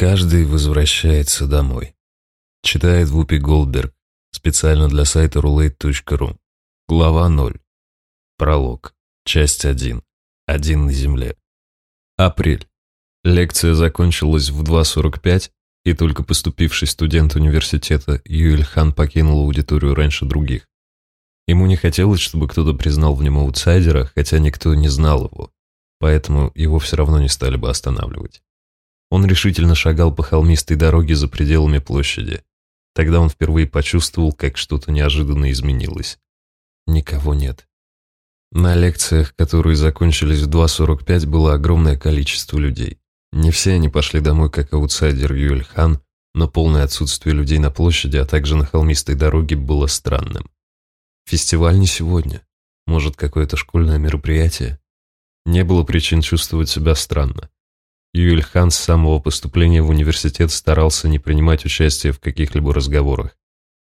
Каждый возвращается домой. Читает Вупи Голдберг специально для сайта roulette.ru. Глава 0. Пролог. Часть 1. Один на земле. Апрель. Лекция закончилась в 2.45, и только поступивший студент университета Юэль Хан покинул аудиторию раньше других. Ему не хотелось, чтобы кто-то признал в нем аутсайдера, хотя никто не знал его, поэтому его все равно не стали бы останавливать. Он решительно шагал по холмистой дороге за пределами площади. Тогда он впервые почувствовал, как что-то неожиданно изменилось. Никого нет. На лекциях, которые закончились в 2.45, было огромное количество людей. Не все они пошли домой как аутсайдер Юэль Хан, но полное отсутствие людей на площади, а также на холмистой дороге было странным. Фестиваль не сегодня. Может, какое-то школьное мероприятие? Не было причин чувствовать себя странно. Юэль Хан с самого поступления в университет старался не принимать участие в каких-либо разговорах.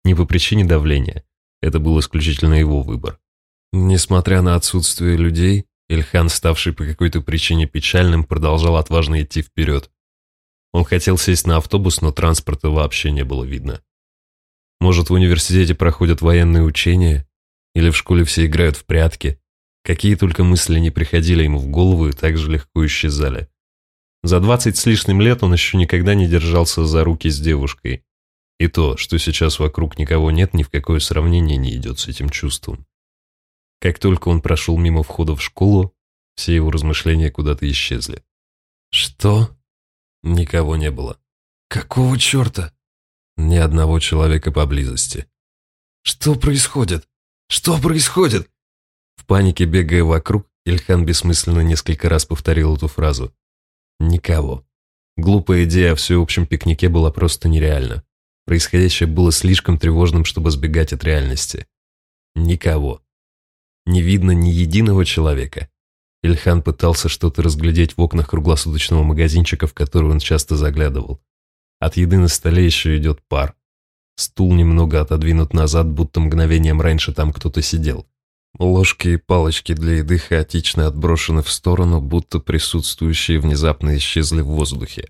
Не по причине давления, это был исключительно его выбор. Несмотря на отсутствие людей, Ильхан, ставший по какой-то причине печальным, продолжал отважно идти вперед. Он хотел сесть на автобус, но транспорта вообще не было видно. Может, в университете проходят военные учения? Или в школе все играют в прятки? Какие только мысли не приходили ему в голову и так же легко исчезали. За двадцать с лишним лет он еще никогда не держался за руки с девушкой. И то, что сейчас вокруг никого нет, ни в какое сравнение не идет с этим чувством. Как только он прошел мимо входа в школу, все его размышления куда-то исчезли. Что? Никого не было. Какого черта? Ни одного человека поблизости. Что происходит? Что происходит? В панике бегая вокруг, Ильхан бессмысленно несколько раз повторил эту фразу. Никого. Глупая идея о всеобщем пикнике была просто нереальна. Происходящее было слишком тревожным, чтобы сбегать от реальности. Никого. Не видно ни единого человека. Ильхан пытался что-то разглядеть в окнах круглосуточного магазинчика, в который он часто заглядывал. От еды на столе еще идет пар. Стул немного отодвинут назад, будто мгновением раньше там кто-то сидел. Ложки и палочки для еды хаотично отброшены в сторону, будто присутствующие внезапно исчезли в воздухе.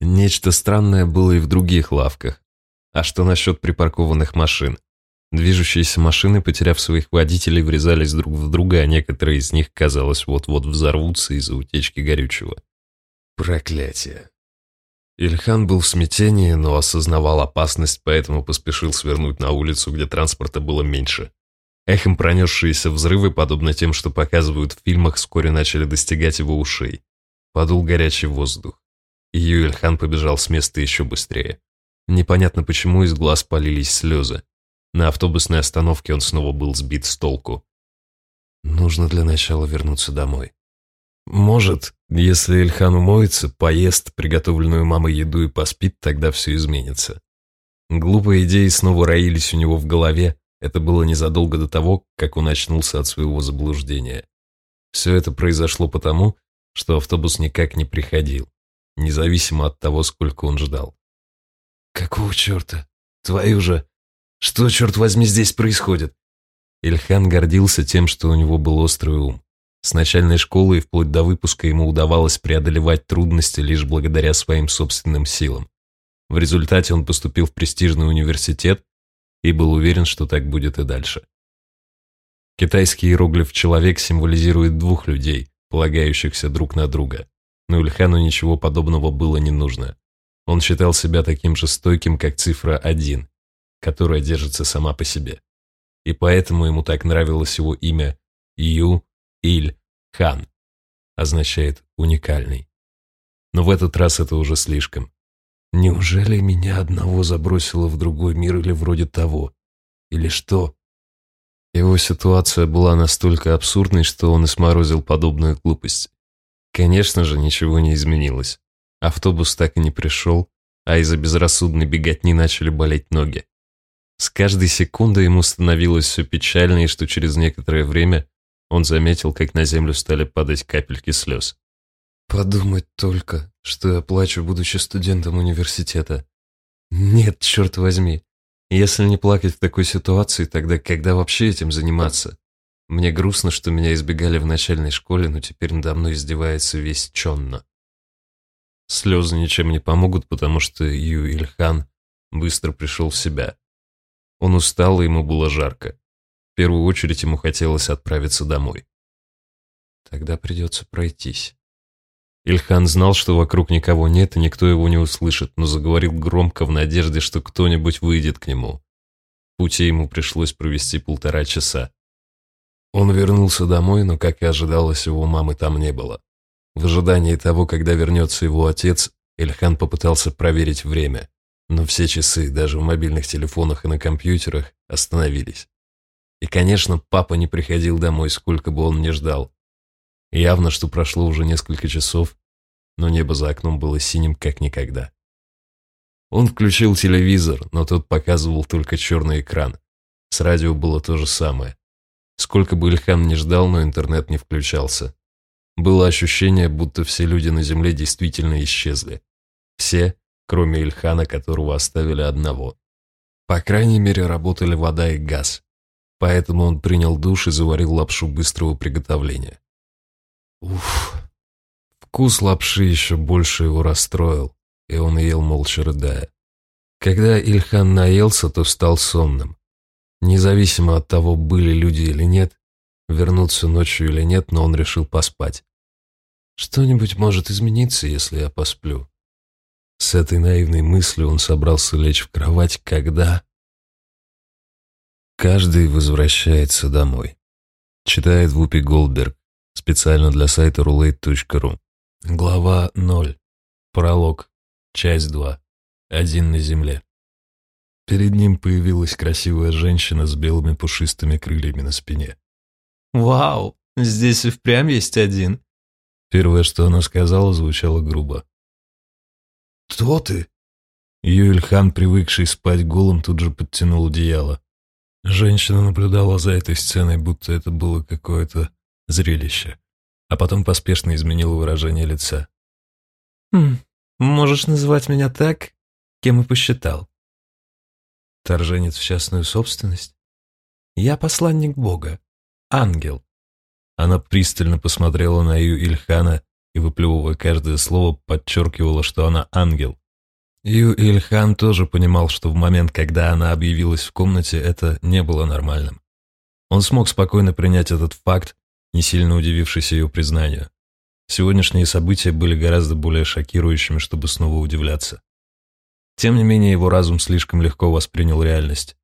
Нечто странное было и в других лавках. А что насчет припаркованных машин? Движущиеся машины, потеряв своих водителей, врезались друг в друга, а некоторые из них, казалось, вот-вот взорвутся из-за утечки горючего. Проклятие. Ильхан был в смятении, но осознавал опасность, поэтому поспешил свернуть на улицу, где транспорта было меньше. Эхом пронесшиеся взрывы, подобно тем, что показывают в фильмах, вскоре начали достигать его ушей. Подул горячий воздух. И Юэльхан побежал с места еще быстрее. Непонятно почему из глаз полились слезы. На автобусной остановке он снова был сбит с толку. Нужно для начала вернуться домой. Может, если Ильхан умоется, поест приготовленную мамой еду и поспит, тогда все изменится. Глупые идеи снова роились у него в голове, это было незадолго до того, как он очнулся от своего заблуждения. Все это произошло потому, что автобус никак не приходил, независимо от того, сколько он ждал. «Какого черта? Твою же! Что, черт возьми, здесь происходит?» Ильхан гордился тем, что у него был острый ум. С начальной школы и вплоть до выпуска ему удавалось преодолевать трудности лишь благодаря своим собственным силам. В результате он поступил в престижный университет, и был уверен, что так будет и дальше. Китайский иероглиф «человек» символизирует двух людей, полагающихся друг на друга. Но Ильхану ничего подобного было не нужно. Он считал себя таким же стойким, как цифра 1, которая держится сама по себе. И поэтому ему так нравилось его имя Ю Иль Хан, означает «уникальный». Но в этот раз это уже слишком. Неужели меня одного забросило в другой мир или вроде того? Или что? Его ситуация была настолько абсурдной, что он и сморозил подобную глупость. Конечно же, ничего не изменилось. Автобус так и не пришел, а из-за безрассудной беготни начали болеть ноги. С каждой секундой ему становилось все печальнее, что через некоторое время он заметил, как на землю стали падать капельки слез. Подумать только, что я плачу, будучи студентом университета. Нет, черт возьми. Если не плакать в такой ситуации, тогда когда вообще этим заниматься? Мне грустно, что меня избегали в начальной школе, но теперь надо мной издевается весь Чонно. Слезы ничем не помогут, потому что Ю Ильхан быстро пришел в себя. Он устал, и ему было жарко. В первую очередь ему хотелось отправиться домой. Тогда придется пройтись. Ильхан знал, что вокруг никого нет, и никто его не услышит, но заговорил громко в надежде, что кто-нибудь выйдет к нему. В пути ему пришлось провести полтора часа. Он вернулся домой, но, как и ожидалось, его мамы там не было. В ожидании того, когда вернется его отец, Ильхан попытался проверить время, но все часы, даже в мобильных телефонах и на компьютерах, остановились. И, конечно, папа не приходил домой, сколько бы он ни ждал. Явно, что прошло уже несколько часов, но небо за окном было синим, как никогда. Он включил телевизор, но тот показывал только черный экран. С радио было то же самое. Сколько бы Ильхан ни ждал, но интернет не включался. Было ощущение, будто все люди на Земле действительно исчезли. Все, кроме Ильхана, которого оставили одного. По крайней мере, работали вода и газ. Поэтому он принял душ и заварил лапшу быстрого приготовления. Уф. Вкус лапши еще больше его расстроил, и он ел молча рыдая. Когда Ильхан наелся, то стал сонным. Независимо от того, были люди или нет, вернуться ночью или нет, но он решил поспать. Что-нибудь может измениться, если я посплю. С этой наивной мыслью он собрался лечь в кровать, когда... Каждый возвращается домой. Читает Вупи Голдберг специально для сайта roulette.ru. Глава 0. Пролог. Часть 2. Один на земле. Перед ним появилась красивая женщина с белыми пушистыми крыльями на спине. «Вау, здесь и впрямь есть один», Первое, что она сказала, звучало грубо. «Кто ты?» Юэльхан, привыкший спать голым, тут же подтянул одеяло. Женщина наблюдала за этой сценой, будто это было какое-то зрелище, а потом поспешно изменила выражение лица. «Хм, можешь называть меня так, кем и посчитал. Торженец в частную собственность? Я посланник Бога, ангел, она пристально посмотрела на Ю Ильхана и, выплевывая каждое слово, подчеркивала, что она ангел. Ю Ильхан тоже понимал, что в момент, когда она объявилась в комнате, это не было нормальным. Он смог спокойно принять этот факт, не сильно удивившись ее признанию. Сегодняшние события были гораздо более шокирующими, чтобы снова удивляться. Тем не менее, его разум слишком легко воспринял реальность,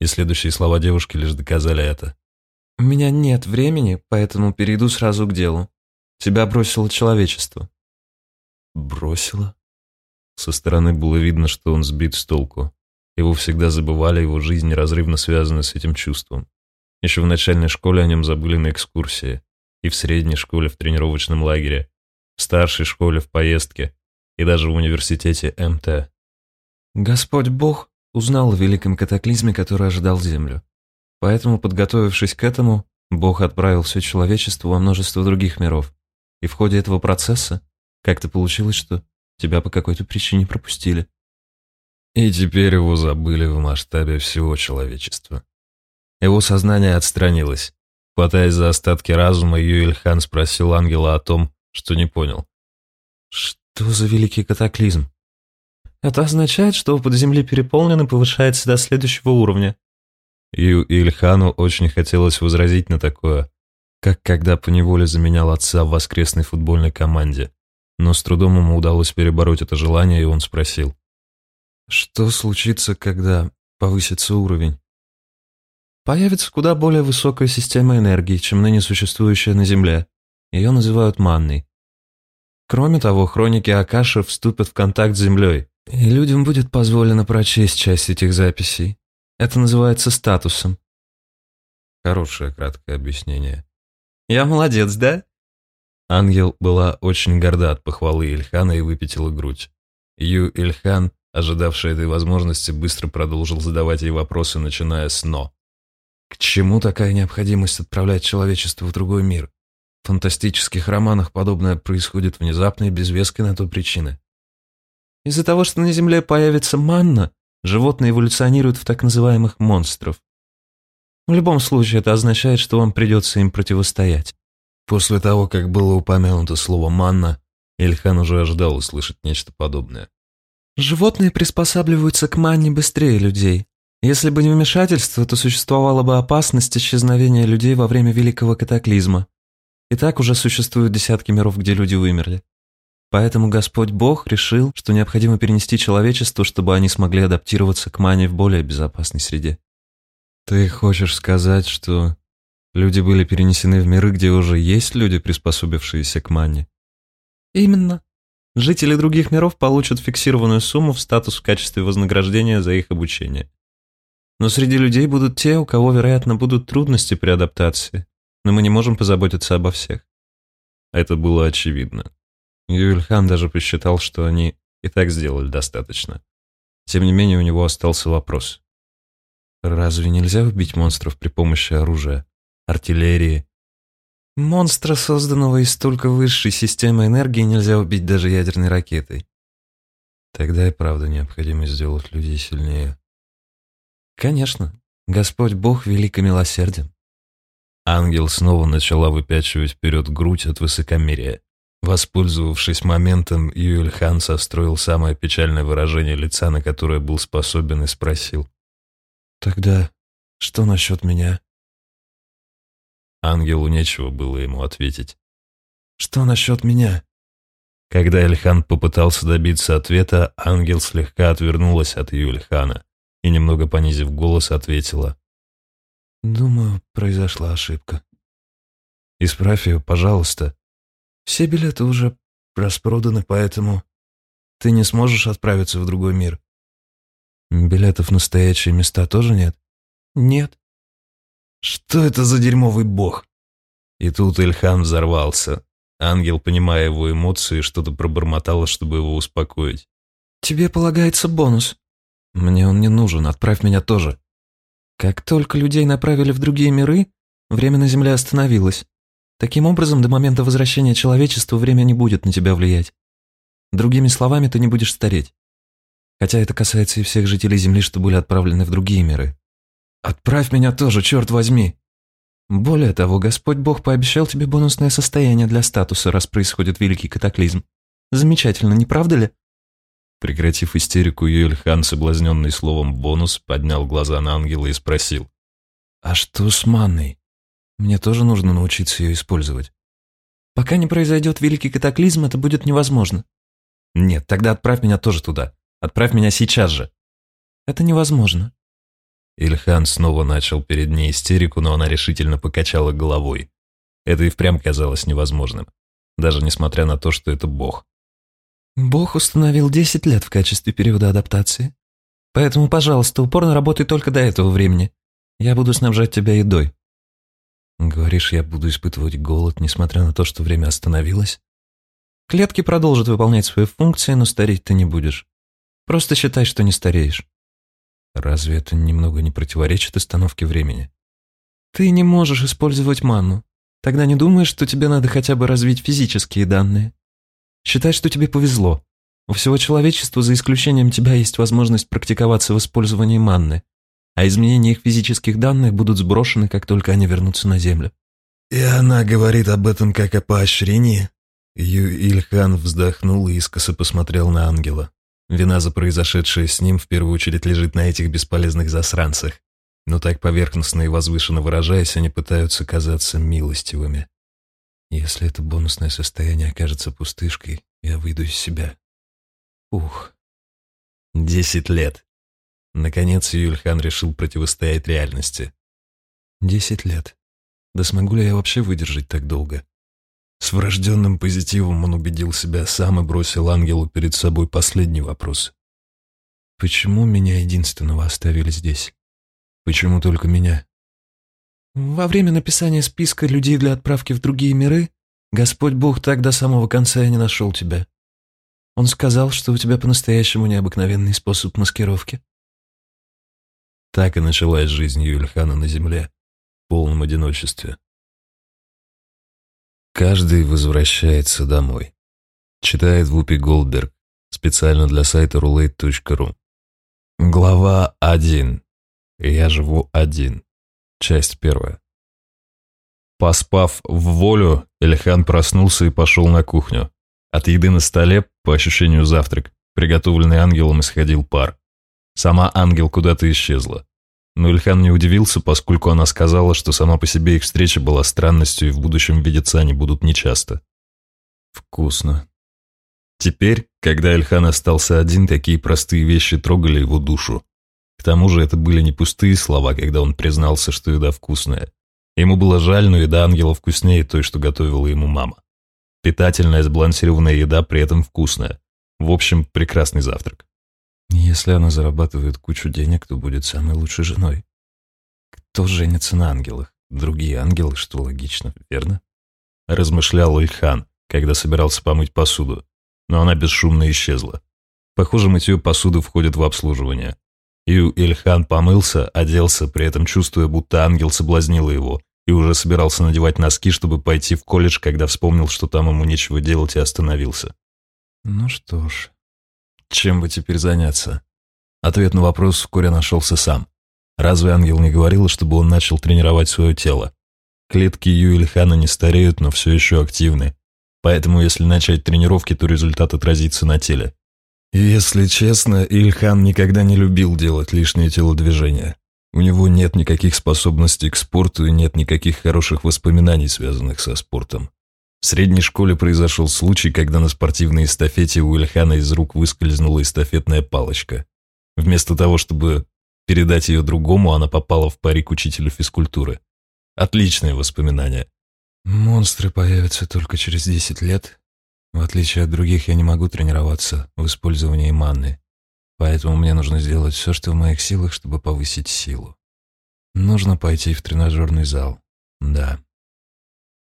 и следующие слова девушки лишь доказали это. «У меня нет времени, поэтому перейду сразу к делу. Тебя бросило человечество». «Бросило?» Со стороны было видно, что он сбит с толку. Его всегда забывали, его жизнь неразрывно связана с этим чувством. Еще в начальной школе о нем забыли на экскурсии, и в средней школе в тренировочном лагере, в старшей школе в поездке, и даже в университете МТ. Господь Бог узнал о великом катаклизме, который ожидал Землю. Поэтому, подготовившись к этому, Бог отправил все человечество во множество других миров. И в ходе этого процесса как-то получилось, что тебя по какой-то причине пропустили. И теперь его забыли в масштабе всего человечества. Его сознание отстранилось. Хватаясь за остатки разума, Юэльхан спросил ангела о том, что не понял. «Что за великий катаклизм?» «Это означает, что под земли переполнен и повышается до следующего уровня», Ю Ильхану очень хотелось возразить на такое, как когда поневоле заменял отца в воскресной футбольной команде. Но с трудом ему удалось перебороть это желание, и он спросил. «Что случится, когда повысится уровень?» «Появится куда более высокая система энергии, чем ныне существующая на Земле. Ее называют манной. Кроме того, хроники Акаши вступят в контакт с Землей, и людям будет позволено прочесть часть этих записей. Это называется статусом. Хорошее краткое объяснение. Я молодец, да? Ангел была очень горда от похвалы Ильхана и выпятила грудь. Ю Ильхан, ожидавший этой возможности, быстро продолжил задавать ей вопросы, начиная с «но». К чему такая необходимость отправлять человечество в другой мир? В фантастических романах подобное происходит внезапно и без веской на то причины. Из-за того, что на Земле появится манна, животные эволюционируют в так называемых монстров. В любом случае это означает, что вам придется им противостоять. После того, как было упомянуто слово «манна», Ильхан уже ожидал услышать нечто подобное. Животные приспосабливаются к манне быстрее людей. Если бы не вмешательство, то существовала бы опасность исчезновения людей во время Великого Катаклизма. И так уже существуют десятки миров, где люди вымерли. Поэтому Господь Бог решил, что необходимо перенести человечеству, чтобы они смогли адаптироваться к мане в более безопасной среде. Ты хочешь сказать, что люди были перенесены в миры, где уже есть люди, приспособившиеся к мане? Именно. Жители других миров получат фиксированную сумму в статус в качестве вознаграждения за их обучение. Но среди людей будут те, у кого, вероятно, будут трудности при адаптации, но мы не можем позаботиться обо всех. Это было очевидно. Юльхан даже посчитал, что они и так сделали достаточно. Тем не менее, у него остался вопрос. Разве нельзя убить монстров при помощи оружия, артиллерии? Монстра, созданного из столько высшей системы энергии, нельзя убить даже ядерной ракетой. Тогда и правда необходимо сделать людей сильнее. Конечно, Господь Бог велик и милосерден. Ангел снова начала выпячивать вперед грудь от высокомерия. Воспользовавшись моментом, Юэльхан состроил самое печальное выражение лица, на которое был способен, и спросил. «Тогда что насчет меня?» Ангелу нечего было ему ответить. «Что насчет меня?» Когда Эльхан попытался добиться ответа, ангел слегка отвернулась от Юльхана и, немного понизив голос, ответила. «Думаю, произошла ошибка». «Исправь ее, пожалуйста». «Все билеты уже распроданы, поэтому ты не сможешь отправиться в другой мир». Билетов на стоячие места тоже нет? Нет. Что это за дерьмовый бог? И тут Ильхан взорвался. Ангел, понимая его эмоции, что-то пробормотала, чтобы его успокоить. «Тебе полагается бонус». «Мне он не нужен, отправь меня тоже». Как только людей направили в другие миры, время на Земле остановилось. Таким образом, до момента возвращения человечества время не будет на тебя влиять. Другими словами, ты не будешь стареть. Хотя это касается и всех жителей Земли, что были отправлены в другие миры. Отправь меня тоже, черт возьми! Более того, Господь Бог пообещал тебе бонусное состояние для статуса, раз происходит великий катаклизм. Замечательно, не правда ли? Прекратив истерику, Юэльхан, соблазненный словом «бонус», поднял глаза на ангела и спросил. «А что с манной? Мне тоже нужно научиться ее использовать. Пока не произойдет великий катаклизм, это будет невозможно. Нет, тогда отправь меня тоже туда. Отправь меня сейчас же». «Это невозможно». Ильхан снова начал перед ней истерику, но она решительно покачала головой. Это и впрямь казалось невозможным, даже несмотря на то, что это Бог. «Бог установил 10 лет в качестве периода адаптации. Поэтому, пожалуйста, упорно работай только до этого времени. Я буду снабжать тебя едой». «Говоришь, я буду испытывать голод, несмотря на то, что время остановилось?» «Клетки продолжат выполнять свои функции, но стареть ты не будешь. Просто считай, что не стареешь. Разве это немного не противоречит остановке времени? Ты не можешь использовать манну. Тогда не думаешь, что тебе надо хотя бы развить физические данные. Считай, что тебе повезло. У всего человечества, за исключением тебя, есть возможность практиковаться в использовании манны, а изменения их физических данных будут сброшены, как только они вернутся на Землю. И она говорит об этом как о поощрении? Ю Ильхан вздохнул и искоса посмотрел на ангела. Вина за произошедшее с ним в первую очередь лежит на этих бесполезных засранцах. Но так поверхностно и возвышенно выражаясь, они пытаются казаться милостивыми. Если это бонусное состояние окажется пустышкой, я выйду из себя. Ух. Десять лет. Наконец Юльхан решил противостоять реальности. Десять лет. Да смогу ли я вообще выдержать так долго? С врожденным позитивом он убедил себя сам и бросил ангелу перед собой последний вопрос. «Почему меня единственного оставили здесь? Почему только меня?» «Во время написания списка людей для отправки в другие миры Господь Бог так до самого конца и не нашел тебя. Он сказал, что у тебя по-настоящему необыкновенный способ маскировки». Так и началась жизнь Юльхана на земле, в полном одиночестве. Каждый возвращается домой. Читает Вупи Голдберг специально для сайта roulette.ru. Глава 1. Я живу один. Часть первая. Поспав в волю, Ильхан проснулся и пошел на кухню. От еды на столе, по ощущению завтрак, приготовленный ангелом, исходил пар. Сама ангел куда-то исчезла. Но Ильхан не удивился, поскольку она сказала, что сама по себе их встреча была странностью и в будущем видеться они будут нечасто. Вкусно. Теперь, когда Ильхан остался один, такие простые вещи трогали его душу. К тому же это были не пустые слова, когда он признался, что еда вкусная. Ему было жаль, но еда ангела вкуснее той, что готовила ему мама. Питательная, сбалансированная еда, при этом вкусная. В общем, прекрасный завтрак. Если она зарабатывает кучу денег, то будет самой лучшей женой. Кто женится на ангелах? Другие ангелы, что логично, верно? Размышлял Ильхан, когда собирался помыть посуду, но она бесшумно исчезла. Похоже, мытье посуды входит в обслуживание. Ю Ильхан помылся, оделся, при этом чувствуя, будто ангел соблазнила его, и уже собирался надевать носки, чтобы пойти в колледж, когда вспомнил, что там ему нечего делать, и остановился. Ну что ж, чем бы теперь заняться? Ответ на вопрос вскоре нашелся сам. Разве ангел не говорил, чтобы он начал тренировать свое тело? Клетки Юэльхана не стареют, но все еще активны. Поэтому если начать тренировки, то результат отразится на теле. Если честно, Ильхан никогда не любил делать лишние телодвижения. У него нет никаких способностей к спорту и нет никаких хороших воспоминаний, связанных со спортом. В средней школе произошел случай, когда на спортивной эстафете у Ильхана из рук выскользнула эстафетная палочка. Вместо того, чтобы передать ее другому, она попала в парик учителю физкультуры. Отличное воспоминание. Монстры появятся только через 10 лет. В отличие от других, я не могу тренироваться в использовании манны. Поэтому мне нужно сделать все, что в моих силах, чтобы повысить силу. Нужно пойти в тренажерный зал. Да.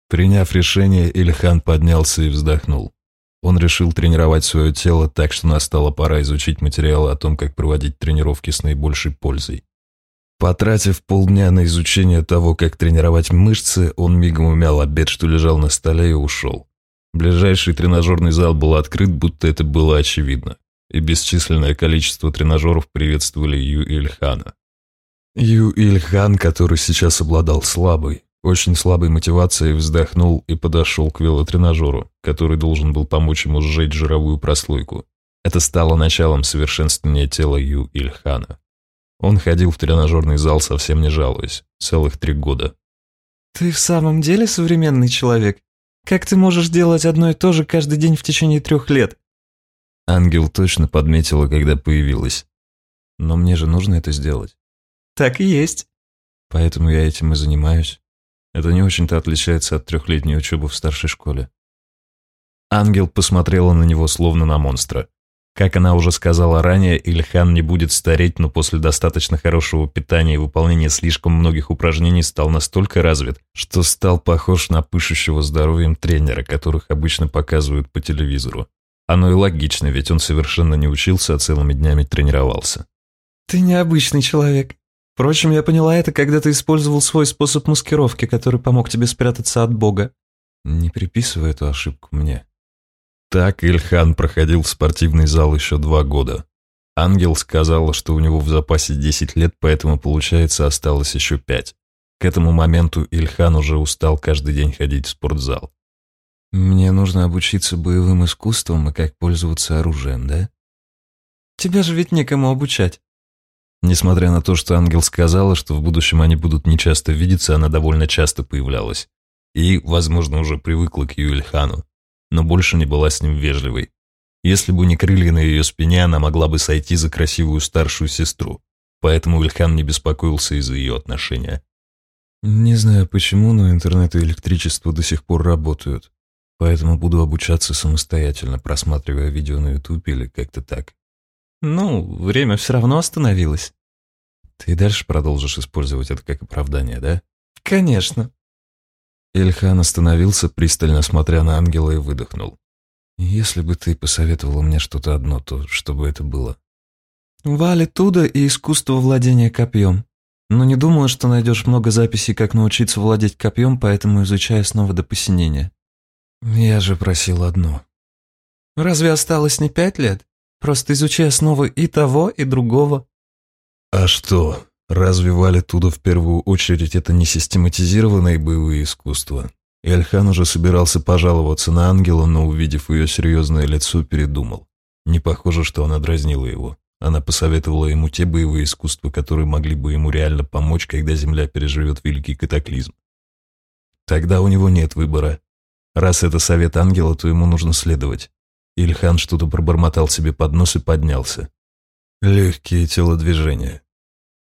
Приняв решение, Ильхан поднялся и вздохнул. Он решил тренировать свое тело так, что настала пора изучить материалы о том, как проводить тренировки с наибольшей пользой. Потратив полдня на изучение того, как тренировать мышцы, он мигом умял обед, что лежал на столе, и ушел. Ближайший тренажерный зал был открыт, будто это было очевидно и бесчисленное количество тренажеров приветствовали Ю Ильхана. Ю Ильхан, который сейчас обладал слабой, очень слабой мотивацией, вздохнул и подошел к велотренажеру, который должен был помочь ему сжечь жировую прослойку. Это стало началом совершенствования тела Ю Ильхана. Он ходил в тренажерный зал, совсем не жалуясь, целых три года. «Ты в самом деле современный человек? Как ты можешь делать одно и то же каждый день в течение трех лет?» Ангел точно подметила, когда появилась. Но мне же нужно это сделать. Так и есть. Поэтому я этим и занимаюсь. Это не очень-то отличается от трехлетней учебы в старшей школе. Ангел посмотрела на него словно на монстра. Как она уже сказала ранее, Ильхан не будет стареть, но после достаточно хорошего питания и выполнения слишком многих упражнений стал настолько развит, что стал похож на пышущего здоровьем тренера, которых обычно показывают по телевизору. Оно и логично, ведь он совершенно не учился, а целыми днями тренировался. «Ты необычный человек. Впрочем, я поняла это, когда ты использовал свой способ маскировки, который помог тебе спрятаться от Бога». «Не приписывай эту ошибку мне». Так Ильхан проходил в спортивный зал еще два года. Ангел сказала, что у него в запасе 10 лет, поэтому, получается, осталось еще пять. К этому моменту Ильхан уже устал каждый день ходить в спортзал. Мне нужно обучиться боевым искусствам и как пользоваться оружием, да? Тебя же ведь некому обучать. Несмотря на то, что ангел сказала, что в будущем они будут нечасто видеться, она довольно часто появлялась. И, возможно, уже привыкла к Юэльхану, но больше не была с ним вежливой. Если бы не крылья на ее спине, она могла бы сойти за красивую старшую сестру, поэтому Ильхан не беспокоился из-за ее отношения. Не знаю почему, но интернет и электричество до сих пор работают. Поэтому буду обучаться самостоятельно, просматривая видео на YouTube или как-то так. Ну, время все равно остановилось. Ты дальше продолжишь использовать это как оправдание, да? Конечно. Ильхан остановился, пристально смотря на ангела, и выдохнул. Если бы ты посоветовала мне что-то одно, то что бы это было? Вали туда и искусство владения копьем. Но не думаю, что найдешь много записей, как научиться владеть копьем, поэтому изучай основы до посинения. Я же просил одно. Разве осталось не пять лет? Просто изучи основы и того, и другого. А что, разве валит туда в первую очередь это не систематизированное боевые искусства? Эльхан уже собирался пожаловаться на ангела, но, увидев ее серьезное лицо, передумал. Не похоже, что она дразнила его. Она посоветовала ему те боевые искусства, которые могли бы ему реально помочь, когда Земля переживет великий катаклизм. Тогда у него нет выбора. Раз это совет ангела, то ему нужно следовать. Ильхан что-то пробормотал себе под нос и поднялся. Легкие телодвижения.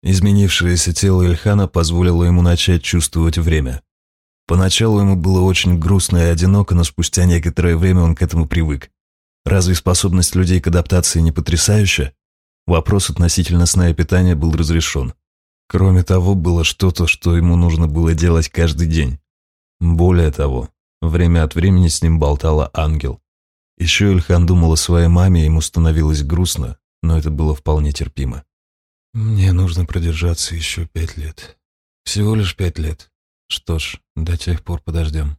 Изменившееся тело Ильхана позволило ему начать чувствовать время. Поначалу ему было очень грустно и одиноко, но спустя некоторое время он к этому привык. Разве способность людей к адаптации не потрясающая? Вопрос относительно сна и питания был разрешен. Кроме того, было что-то, что ему нужно было делать каждый день. Более того, время от времени с ним болтала ангел. Еще Ильхан думал о своей маме, ему становилось грустно, но это было вполне терпимо. «Мне нужно продержаться еще пять лет. Всего лишь пять лет. Что ж, до тех пор подождем».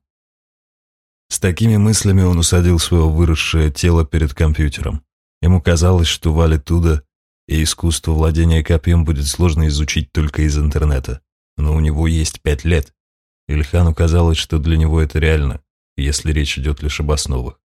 С такими мыслями он усадил свое выросшее тело перед компьютером. Ему казалось, что валит туда, и искусство владения копьем будет сложно изучить только из интернета. Но у него есть пять лет. Ильхану казалось, что для него это реально, если речь идет лишь об основах.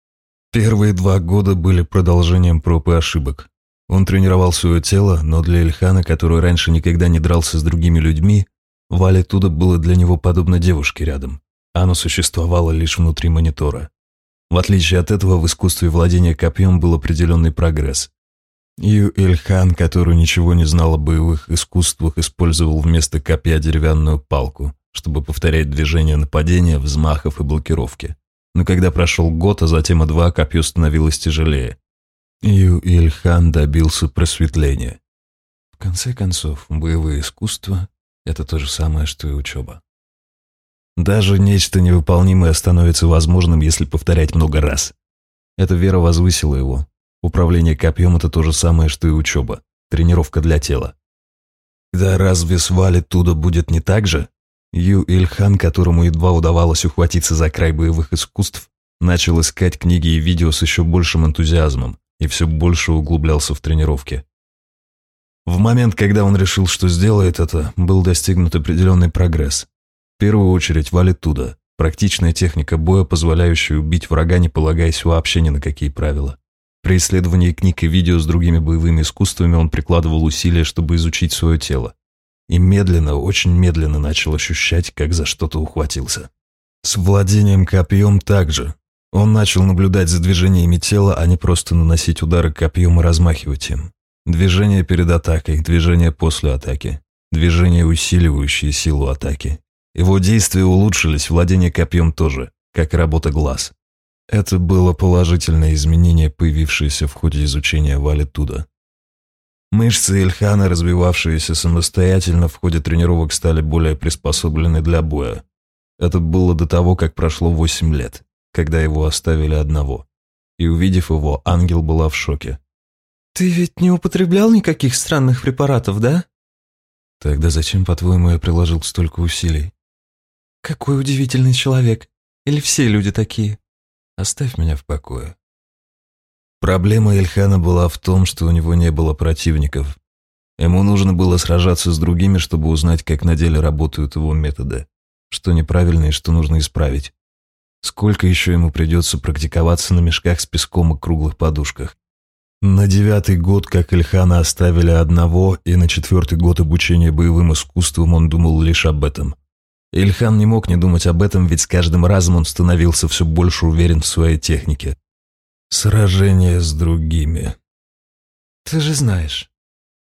Первые два года были продолжением проб и ошибок. Он тренировал свое тело, но для Ильхана, который раньше никогда не дрался с другими людьми, Валя Туда было для него подобно девушке рядом. Оно существовало лишь внутри монитора. В отличие от этого, в искусстве владения копьем был определенный прогресс. Ю Ильхан, который ничего не знал о боевых искусствах, использовал вместо копья деревянную палку, чтобы повторять движения нападения, взмахов и блокировки. Но когда прошел год, а затем и два, копье становилось тяжелее. Ю Ильхан добился просветления. В конце концов, боевые искусства — это то же самое, что и учеба. Даже нечто невыполнимое становится возможным, если повторять много раз. Эта вера возвысила его. Управление копьем — это то же самое, что и учеба. Тренировка для тела. Да разве с Вали Туда будет не так же? Ю Ильхан, которому едва удавалось ухватиться за край боевых искусств, начал искать книги и видео с еще большим энтузиазмом и все больше углублялся в тренировки. В момент, когда он решил, что сделает это, был достигнут определенный прогресс. В первую очередь валит туда. Практичная техника боя, позволяющая убить врага, не полагаясь вообще ни на какие правила. При исследовании книг и видео с другими боевыми искусствами он прикладывал усилия, чтобы изучить свое тело. И медленно, очень медленно начал ощущать, как за что-то ухватился. С владением копьем также. Он начал наблюдать за движениями тела, а не просто наносить удары копьем и размахивать им. Движение перед атакой, движение после атаки, движение, усиливающие силу атаки. Его действия улучшились, владение копьем тоже, как и работа глаз. Это было положительное изменение, появившееся в ходе изучения валитуда. Мышцы Ильхана, развивавшиеся самостоятельно, в ходе тренировок стали более приспособлены для боя. Это было до того, как прошло восемь лет, когда его оставили одного. И увидев его, ангел была в шоке. «Ты ведь не употреблял никаких странных препаратов, да?» «Тогда зачем, по-твоему, я приложил столько усилий?» «Какой удивительный человек! Или все люди такие?» «Оставь меня в покое». Проблема Ильхана была в том, что у него не было противников. Ему нужно было сражаться с другими, чтобы узнать, как на деле работают его методы, что неправильно и что нужно исправить. Сколько еще ему придется практиковаться на мешках с песком и круглых подушках? На девятый год, как Ильхана оставили одного, и на четвертый год обучения боевым искусствам он думал лишь об этом. Ильхан не мог не думать об этом, ведь с каждым разом он становился все больше уверен в своей технике. Сражение с другими. «Ты же знаешь».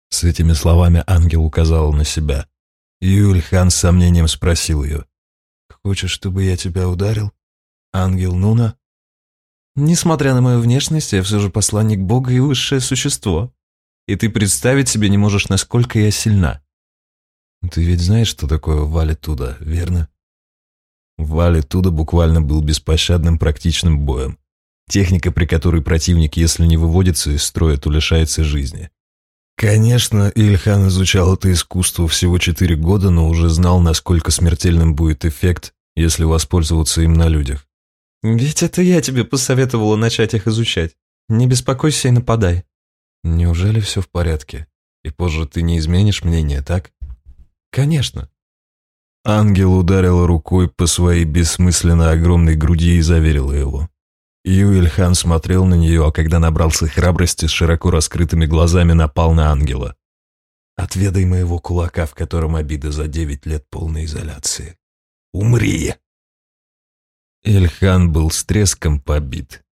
С этими словами ангел указал на себя. Юльхан с сомнением спросил ее. «Хочешь, чтобы я тебя ударил? Ангел Нуна?» «Несмотря на мою внешность, я все же посланник Бога и высшее существо. И ты представить себе не можешь, насколько я сильна. Ты ведь знаешь, что такое Вали Туда, верно? Вали Туда буквально был беспощадным практичным боем. Техника, при которой противник, если не выводится из строя, то лишается жизни. Конечно, Ильхан изучал это искусство всего четыре года, но уже знал, насколько смертельным будет эффект, если воспользоваться им на людях. «Ведь это я тебе посоветовала начать их изучать. Не беспокойся и нападай». «Неужели все в порядке? И позже ты не изменишь мнение, так?» Конечно. Ангел ударил рукой по своей бессмысленно огромной груди и заверил его. Юэльхан смотрел на нее, а когда набрался храбрости, с широко раскрытыми глазами напал на ангела. «Отведай моего кулака, в котором обида за девять лет полной изоляции. Умри!» Ильхан был с треском побит.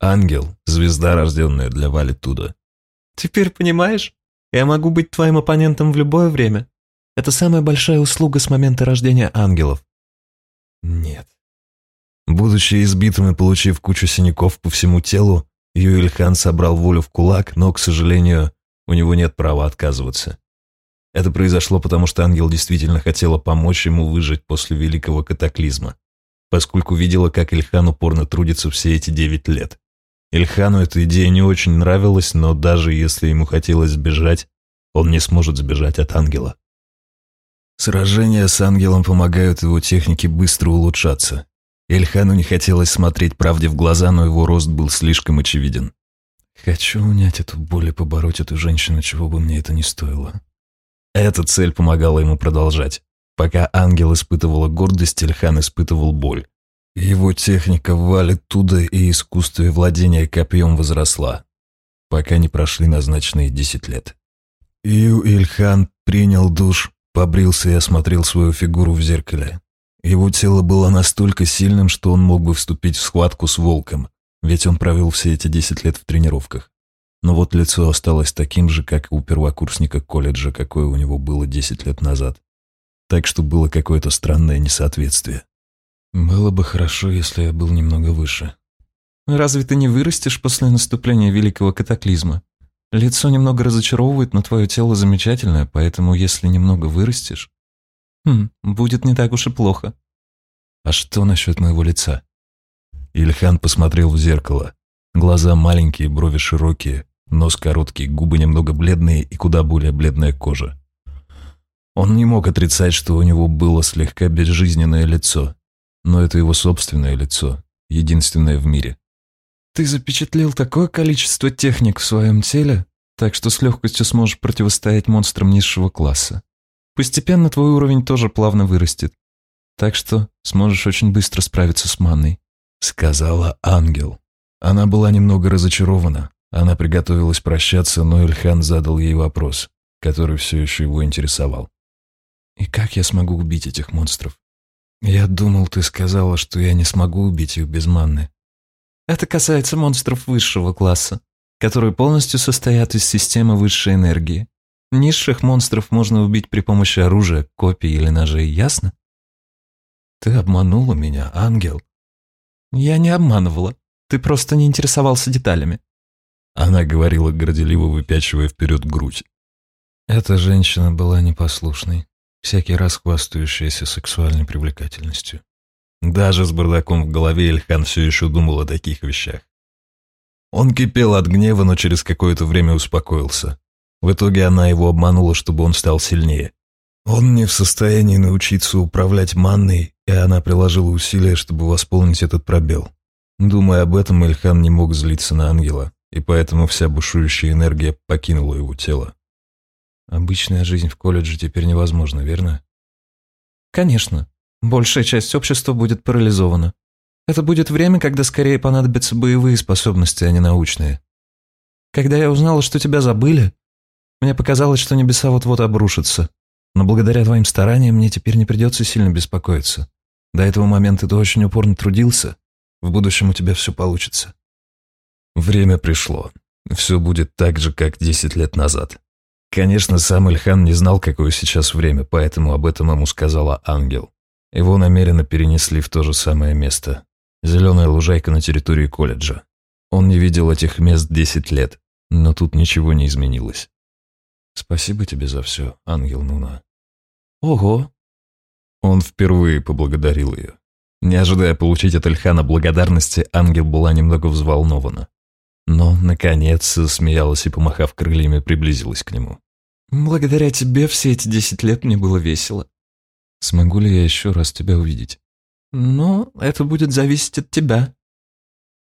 Ангел — звезда, рожденная для Вали Туда. «Теперь понимаешь? Я могу быть твоим оппонентом в любое время. Это самая большая услуга с момента рождения ангелов». «Нет». Будучи избитым и получив кучу синяков по всему телу, Юэльхан собрал волю в кулак, но, к сожалению, у него нет права отказываться. Это произошло потому, что ангел действительно хотела помочь ему выжить после великого катаклизма, поскольку видела, как Ильхан упорно трудится все эти девять лет. Ильхану эта идея не очень нравилась, но даже если ему хотелось сбежать, он не сможет сбежать от ангела. Сражения с ангелом помогают его технике быстро улучшаться. Ильхану не хотелось смотреть правде в глаза, но его рост был слишком очевиден. «Хочу унять эту боль и побороть эту женщину, чего бы мне это ни стоило». Эта цель помогала ему продолжать. Пока ангел испытывала гордость, Ильхан испытывал боль. Его техника валит туда и искусство владения копьем возросла, пока не прошли назначенные десять лет. Ю Ильхан принял душ, побрился и осмотрел свою фигуру в зеркале. Его тело было настолько сильным, что он мог бы вступить в схватку с волком, ведь он провел все эти десять лет в тренировках. Но вот лицо осталось таким же, как у первокурсника колледжа, какое у него было десять лет назад. Так что было какое-то странное несоответствие. Было бы хорошо, если я был немного выше. Разве ты не вырастешь после наступления великого катаклизма? Лицо немного разочаровывает, но твое тело замечательное, поэтому если немного вырастешь... Хм, будет не так уж и плохо. А что насчет моего лица? Ильхан посмотрел в зеркало. Глаза маленькие, брови широкие, нос короткий, губы немного бледные и куда более бледная кожа. Он не мог отрицать, что у него было слегка безжизненное лицо, но это его собственное лицо, единственное в мире. Ты запечатлел такое количество техник в своем теле, так что с легкостью сможешь противостоять монстрам низшего класса. Постепенно твой уровень тоже плавно вырастет, так что сможешь очень быстро справиться с манной», — сказала ангел. Она была немного разочарована. Она приготовилась прощаться, но Ильхан задал ей вопрос, который все еще его интересовал. «И как я смогу убить этих монстров?» «Я думал, ты сказала, что я не смогу убить их без манны». «Это касается монстров высшего класса, которые полностью состоят из системы высшей энергии. Низших монстров можно убить при помощи оружия, копий или ножей, ясно?» «Ты обманула меня, ангел». «Я не обманывала. Ты просто не интересовался деталями». Она говорила, горделиво выпячивая вперед грудь. Эта женщина была непослушной всякий раз хвастающаяся сексуальной привлекательностью. Даже с бардаком в голове Ильхан все еще думал о таких вещах. Он кипел от гнева, но через какое-то время успокоился. В итоге она его обманула, чтобы он стал сильнее. Он не в состоянии научиться управлять манной, и она приложила усилия, чтобы восполнить этот пробел. Думая об этом, Ильхан не мог злиться на ангела, и поэтому вся бушующая энергия покинула его тело. Обычная жизнь в колледже теперь невозможна, верно? Конечно. Большая часть общества будет парализована. Это будет время, когда скорее понадобятся боевые способности, а не научные. Когда я узнала, что тебя забыли, мне показалось, что небеса вот-вот обрушатся. Но благодаря твоим стараниям мне теперь не придется сильно беспокоиться. До этого момента ты очень упорно трудился. В будущем у тебя все получится. Время пришло. Все будет так же, как десять лет назад. Конечно, сам Ильхан не знал, какое сейчас время, поэтому об этом ему сказала ангел. Его намеренно перенесли в то же самое место. Зеленая лужайка на территории колледжа. Он не видел этих мест десять лет, но тут ничего не изменилось. Спасибо тебе за все, ангел Нуна. Ого! Он впервые поблагодарил ее. Не ожидая получить от Ильхана благодарности, ангел была немного взволнована но, наконец, смеялась и, помахав крыльями, приблизилась к нему. «Благодаря тебе все эти десять лет мне было весело. Смогу ли я еще раз тебя увидеть?» «Ну, это будет зависеть от тебя».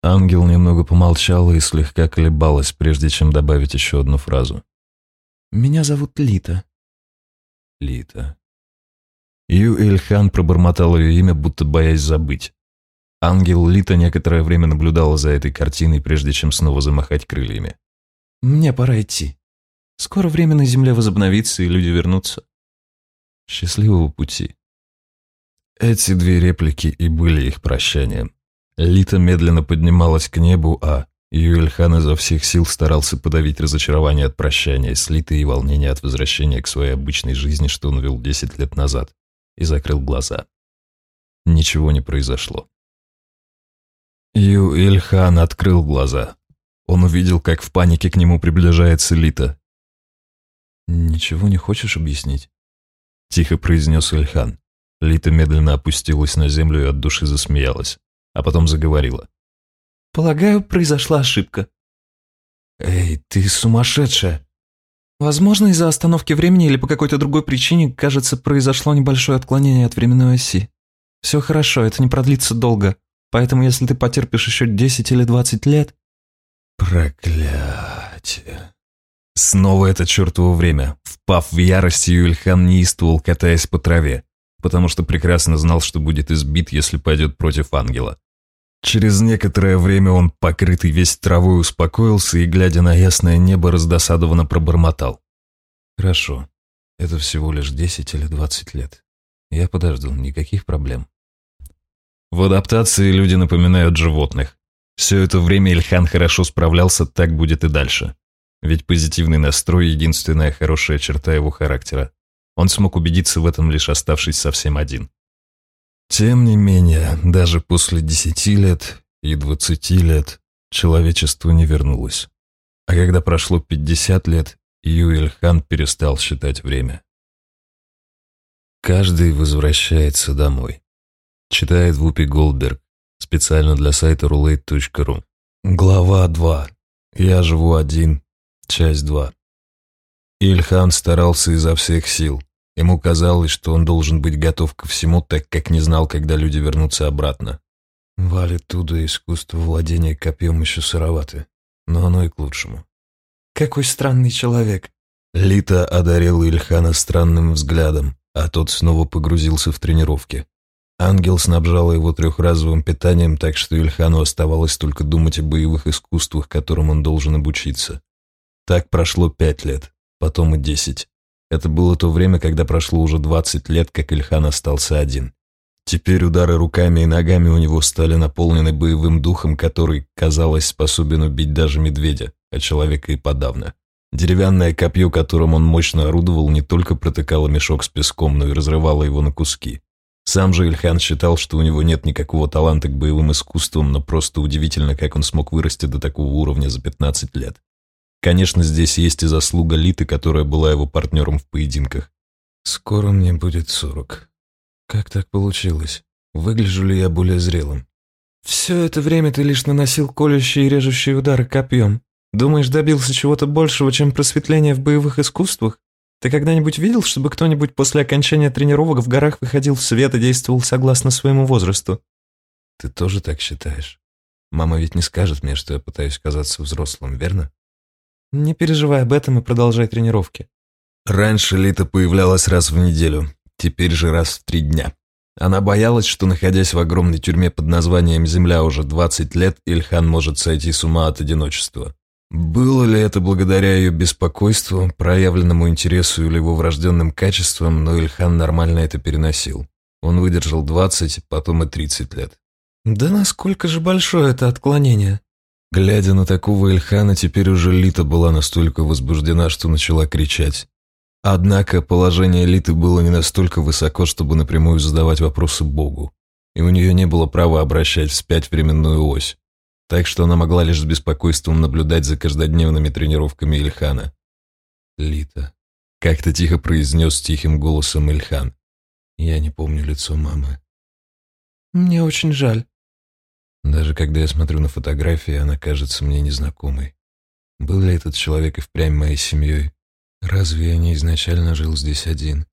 Ангел немного помолчала и слегка колебалась, прежде чем добавить еще одну фразу. «Меня зовут Лита». Лита. Ю Эльхан пробормотал ее имя, будто боясь забыть. Ангел Лита некоторое время наблюдала за этой картиной, прежде чем снова замахать крыльями. «Мне пора идти. Скоро время на земле возобновится, и люди вернутся». «Счастливого пути». Эти две реплики и были их прощанием. Лита медленно поднималась к небу, а Юэльхан изо всех сил старался подавить разочарование от прощания с Литой и волнение от возвращения к своей обычной жизни, что он вел десять лет назад, и закрыл глаза. Ничего не произошло. Юэльхан открыл глаза. Он увидел, как в панике к нему приближается Лита. «Ничего не хочешь объяснить?» Тихо произнес Эльхан. Лита медленно опустилась на землю и от души засмеялась а потом заговорила. «Полагаю, произошла ошибка». «Эй, ты сумасшедшая!» «Возможно, из-за остановки времени или по какой-то другой причине, кажется, произошло небольшое отклонение от временной оси. Все хорошо, это не продлится долго, поэтому если ты потерпишь еще 10 или 20 лет...» «Проклятие!» Снова это чертово время. Впав в ярость, Юльхан неистовал, катаясь по траве потому что прекрасно знал, что будет избит, если пойдет против ангела. Через некоторое время он, покрытый весь травой, успокоился и, глядя на ясное небо, раздосадованно пробормотал. «Хорошо, это всего лишь десять или двадцать лет. Я подожду, никаких проблем». В адаптации люди напоминают животных. Все это время Ильхан хорошо справлялся, так будет и дальше. Ведь позитивный настрой – единственная хорошая черта его характера. Он смог убедиться в этом, лишь оставшись совсем один. Тем не менее, даже после десяти лет и двадцати лет человечество не вернулось. А когда прошло пятьдесят лет, Юэль-хан перестал считать время. Каждый возвращается домой. Читает Вупи Голдберг специально для сайта roulette.ru. Глава 2. Я живу один. Часть 2. Ильхан старался изо всех сил. Ему казалось, что он должен быть готов ко всему, так как не знал, когда люди вернутся обратно. Валит туда искусство владения копьем еще сыроваты, но оно и к лучшему. «Какой странный человек!» Лита одарил Ильхана странным взглядом, а тот снова погрузился в тренировки. Ангел снабжал его трехразовым питанием, так что Ильхану оставалось только думать о боевых искусствах, которым он должен обучиться. Так прошло пять лет потом и десять. Это было то время, когда прошло уже двадцать лет, как Ильхан остался один. Теперь удары руками и ногами у него стали наполнены боевым духом, который, казалось, способен убить даже медведя, а человека и подавно. Деревянное копье, которым он мощно орудовал, не только протыкало мешок с песком, но и разрывало его на куски. Сам же Ильхан считал, что у него нет никакого таланта к боевым искусствам, но просто удивительно, как он смог вырасти до такого уровня за 15 лет. Конечно, здесь есть и заслуга Литы, которая была его партнером в поединках. Скоро мне будет сорок. Как так получилось? Выгляжу ли я более зрелым? Все это время ты лишь наносил колющие и режущие удары копьем. Думаешь, добился чего-то большего, чем просветление в боевых искусствах? Ты когда-нибудь видел, чтобы кто-нибудь после окончания тренировок в горах выходил в свет и действовал согласно своему возрасту? Ты тоже так считаешь? Мама ведь не скажет мне, что я пытаюсь казаться взрослым, верно? Не переживай об этом и продолжай тренировки. Раньше Лита появлялась раз в неделю, теперь же раз в три дня. Она боялась, что, находясь в огромной тюрьме под названием «Земля» уже 20 лет, Ильхан может сойти с ума от одиночества. Было ли это благодаря ее беспокойству, проявленному интересу или его врожденным качествам, но Ильхан нормально это переносил. Он выдержал 20, потом и 30 лет. «Да насколько же большое это отклонение?» Глядя на такого Ильхана, теперь уже Лита была настолько возбуждена, что начала кричать. Однако положение Литы было не настолько высоко, чтобы напрямую задавать вопросы Богу, и у нее не было права обращать вспять временную ось, так что она могла лишь с беспокойством наблюдать за каждодневными тренировками Ильхана. «Лита», — как-то тихо произнес тихим голосом Ильхан. «Я не помню лицо мамы». «Мне очень жаль», даже когда я смотрю на фотографии, она кажется мне незнакомой. Был ли этот человек и впрямь моей семьей? Разве я не изначально жил здесь один?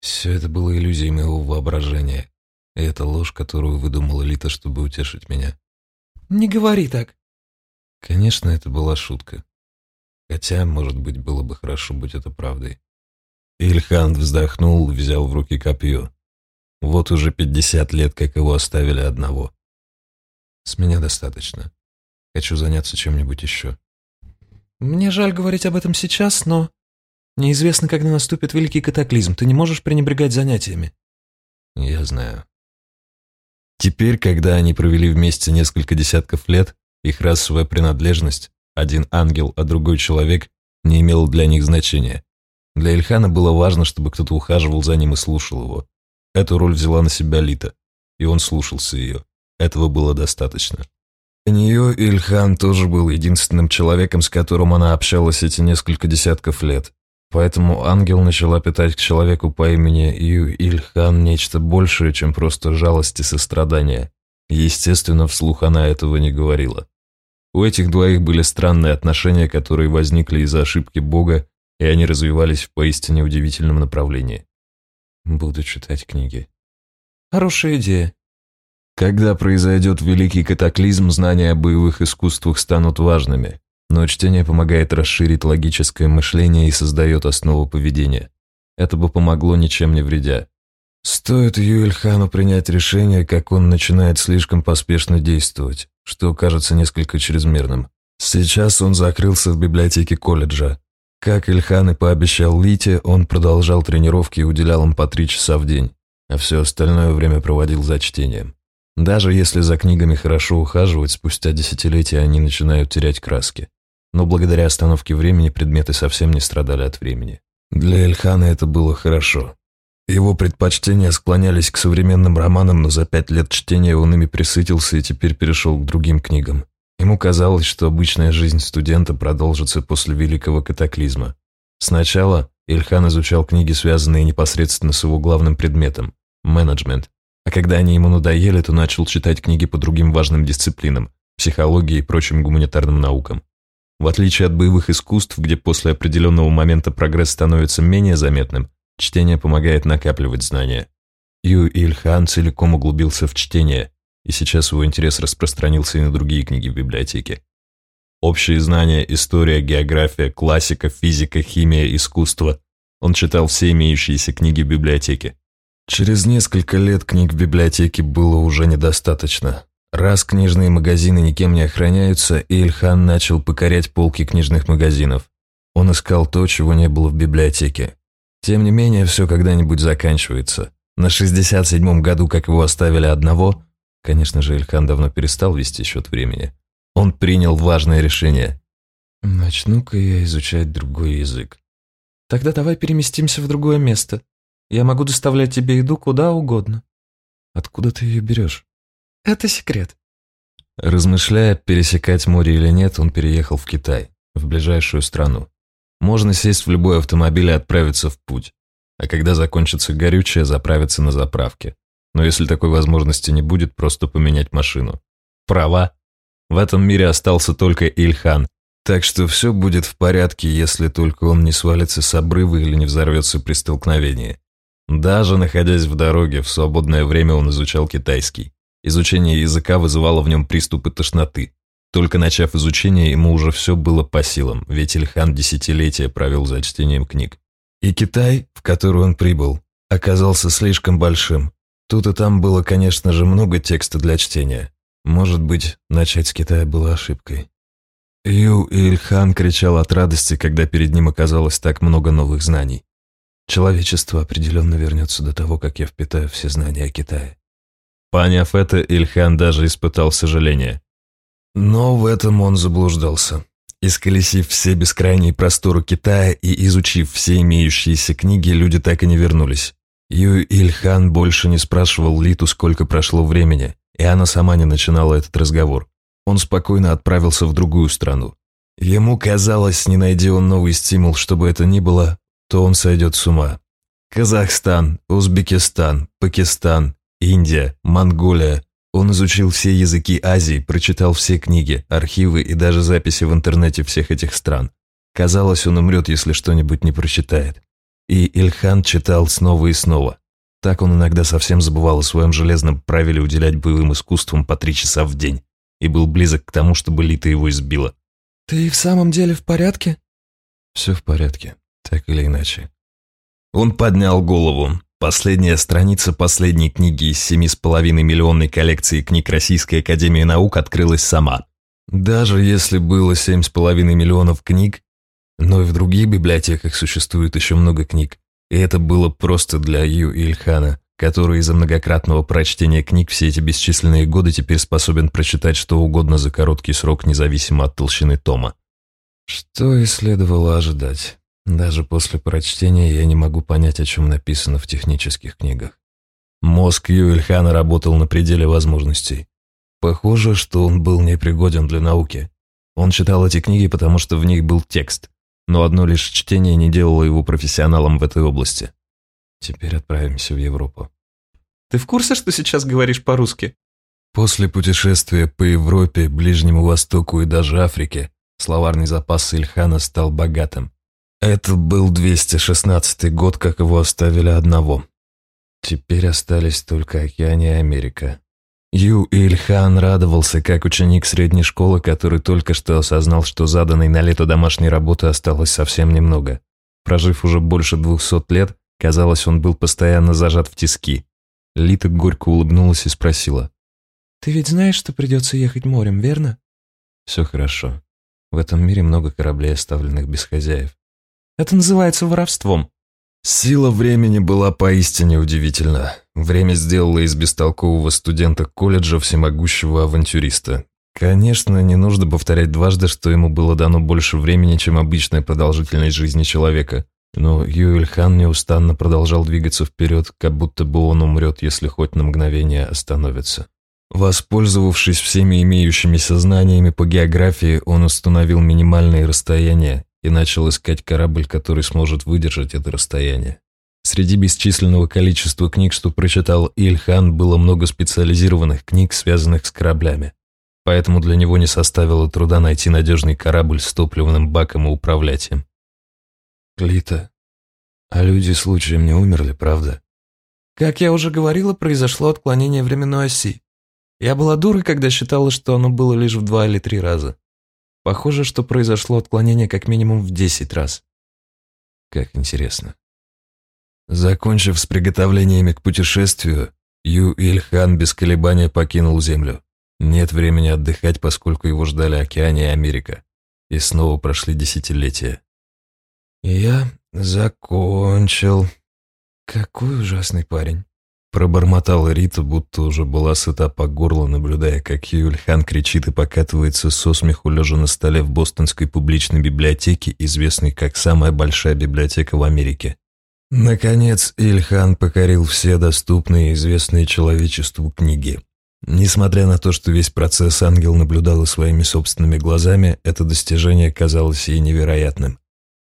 Все это было иллюзией моего воображения. И это ложь, которую выдумала Лита, чтобы утешить меня. «Не говори так!» Конечно, это была шутка. Хотя, может быть, было бы хорошо, быть это правдой. Ильхан вздохнул, взял в руки копье. Вот уже 50 лет, как его оставили одного. С меня достаточно. Хочу заняться чем-нибудь еще. Мне жаль говорить об этом сейчас, но неизвестно, когда наступит великий катаклизм. Ты не можешь пренебрегать занятиями. Я знаю. Теперь, когда они провели вместе несколько десятков лет, их расовая принадлежность, один ангел, а другой человек, не имела для них значения. Для Ильхана было важно, чтобы кто-то ухаживал за ним и слушал его. Эту роль взяла на себя Лита, и он слушался ее. Этого было достаточно. Для нее Ильхан тоже был единственным человеком, с которым она общалась эти несколько десятков лет. Поэтому ангел начала питать к человеку по имени Ю Ильхан нечто большее, чем просто жалость и сострадание. Естественно, вслух она этого не говорила. У этих двоих были странные отношения, которые возникли из-за ошибки Бога, и они развивались в поистине удивительном направлении. Буду читать книги. Хорошая идея. Когда произойдет великий катаклизм, знания о боевых искусствах станут важными но чтение помогает расширить логическое мышление и создает основу поведения. Это бы помогло ничем не вредя. Стоит Юэльхану принять решение, как он начинает слишком поспешно действовать, что кажется несколько чрезмерным. Сейчас он закрылся в библиотеке колледжа. Как Ильхан и пообещал Лите, он продолжал тренировки и уделял им по три часа в день, а все остальное время проводил за чтением. Даже если за книгами хорошо ухаживать, спустя десятилетия они начинают терять краски но благодаря остановке времени предметы совсем не страдали от времени. Для Эльхана это было хорошо. Его предпочтения склонялись к современным романам, но за пять лет чтения он ими присытился и теперь перешел к другим книгам. Ему казалось, что обычная жизнь студента продолжится после великого катаклизма. Сначала Ильхан изучал книги, связанные непосредственно с его главным предметом – менеджмент. А когда они ему надоели, то начал читать книги по другим важным дисциплинам – психологии и прочим гуманитарным наукам. В отличие от боевых искусств, где после определенного момента прогресс становится менее заметным, чтение помогает накапливать знания. Ю Ильхан целиком углубился в чтение, и сейчас его интерес распространился и на другие книги в библиотеке. Общие знания, история, география, классика, физика, химия, искусство. Он читал все имеющиеся книги в библиотеке. Через несколько лет книг в библиотеке было уже недостаточно. Раз книжные магазины никем не охраняются, Ильхан начал покорять полки книжных магазинов. Он искал то, чего не было в библиотеке. Тем не менее, все когда-нибудь заканчивается. На 67-м году, как его оставили одного, конечно же, Ильхан давно перестал вести счет времени, он принял важное решение. «Начну-ка я изучать другой язык». «Тогда давай переместимся в другое место. Я могу доставлять тебе еду куда угодно». «Откуда ты ее берешь?» Это секрет. Размышляя, пересекать море или нет, он переехал в Китай, в ближайшую страну. Можно сесть в любой автомобиль и отправиться в путь. А когда закончится горючее, заправиться на заправке. Но если такой возможности не будет, просто поменять машину. Права. В этом мире остался только Ильхан, так что все будет в порядке, если только он не свалится с обрыва или не взорвется при столкновении. Даже находясь в дороге, в свободное время он изучал китайский. Изучение языка вызывало в нем приступы тошноты. Только начав изучение, ему уже все было по силам, ведь Ильхан десятилетия провел за чтением книг. И Китай, в который он прибыл, оказался слишком большим. Тут и там было, конечно же, много текста для чтения. Может быть, начать с Китая было ошибкой. Ю Ильхан кричал от радости, когда перед ним оказалось так много новых знаний. Человечество определенно вернется до того, как я впитаю все знания о Китае. Поняв это, Ильхан даже испытал сожаление. Но в этом он заблуждался. Исколесив все бескрайние просторы Китая и изучив все имеющиеся книги, люди так и не вернулись. Ю Ильхан больше не спрашивал Литу, сколько прошло времени, и она сама не начинала этот разговор. Он спокойно отправился в другую страну. Ему казалось, не найди он новый стимул, чтобы это ни было, то он сойдет с ума. Казахстан, Узбекистан, Пакистан, Индия, Монголия. Он изучил все языки Азии, прочитал все книги, архивы и даже записи в интернете всех этих стран. Казалось, он умрет, если что-нибудь не прочитает. И Ильхан читал снова и снова. Так он иногда совсем забывал о своем железном правиле уделять боевым искусствам по три часа в день и был близок к тому, чтобы Лита его избила. «Ты в самом деле в порядке?» «Все в порядке, так или иначе». Он поднял голову. Последняя страница последней книги из семи с половиной миллионной коллекции книг Российской Академии Наук открылась сама. Даже если было семь с половиной миллионов книг, но и в других библиотеках существует еще много книг, и это было просто для Ю Ильхана, который из-за многократного прочтения книг все эти бесчисленные годы теперь способен прочитать что угодно за короткий срок, независимо от толщины тома. Что и следовало ожидать. Даже после прочтения я не могу понять, о чем написано в технических книгах. Мозг Юэльхана работал на пределе возможностей. Похоже, что он был непригоден для науки. Он читал эти книги, потому что в них был текст, но одно лишь чтение не делало его профессионалом в этой области. Теперь отправимся в Европу. Ты в курсе, что сейчас говоришь по-русски? После путешествия по Европе, Ближнему Востоку и даже Африке, словарный запас Ильхана стал богатым. Это был 216 год, как его оставили одного. Теперь остались только Океания и Америка. Ю Ильхан радовался, как ученик средней школы, который только что осознал, что заданной на лето домашней работы осталось совсем немного. Прожив уже больше двухсот лет, казалось, он был постоянно зажат в тиски. Лита горько улыбнулась и спросила. «Ты ведь знаешь, что придется ехать морем, верно?» «Все хорошо. В этом мире много кораблей, оставленных без хозяев. Это называется воровством. Сила времени была поистине удивительна. Время сделало из бестолкового студента колледжа всемогущего авантюриста. Конечно, не нужно повторять дважды, что ему было дано больше времени, чем обычная продолжительность жизни человека. Но Юэль Хан неустанно продолжал двигаться вперед, как будто бы он умрет, если хоть на мгновение остановится. Воспользовавшись всеми имеющимися знаниями по географии, он установил минимальные расстояния и начал искать корабль, который сможет выдержать это расстояние. Среди бесчисленного количества книг, что прочитал Ильхан, было много специализированных книг, связанных с кораблями. Поэтому для него не составило труда найти надежный корабль с топливным баком и управлять им. Клита, а люди случаем не умерли, правда? Как я уже говорила, произошло отклонение временной оси. Я была дурой, когда считала, что оно было лишь в два или три раза. Похоже, что произошло отклонение как минимум в 10 раз. Как интересно. Закончив с приготовлениями к путешествию, Ю Ильхан без колебания покинул Землю. Нет времени отдыхать, поскольку его ждали Океания и Америка. И снова прошли десятилетия. «Я закончил. Какой ужасный парень. Пробормотала Рита, будто уже была сыта по горло, наблюдая, как Юльхан кричит и покатывается со смеху, лежа на столе в бостонской публичной библиотеке, известной как самая большая библиотека в Америке. Наконец, Ильхан покорил все доступные и известные человечеству книги. Несмотря на то, что весь процесс ангел наблюдал своими собственными глазами, это достижение казалось ей невероятным.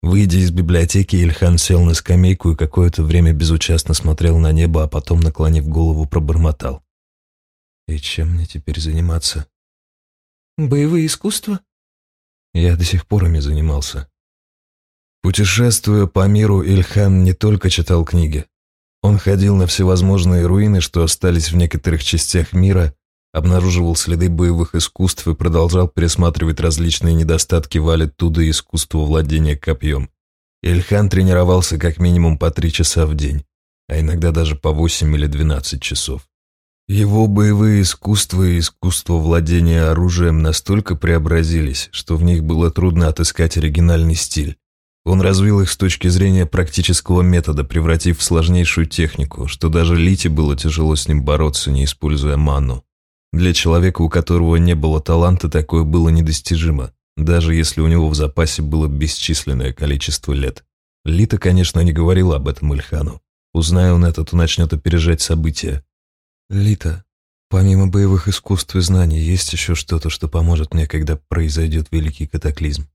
Выйдя из библиотеки, Ильхан сел на скамейку и какое-то время безучастно смотрел на небо, а потом, наклонив голову, пробормотал. «И чем мне теперь заниматься?» «Боевые искусства?» Я до сих пор ими занимался. Путешествуя по миру, Ильхан не только читал книги. Он ходил на всевозможные руины, что остались в некоторых частях мира, обнаруживал следы боевых искусств и продолжал пересматривать различные недостатки Валеттуда искусства владения копьем. Ильхан тренировался как минимум по три часа в день, а иногда даже по восемь или двенадцать часов. Его боевые искусства и искусство владения оружием настолько преобразились, что в них было трудно отыскать оригинальный стиль. Он развил их с точки зрения практического метода, превратив в сложнейшую технику, что даже Лите было тяжело с ним бороться, не используя ману. Для человека, у которого не было таланта, такое было недостижимо, даже если у него в запасе было бесчисленное количество лет. Лита, конечно, не говорила об этом Ильхану. Узная он это, то начнет опережать события. «Лита, помимо боевых искусств и знаний, есть еще что-то, что поможет мне, когда произойдет великий катаклизм?»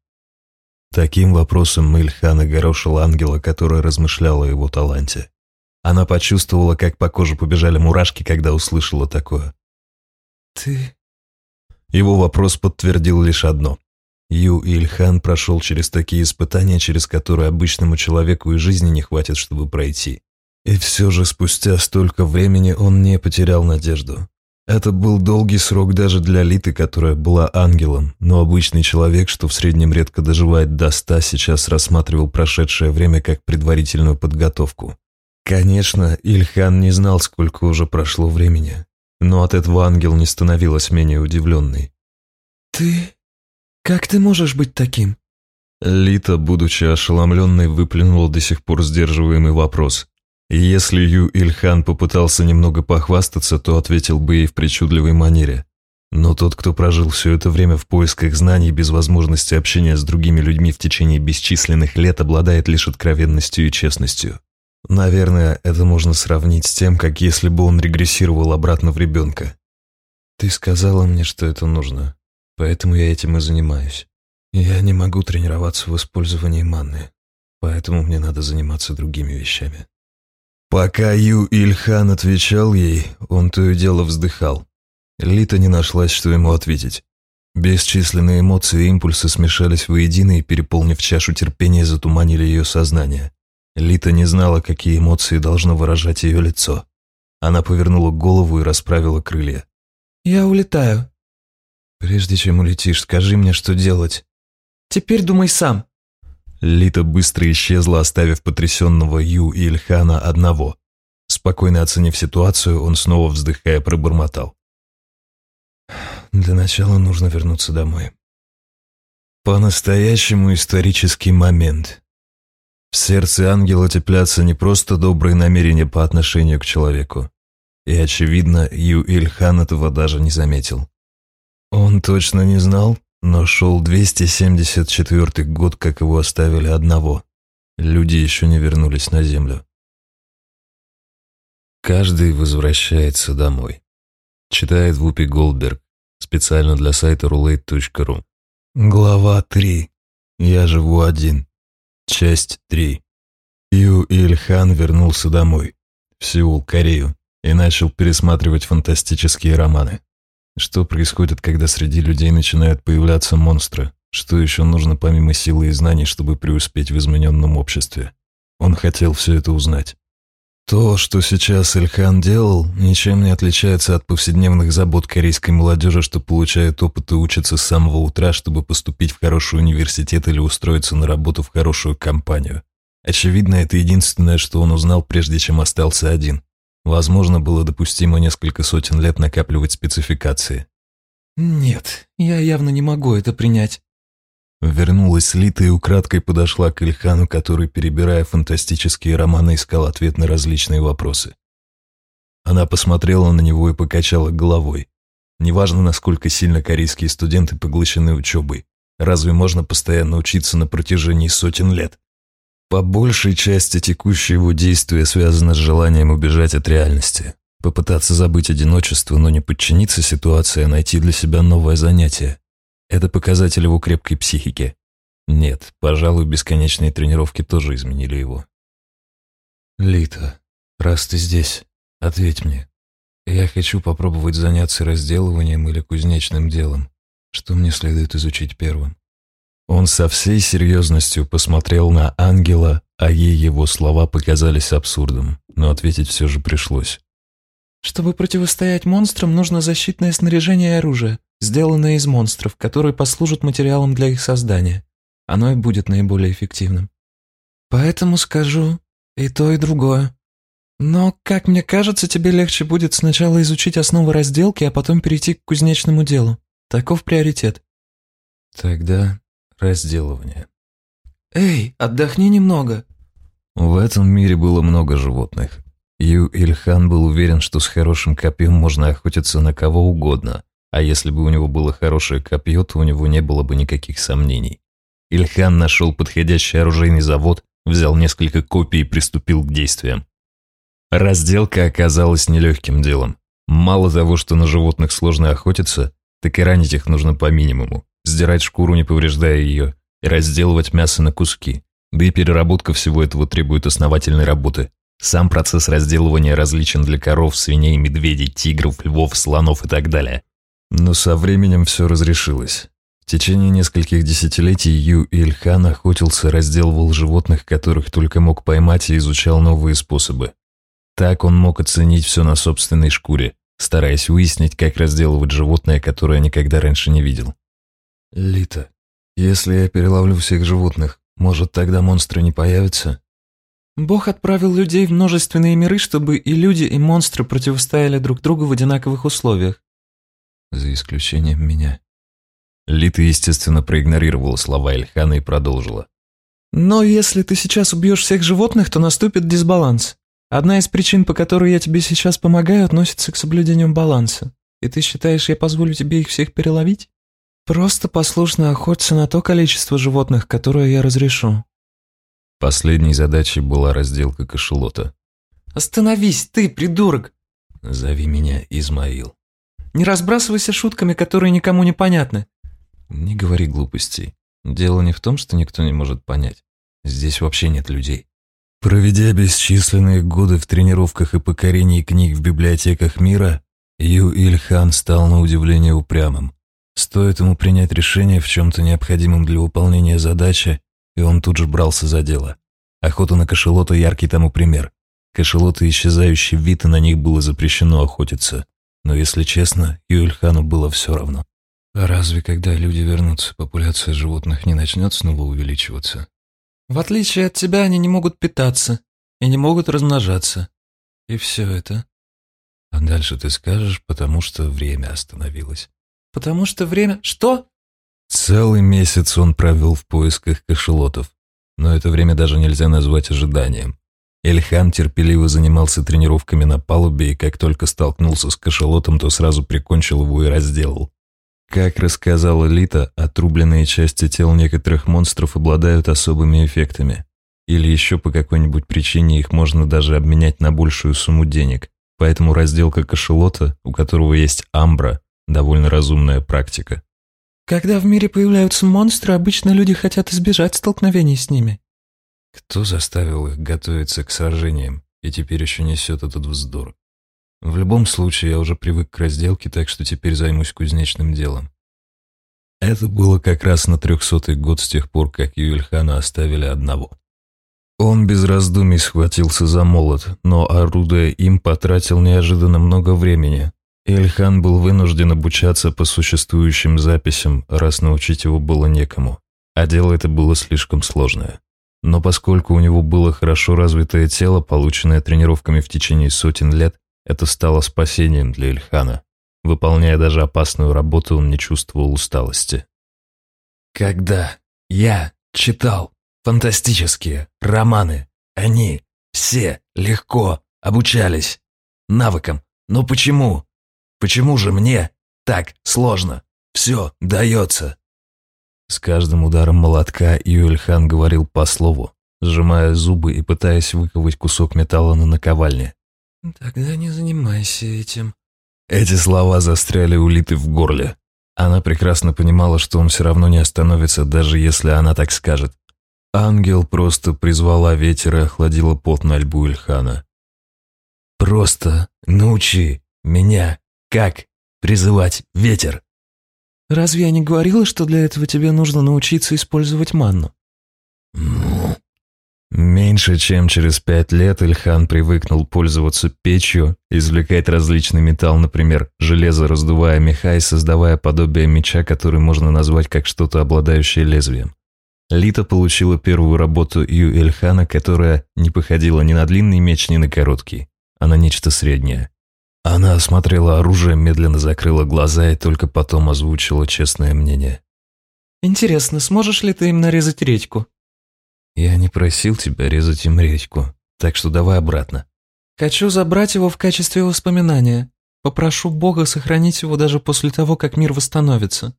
Таким вопросом Ильхан огорошил ангела, которая размышляла о его таланте. Она почувствовала, как по коже побежали мурашки, когда услышала такое. «Ты...» Его вопрос подтвердил лишь одно. Ю Ильхан прошел через такие испытания, через которые обычному человеку и жизни не хватит, чтобы пройти. И все же спустя столько времени он не потерял надежду. Это был долгий срок даже для Литы, которая была ангелом, но обычный человек, что в среднем редко доживает до ста, сейчас рассматривал прошедшее время как предварительную подготовку. Конечно, Ильхан не знал, сколько уже прошло времени, но от этого ангел не становилась менее удивленной. «Ты... как ты можешь быть таким?» Лита, будучи ошеломленной, выплюнула до сих пор сдерживаемый вопрос. Если Ю Ильхан попытался немного похвастаться, то ответил бы ей в причудливой манере. Но тот, кто прожил все это время в поисках знаний без возможности общения с другими людьми в течение бесчисленных лет, обладает лишь откровенностью и честностью. Наверное, это можно сравнить с тем, как если бы он регрессировал обратно в ребенка. Ты сказала мне, что это нужно, поэтому я этим и занимаюсь. Я не могу тренироваться в использовании манны, поэтому мне надо заниматься другими вещами. Пока Ю Ильхан отвечал ей, он то и дело вздыхал. Лита не нашлась, что ему ответить. Бесчисленные эмоции и импульсы смешались воедино и, переполнив чашу терпения, затуманили ее сознание. Лита не знала, какие эмоции должно выражать ее лицо. Она повернула голову и расправила крылья. «Я улетаю». «Прежде чем улетишь, скажи мне, что делать». «Теперь думай сам». Лита быстро исчезла, оставив потрясенного Ю и Ильхана одного. Спокойно оценив ситуацию, он снова вздыхая пробормотал. «Для начала нужно вернуться домой». По-настоящему исторический момент. В сердце ангела теплятся не просто добрые намерения по отношению к человеку. И, очевидно, Ю Ильхан этого даже не заметил. Он точно не знал, но шел 274 год, как его оставили одного. Люди еще не вернулись на землю. Каждый возвращается домой. Читает Вупи Голдберг специально для сайта roulette.ru. Глава 3. Я живу один. Часть 3. Ю Ильхан вернулся домой, в Сеул, Корею, и начал пересматривать фантастические романы. Что происходит, когда среди людей начинают появляться монстры? Что еще нужно помимо силы и знаний, чтобы преуспеть в измененном обществе? Он хотел все это узнать. То, что сейчас Ильхан делал, ничем не отличается от повседневных забот корейской молодежи, что получает опыт и учится с самого утра, чтобы поступить в хороший университет или устроиться на работу в хорошую компанию. Очевидно, это единственное, что он узнал, прежде чем остался один. Возможно, было допустимо несколько сотен лет накапливать спецификации. «Нет, я явно не могу это принять». Вернулась Лита и украдкой подошла к Ильхану, который, перебирая фантастические романы, искал ответ на различные вопросы. Она посмотрела на него и покачала головой. Неважно, насколько сильно корейские студенты поглощены учебой. Разве можно постоянно учиться на протяжении сотен лет? По большей части текущее его действие связано с желанием убежать от реальности, попытаться забыть одиночество, но не подчиниться ситуации, а найти для себя новое занятие. Это показатель его крепкой психики. Нет, пожалуй, бесконечные тренировки тоже изменили его. «Лита, раз ты здесь, ответь мне. Я хочу попробовать заняться разделыванием или кузнечным делом. Что мне следует изучить первым?» Он со всей серьезностью посмотрел на ангела, а ей его слова показались абсурдом, но ответить все же пришлось. «Чтобы противостоять монстрам, нужно защитное снаряжение и оружие, сделанное из монстров, которые послужат материалом для их создания. Оно и будет наиболее эффективным. Поэтому скажу и то, и другое. Но, как мне кажется, тебе легче будет сначала изучить основы разделки, а потом перейти к кузнечному делу. Таков приоритет». «Тогда разделывание. «Эй, отдохни немного!» В этом мире было много животных. Ю Ильхан был уверен, что с хорошим копьем можно охотиться на кого угодно, а если бы у него было хорошее копье, то у него не было бы никаких сомнений. Ильхан нашел подходящий оружейный завод, взял несколько копий и приступил к действиям. Разделка оказалась нелегким делом. Мало того, что на животных сложно охотиться, так и ранить их нужно по минимуму сдирать шкуру, не повреждая ее, и разделывать мясо на куски. Да и переработка всего этого требует основательной работы. Сам процесс разделывания различен для коров, свиней, медведей, тигров, львов, слонов и так далее. Но со временем все разрешилось. В течение нескольких десятилетий Ю Ильхан охотился, разделывал животных, которых только мог поймать и изучал новые способы. Так он мог оценить все на собственной шкуре, стараясь выяснить, как разделывать животное, которое никогда раньше не видел. «Лита, если я переловлю всех животных, может, тогда монстры не появятся?» Бог отправил людей в множественные миры, чтобы и люди, и монстры противостояли друг другу в одинаковых условиях. За исключением меня. Лита, естественно, проигнорировала слова Эльхана и продолжила. Но если ты сейчас убьешь всех животных, то наступит дисбаланс. Одна из причин, по которой я тебе сейчас помогаю, относится к соблюдению баланса. И ты считаешь, я позволю тебе их всех переловить? Просто послушно охоться на то количество животных, которое я разрешу. Последней задачей была разделка кошелота. «Остановись, ты, придурок!» «Зови меня Измаил». «Не разбрасывайся шутками, которые никому не понятны». «Не говори глупостей. Дело не в том, что никто не может понять. Здесь вообще нет людей». Проведя бесчисленные годы в тренировках и покорении книг в библиотеках мира, Ю Ильхан стал на удивление упрямым. Стоит ему принять решение в чем-то необходимом для выполнения задачи, и он тут же брался за дело. Охота на кошелота – яркий тому пример. Кошелоты исчезающий вид, и на них было запрещено охотиться. Но, если честно, Юэльхану было все равно. А разве когда люди вернутся, популяция животных не начнет снова увеличиваться? В отличие от тебя, они не могут питаться и не могут размножаться. И все это. А дальше ты скажешь, потому что время остановилось. Потому что время... Что? Целый месяц он провел в поисках кошелотов, но это время даже нельзя назвать ожиданием. Эльхан терпеливо занимался тренировками на палубе и как только столкнулся с кошелотом, то сразу прикончил его и разделал. Как рассказала Лита, отрубленные части тел некоторых монстров обладают особыми эффектами. Или еще по какой-нибудь причине их можно даже обменять на большую сумму денег. Поэтому разделка кошелота, у которого есть амбра, довольно разумная практика. Когда в мире появляются монстры, обычно люди хотят избежать столкновений с ними. Кто заставил их готовиться к сражениям и теперь еще несет этот вздор? В любом случае, я уже привык к разделке, так что теперь займусь кузнечным делом. Это было как раз на трехсотый год с тех пор, как Юэльхана оставили одного. Он без раздумий схватился за молот, но, орудуя им, потратил неожиданно много времени, Ильхан был вынужден обучаться по существующим записям, раз научить его было некому, а дело это было слишком сложное. Но поскольку у него было хорошо развитое тело, полученное тренировками в течение сотен лет, это стало спасением для Ильхана. Выполняя даже опасную работу, он не чувствовал усталости. Когда я читал фантастические романы, они все легко обучались навыкам. Но почему Почему же мне так сложно? Все дается. С каждым ударом молотка Юэльхан говорил по слову, сжимая зубы и пытаясь выковать кусок металла на наковальне. «Тогда не занимайся этим». Эти слова застряли у Литы в горле. Она прекрасно понимала, что он все равно не остановится, даже если она так скажет. Ангел просто призвала ветер и охладила пот на льбу Ильхана. «Просто научи меня как призывать ветер? Разве я не говорила, что для этого тебе нужно научиться использовать манну? Ну... Меньше чем через пять лет Ильхан привыкнул пользоваться печью, извлекать различный металл, например, железо, раздувая меха и создавая подобие меча, который можно назвать как что-то обладающее лезвием. Лита получила первую работу Ю Ильхана, которая не походила ни на длинный меч, ни на короткий, а на нечто среднее. Она осмотрела оружие, медленно закрыла глаза и только потом озвучила честное мнение. «Интересно, сможешь ли ты им нарезать редьку?» «Я не просил тебя резать им редьку, так что давай обратно». «Хочу забрать его в качестве воспоминания. Попрошу Бога сохранить его даже после того, как мир восстановится».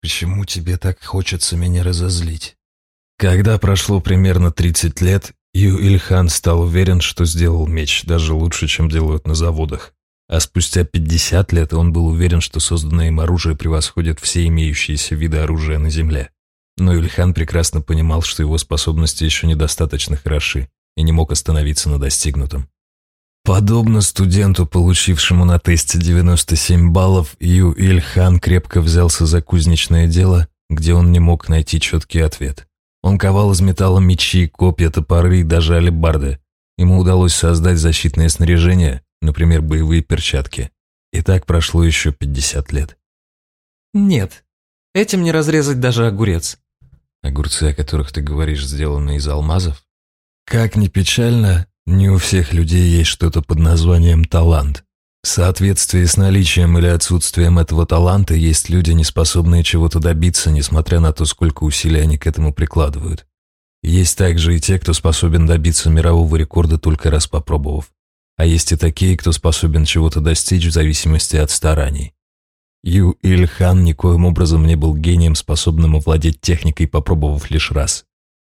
«Почему тебе так хочется меня разозлить?» Когда прошло примерно 30 лет, Ю Ильхан стал уверен, что сделал меч даже лучше, чем делают на заводах. А спустя 50 лет он был уверен, что созданное им оружие превосходит все имеющиеся виды оружия на Земле. Но Ильхан прекрасно понимал, что его способности еще недостаточно хороши и не мог остановиться на достигнутом. Подобно студенту, получившему на тесте 97 баллов, Ю Ильхан крепко взялся за кузнечное дело, где он не мог найти четкий ответ. Он ковал из металла мечи, копья, топоры и даже алебарды. Ему удалось создать защитное снаряжение, например, боевые перчатки. И так прошло еще 50 лет. Нет, этим не разрезать даже огурец. Огурцы, о которых ты говоришь, сделаны из алмазов? Как ни печально, не у всех людей есть что-то под названием талант. В соответствии с наличием или отсутствием этого таланта есть люди, не способные чего-то добиться, несмотря на то, сколько усилий они к этому прикладывают. Есть также и те, кто способен добиться мирового рекорда только раз попробовав. А есть и такие, кто способен чего-то достичь в зависимости от стараний. Ю Ильхан никоим образом не был гением, способным овладеть техникой, попробовав лишь раз.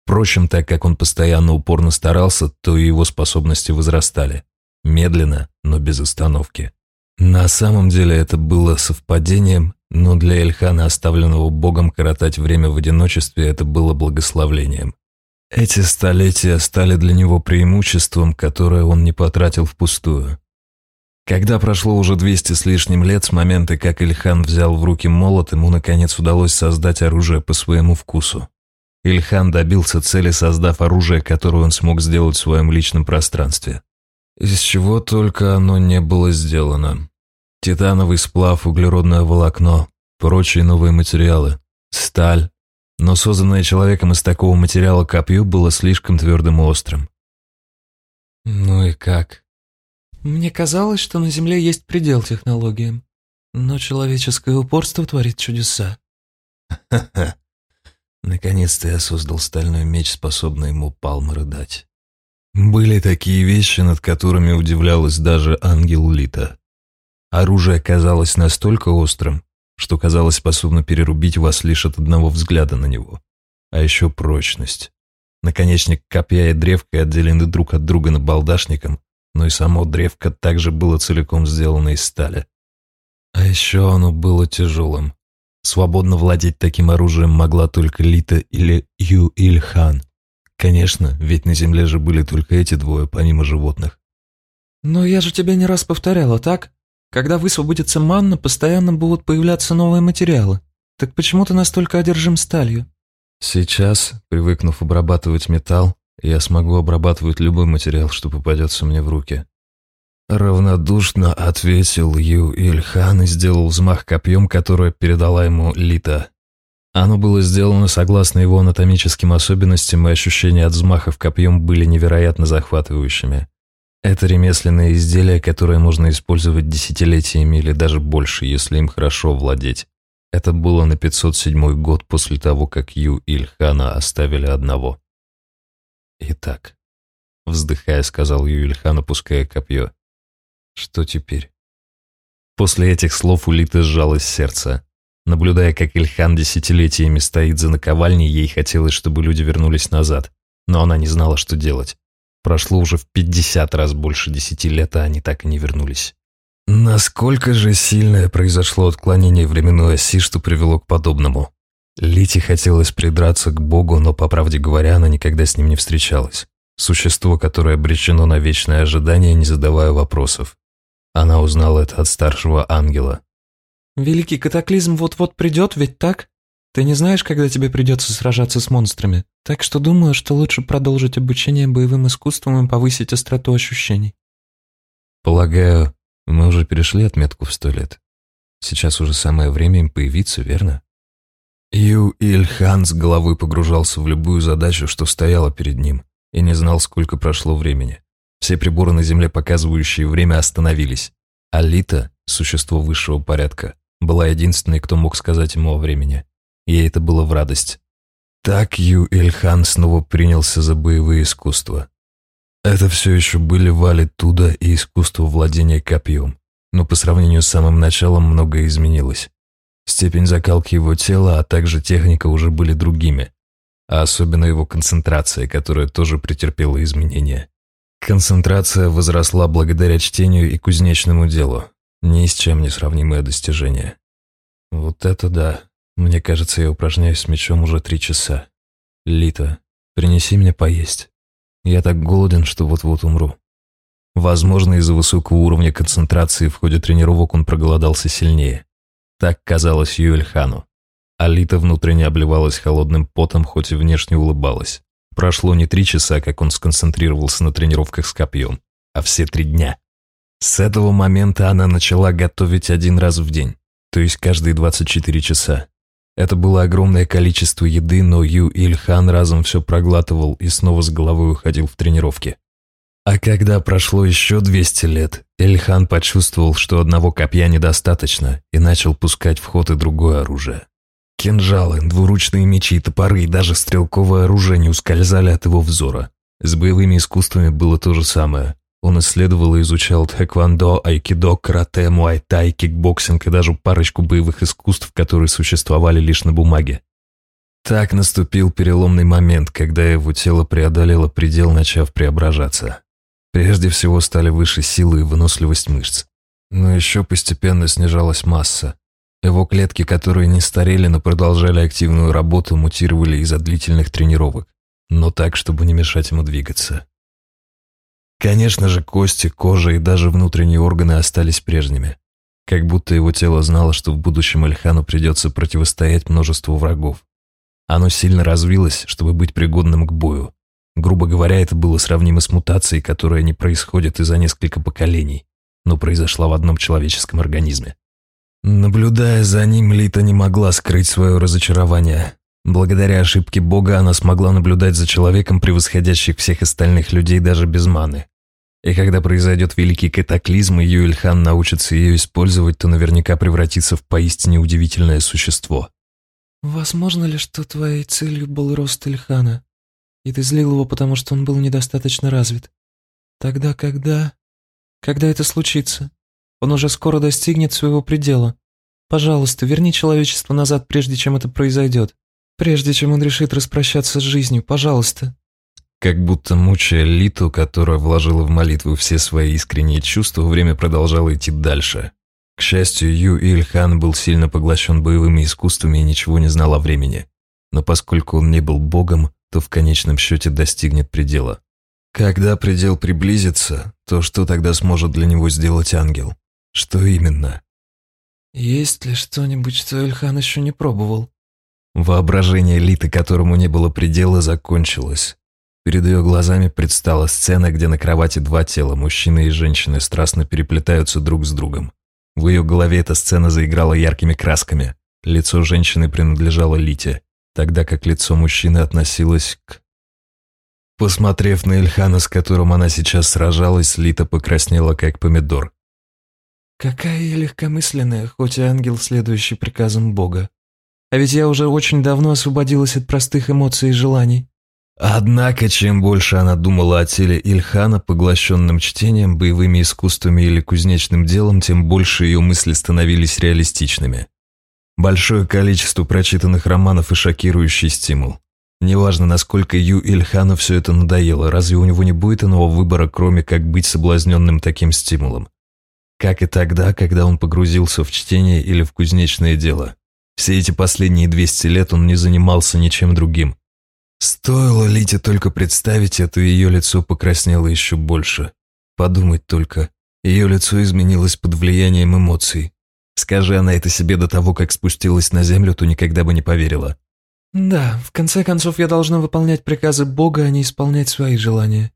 Впрочем, так как он постоянно упорно старался, то и его способности возрастали. Медленно, но без остановки. На самом деле это было совпадением, но для Ильхана, оставленного Богом коротать время в одиночестве, это было благословлением. Эти столетия стали для него преимуществом, которое он не потратил впустую. Когда прошло уже 200 с лишним лет с момента, как Ильхан взял в руки молот, ему наконец удалось создать оружие по своему вкусу. Ильхан добился цели, создав оружие, которое он смог сделать в своем личном пространстве. Из чего только оно не было сделано. Титановый сплав, углеродное волокно, прочие новые материалы, сталь, но созданное человеком из такого материала копье было слишком твердым и острым. «Ну и как?» «Мне казалось, что на Земле есть предел технологиям, но человеческое упорство творит чудеса». «Ха-ха! Наконец-то я создал стальной меч, способный ему Палмеры дать». Были такие вещи, над которыми удивлялась даже ангел Лита. Оружие казалось настолько острым, что казалось способно перерубить вас лишь от одного взгляда на него. А еще прочность. Наконечник копья и древка отделены друг от друга набалдашником, но и само древко также было целиком сделано из стали. А еще оно было тяжелым. Свободно владеть таким оружием могла только Лита или Ю Ильхан. Конечно, ведь на земле же были только эти двое, помимо животных. «Но я же тебе не раз повторяла, так? Когда высвободится манна, постоянно будут появляться новые материалы. Так почему ты настолько одержим сталью? Сейчас, привыкнув обрабатывать металл, я смогу обрабатывать любой материал, что попадется мне в руки. Равнодушно ответил Ю Ильхан и сделал взмах копьем, которое передала ему Лита. Оно было сделано согласно его анатомическим особенностям, и ощущения от взмахов копьем были невероятно захватывающими. Это ремесленное изделие, которое можно использовать десятилетиями или даже больше, если им хорошо владеть. Это было на 507 год после того, как Ю Ильхана оставили одного. «Итак», — вздыхая, сказал Ю Ильхан, опуская копье, — «что теперь?» После этих слов у Литы сжалось сердце. Наблюдая, как Ильхан десятилетиями стоит за наковальней, ей хотелось, чтобы люди вернулись назад, но она не знала, что делать. Прошло уже в 50 раз больше десяти лет, а они так и не вернулись. Насколько же сильное произошло отклонение временной оси, что привело к подобному? Лите хотелось придраться к Богу, но, по правде говоря, она никогда с ним не встречалась. Существо, которое обречено на вечное ожидание, не задавая вопросов. Она узнала это от старшего ангела. «Великий катаклизм вот-вот придет, ведь так?» Ты не знаешь, когда тебе придется сражаться с монстрами, так что думаю, что лучше продолжить обучение боевым искусствам и повысить остроту ощущений. Полагаю, мы уже перешли отметку в сто лет. Сейчас уже самое время им появиться, верно? Ю Ильхан с головой погружался в любую задачу, что стояла перед ним, и не знал, сколько прошло времени. Все приборы на Земле, показывающие время, остановились. Алита, существо высшего порядка, была единственной, кто мог сказать ему о времени. Ей это было в радость. Так Ю Ильхан снова принялся за боевые искусства. Это все еще были Вали Туда и искусство владения копьем, но по сравнению с самым началом многое изменилось. Степень закалки его тела, а также техника уже были другими, а особенно его концентрация, которая тоже претерпела изменения. Концентрация возросла благодаря чтению и кузнечному делу, ни с чем не сравнимое достижение. Вот это да. Мне кажется, я упражняюсь с мечом уже три часа. Лита, принеси мне поесть. Я так голоден, что вот-вот умру. Возможно, из-за высокого уровня концентрации в ходе тренировок он проголодался сильнее. Так казалось Юэльхану. Алита внутренне обливалась холодным потом, хоть и внешне улыбалась. Прошло не три часа, как он сконцентрировался на тренировках с копьем, а все три дня. С этого момента она начала готовить один раз в день, то есть каждые 24 часа. Это было огромное количество еды, но Ю Ильхан разом все проглатывал и снова с головой уходил в тренировки. А когда прошло еще 200 лет, Ильхан почувствовал, что одного копья недостаточно, и начал пускать в ход и другое оружие. Кинжалы, двуручные мечи, топоры и даже стрелковое оружие не ускользали от его взора. С боевыми искусствами было то же самое. Он исследовал и изучал тхэквондо, айкидо, карате, муайтай, кикбоксинг и даже парочку боевых искусств, которые существовали лишь на бумаге. Так наступил переломный момент, когда его тело преодолело предел, начав преображаться. Прежде всего стали выше силы и выносливость мышц. Но еще постепенно снижалась масса. Его клетки, которые не старели, но продолжали активную работу, мутировали из-за длительных тренировок, но так, чтобы не мешать ему двигаться. Конечно же, кости, кожа и даже внутренние органы остались прежними. Как будто его тело знало, что в будущем Эльхану придется противостоять множеству врагов. Оно сильно развилось, чтобы быть пригодным к бою. Грубо говоря, это было сравнимо с мутацией, которая не происходит из-за несколько поколений, но произошла в одном человеческом организме. Наблюдая за ним, Лита не могла скрыть свое разочарование. Благодаря ошибке Бога она смогла наблюдать за человеком, превосходящих всех остальных людей даже без маны. И когда произойдет великий катаклизм, и Юэльхан научится ее использовать, то наверняка превратится в поистине удивительное существо. «Возможно ли, что твоей целью был рост Ильхана, и ты злил его, потому что он был недостаточно развит? Тогда когда... Когда это случится? Он уже скоро достигнет своего предела. Пожалуйста, верни человечество назад, прежде чем это произойдет. Прежде чем он решит распрощаться с жизнью, пожалуйста. Как будто мучая Литу, которая вложила в молитву все свои искренние чувства, время продолжало идти дальше. К счастью, Ю Ильхан был сильно поглощен боевыми искусствами и ничего не знал о времени. Но поскольку он не был богом, то в конечном счете достигнет предела. Когда предел приблизится, то что тогда сможет для него сделать ангел? Что именно? Есть ли что-нибудь, что Ильхан еще не пробовал? Воображение Литы, которому не было предела, закончилось. Перед ее глазами предстала сцена, где на кровати два тела, мужчины и женщины, страстно переплетаются друг с другом. В ее голове эта сцена заиграла яркими красками. Лицо женщины принадлежало Лите, тогда как лицо мужчины относилось к... Посмотрев на Ильхана, с которым она сейчас сражалась, Лита покраснела, как помидор. «Какая я легкомысленная, хоть и ангел, следующий приказам Бога. А ведь я уже очень давно освободилась от простых эмоций и желаний. Однако, чем больше она думала о теле Ильхана, поглощенным чтением, боевыми искусствами или кузнечным делом, тем больше ее мысли становились реалистичными. Большое количество прочитанных романов и шокирующий стимул. Неважно, насколько Ю Ильхану все это надоело, разве у него не будет иного выбора, кроме как быть соблазненным таким стимулом? Как и тогда, когда он погрузился в чтение или в кузнечное дело. Все эти последние 200 лет он не занимался ничем другим. Стоило Лите только представить это, ее лицо покраснело еще больше. Подумать только, ее лицо изменилось под влиянием эмоций. Скажи она это себе до того, как спустилась на землю, то никогда бы не поверила. Да, в конце концов я должна выполнять приказы Бога, а не исполнять свои желания.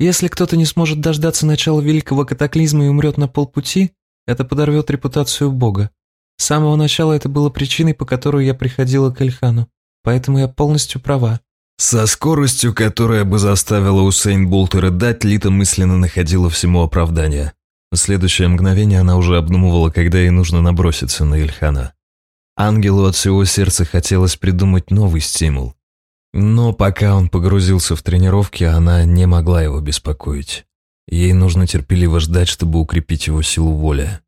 Если кто-то не сможет дождаться начала великого катаклизма и умрет на полпути, это подорвет репутацию Бога. С самого начала это было причиной, по которой я приходила к Эльхану, поэтому я полностью права. Со скоростью, которая бы заставила Усейн Болта рыдать, Лита мысленно находила всему оправдание. В следующее мгновение она уже обдумывала, когда ей нужно наброситься на Ильхана. Ангелу от всего сердца хотелось придумать новый стимул. Но пока он погрузился в тренировки, она не могла его беспокоить. Ей нужно терпеливо ждать, чтобы укрепить его силу воли.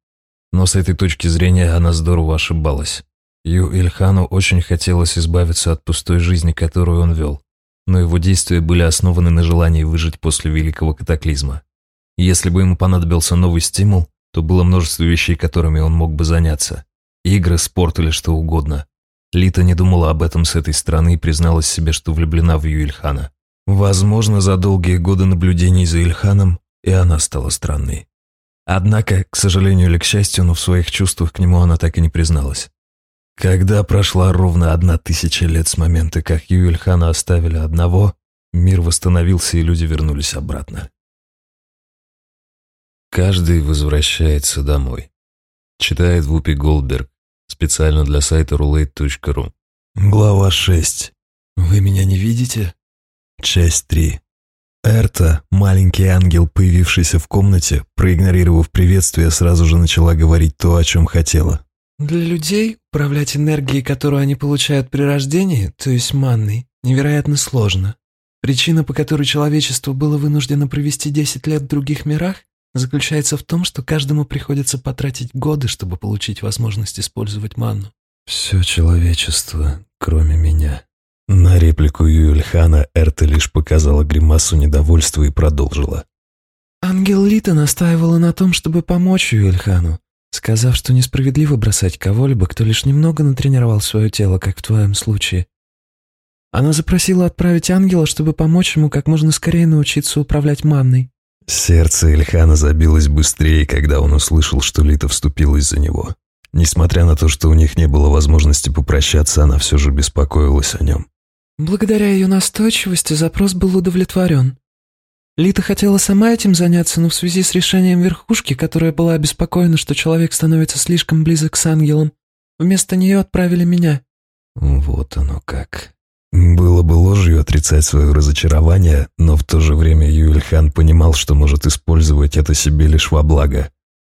Но с этой точки зрения она здорово ошибалась. Ю Ильхану очень хотелось избавиться от пустой жизни, которую он вел, но его действия были основаны на желании выжить после великого катаклизма. Если бы ему понадобился новый стимул, то было множество вещей, которыми он мог бы заняться. Игры, спорт или что угодно. Лита не думала об этом с этой стороны и призналась себе, что влюблена в Юильхана. Возможно, за долгие годы наблюдений за Ильханом и она стала странной. Однако, к сожалению или к счастью, но в своих чувствах к нему она так и не призналась. Когда прошла ровно одна тысяча лет с момента, как Юэльхана оставили одного, мир восстановился и люди вернулись обратно. Каждый возвращается домой. Читает Вупи Голдберг. Специально для сайта roulette.ru. Глава 6. Вы меня не видите? Часть 3. Эрта, маленький ангел, появившийся в комнате, проигнорировав приветствие, сразу же начала говорить то, о чем хотела. Для людей управлять энергией, которую они получают при рождении, то есть манной, невероятно сложно. Причина, по которой человечество было вынуждено провести 10 лет в других мирах, заключается в том, что каждому приходится потратить годы, чтобы получить возможность использовать манну. «Все человечество, кроме меня». На реплику Юэльхана Эрта лишь показала гримасу недовольства и продолжила. Ангел Лита настаивала на том, чтобы помочь Юэльхану, сказав, что несправедливо бросать кого-либо, кто лишь немного натренировал свое тело, как в твоем случае. Она запросила отправить ангела, чтобы помочь ему как можно скорее научиться управлять манной. Сердце Эльхана забилось быстрее, когда он услышал, что Лита вступилась за него. Несмотря на то, что у них не было возможности попрощаться, она все же беспокоилась о нем. Благодаря ее настойчивости запрос был удовлетворен. Лита хотела сама этим заняться, но в связи с решением верхушки, которая была обеспокоена, что человек становится слишком близок с ангелом, вместо нее отправили меня. Вот оно как. Было бы ложью отрицать свое разочарование, но в то же время Юэльхан понимал, что может использовать это себе лишь во благо.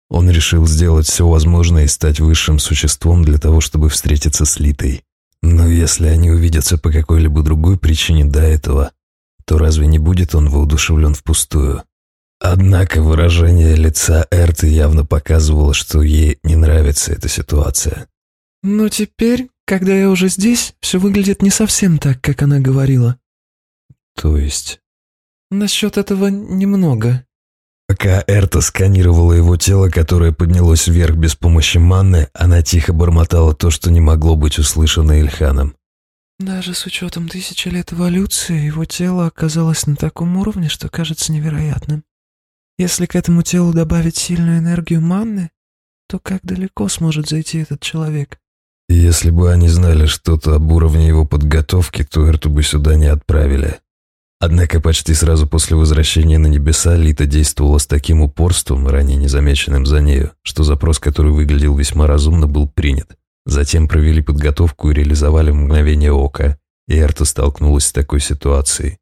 Он решил сделать все возможное и стать высшим существом для того, чтобы встретиться с Литой. Но если они увидятся по какой-либо другой причине до этого, то разве не будет он воодушевлен впустую? Однако выражение лица Эрты явно показывало, что ей не нравится эта ситуация. Но теперь, когда я уже здесь, все выглядит не совсем так, как она говорила. То есть? Насчет этого немного. Пока Эрта сканировала его тело, которое поднялось вверх без помощи манны, она тихо бормотала то, что не могло быть услышано Ильханом. Даже с учетом тысячи лет эволюции, его тело оказалось на таком уровне, что кажется невероятным. Если к этому телу добавить сильную энергию манны, то как далеко сможет зайти этот человек? Если бы они знали что-то об уровне его подготовки, то Эрту бы сюда не отправили. Однако почти сразу после возвращения на небеса Лита действовала с таким упорством, ранее незамеченным за нею, что запрос, который выглядел весьма разумно, был принят. Затем провели подготовку и реализовали мгновение ока, и Эрта столкнулась с такой ситуацией.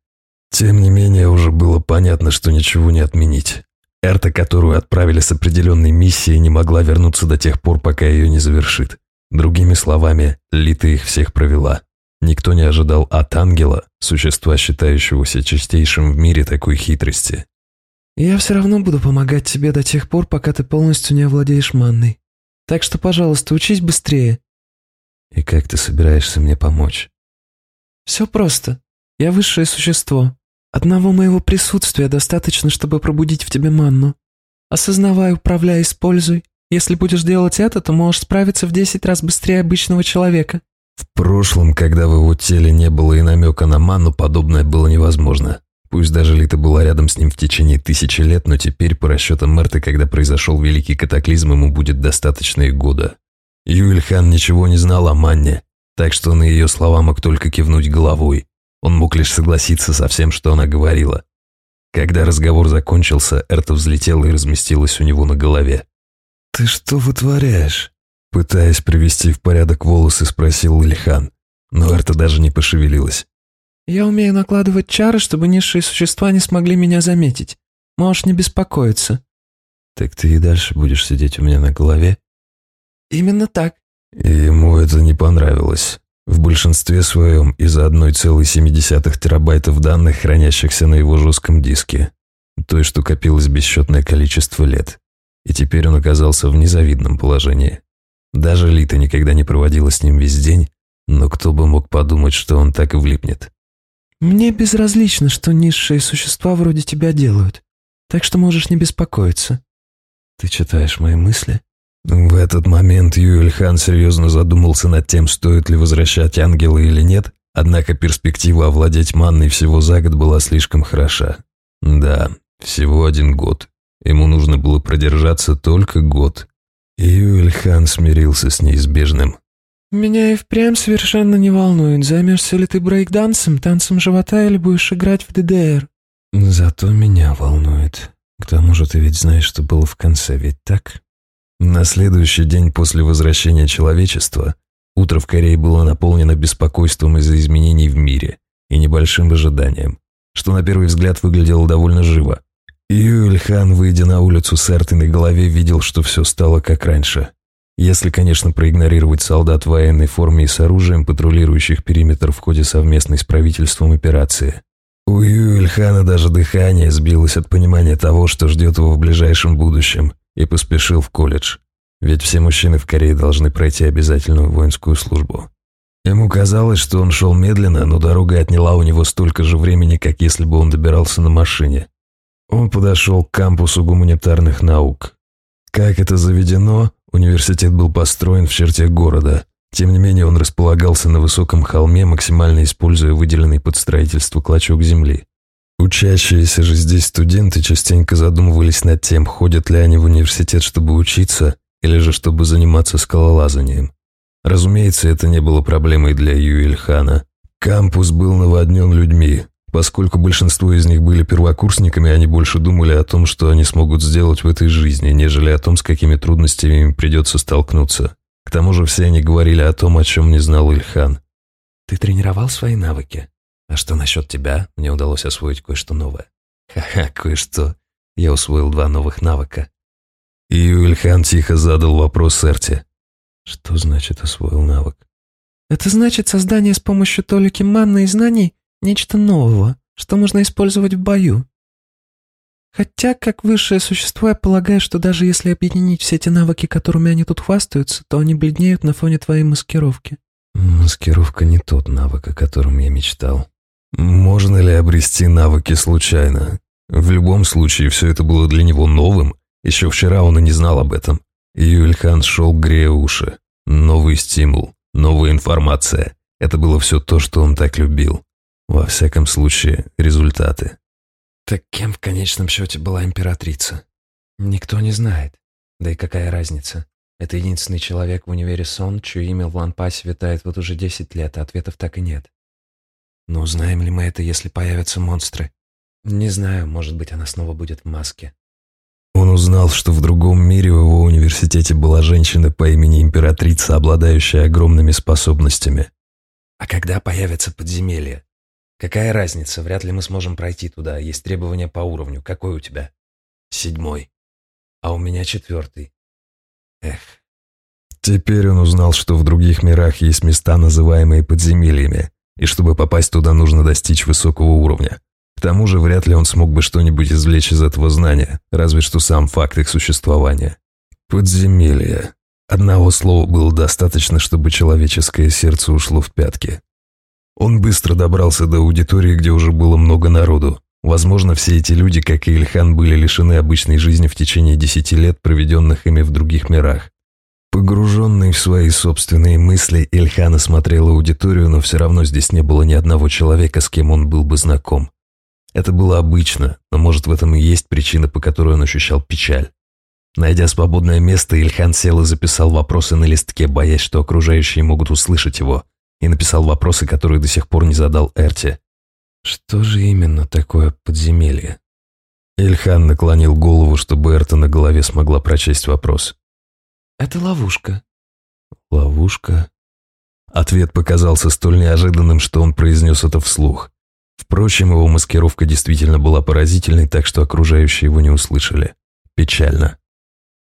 Тем не менее, уже было понятно, что ничего не отменить. Эрта, которую отправили с определенной миссией, не могла вернуться до тех пор, пока ее не завершит. Другими словами, Лита их всех провела. Никто не ожидал от ангела, существа, считающегося чистейшим в мире такой хитрости. «Я все равно буду помогать тебе до тех пор, пока ты полностью не овладеешь манной. Так что, пожалуйста, учись быстрее». «И как ты собираешься мне помочь?» «Все просто. Я высшее существо. Одного моего присутствия достаточно, чтобы пробудить в тебе манну. Осознавай, управляй, используй. Если будешь делать это, то можешь справиться в десять раз быстрее обычного человека». В прошлом, когда в его теле не было и намека на ману, подобное было невозможно. Пусть даже Лита была рядом с ним в течение тысячи лет, но теперь, по расчетам Мерты, когда произошел великий катаклизм, ему будет достаточно и года. Юэльхан ничего не знал о манне, так что на ее слова мог только кивнуть головой. Он мог лишь согласиться со всем, что она говорила. Когда разговор закончился, Эрта взлетела и разместилась у него на голове. «Ты что вытворяешь?» Пытаясь привести в порядок волосы, спросил Ильхан, но Эрта даже не пошевелилась. «Я умею накладывать чары, чтобы низшие существа не смогли меня заметить. Можешь не беспокоиться». «Так ты и дальше будешь сидеть у меня на голове?» «Именно так». И ему это не понравилось. В большинстве своем из-за 1,7 терабайтов данных, хранящихся на его жестком диске. Той, что копилось бесчетное количество лет. И теперь он оказался в незавидном положении. Даже Лита никогда не проводила с ним весь день, но кто бы мог подумать, что он так и влипнет. «Мне безразлично, что низшие существа вроде тебя делают, так что можешь не беспокоиться». «Ты читаешь мои мысли?» В этот момент Юэльхан серьезно задумался над тем, стоит ли возвращать ангела или нет, однако перспектива овладеть манной всего за год была слишком хороша. Да, всего один год. Ему нужно было продержаться только год, Юэльхан смирился с неизбежным. «Меня и впрямь совершенно не волнует, займешься ли ты брейкдансом, танцем живота или будешь играть в ДДР». «Зато меня волнует. К тому же ты ведь знаешь, что было в конце, ведь так?» На следующий день после возвращения человечества утро в Корее было наполнено беспокойством из-за изменений в мире и небольшим ожиданием, что на первый взгляд выглядело довольно живо. Юэльхан, выйдя на улицу с на голове, видел, что все стало как раньше. Если, конечно, проигнорировать солдат в военной форме и с оружием, патрулирующих периметр в ходе совместной с правительством операции. У Юэльхана даже дыхание сбилось от понимания того, что ждет его в ближайшем будущем, и поспешил в колледж. Ведь все мужчины в Корее должны пройти обязательную воинскую службу. Ему казалось, что он шел медленно, но дорога отняла у него столько же времени, как если бы он добирался на машине. Он подошел к кампусу гуманитарных наук. Как это заведено, университет был построен в черте города. Тем не менее, он располагался на высоком холме, максимально используя выделенный под строительство клочок земли. Учащиеся же здесь студенты частенько задумывались над тем, ходят ли они в университет, чтобы учиться, или же чтобы заниматься скалолазанием. Разумеется, это не было проблемой для Юэльхана. Кампус был наводнен людьми, Поскольку большинство из них были первокурсниками, они больше думали о том, что они смогут сделать в этой жизни, нежели о том, с какими трудностями им придется столкнуться. К тому же все они говорили о том, о чем не знал Ильхан. «Ты тренировал свои навыки? А что насчет тебя? Мне удалось освоить кое-что новое». «Ха-ха, кое-что. Я усвоил два новых навыка». И Ильхан тихо задал вопрос Эрте. «Что значит освоил навык?» «Это значит создание с помощью толики манны и знаний Нечто нового, что можно использовать в бою. Хотя, как высшее существо, я полагаю, что даже если объединить все эти навыки, которыми они тут хвастаются, то они бледнеют на фоне твоей маскировки. Маскировка не тот навык, о котором я мечтал. Можно ли обрести навыки случайно? В любом случае, все это было для него новым. Еще вчера он и не знал об этом. Юльхан шел, грея уши. Новый стимул, новая информация. Это было все то, что он так любил. Во всяком случае, результаты. Так кем в конечном счете была императрица? Никто не знает. Да и какая разница? Это единственный человек в универе Сон, чье имя в Ланпасе витает вот уже 10 лет, а ответов так и нет. Но узнаем ли мы это, если появятся монстры? Не знаю, может быть, она снова будет в маске. Он узнал, что в другом мире в его университете была женщина по имени Императрица, обладающая огромными способностями. А когда появятся подземелья? Какая разница, вряд ли мы сможем пройти туда. Есть требования по уровню. Какой у тебя? Седьмой. А у меня четвертый. Эх. Теперь он узнал, что в других мирах есть места, называемые подземельями, и чтобы попасть туда, нужно достичь высокого уровня. К тому же вряд ли он смог бы что-нибудь извлечь из этого знания, разве что сам факт их существования. Подземелье. Одного слова было достаточно, чтобы человеческое сердце ушло в пятки. Он быстро добрался до аудитории, где уже было много народу. Возможно, все эти люди, как и Ильхан, были лишены обычной жизни в течение десяти лет, проведенных ими в других мирах. Погруженный в свои собственные мысли, Ильхан осмотрел аудиторию, но все равно здесь не было ни одного человека, с кем он был бы знаком. Это было обычно, но может в этом и есть причина, по которой он ощущал печаль. Найдя свободное место, Ильхан сел и записал вопросы на листке, боясь, что окружающие могут услышать его – и написал вопросы, которые до сих пор не задал Эрти. Что же именно такое подземелье? Ильхан наклонил голову, чтобы Эрта на голове смогла прочесть вопрос. Это ловушка. Ловушка? Ответ показался столь неожиданным, что он произнес это вслух. Впрочем, его маскировка действительно была поразительной, так что окружающие его не услышали. Печально.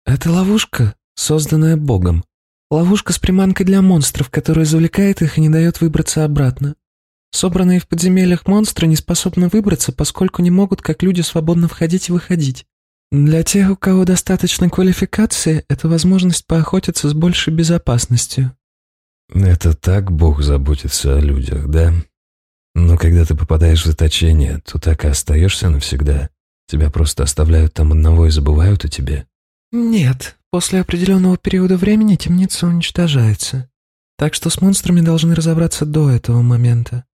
Это ловушка, созданная Богом. Ловушка с приманкой для монстров, которая завлекает их и не дает выбраться обратно. Собранные в подземельях монстры не способны выбраться, поскольку не могут, как люди, свободно входить и выходить. Для тех, у кого достаточно квалификации, это возможность поохотиться с большей безопасностью. Это так Бог заботится о людях, да? Но когда ты попадаешь в заточение, то так и остаешься навсегда. Тебя просто оставляют там одного и забывают о тебе. Нет, после определенного периода времени темница уничтожается. Так что с монстрами должны разобраться до этого момента.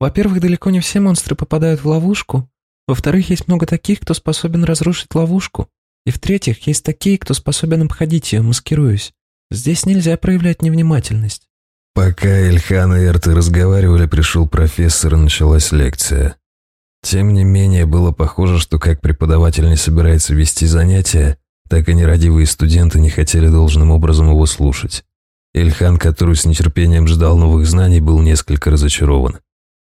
Во-первых, далеко не все монстры попадают в ловушку. Во-вторых, есть много таких, кто способен разрушить ловушку. И в-третьих, есть такие, кто способен обходить ее, маскируясь. Здесь нельзя проявлять невнимательность. Пока Ильхан и Эрты разговаривали, пришел профессор и началась лекция. Тем не менее, было похоже, что как преподаватель не собирается вести занятия, так и нерадивые студенты не хотели должным образом его слушать. Ильхан, который с нетерпением ждал новых знаний, был несколько разочарован.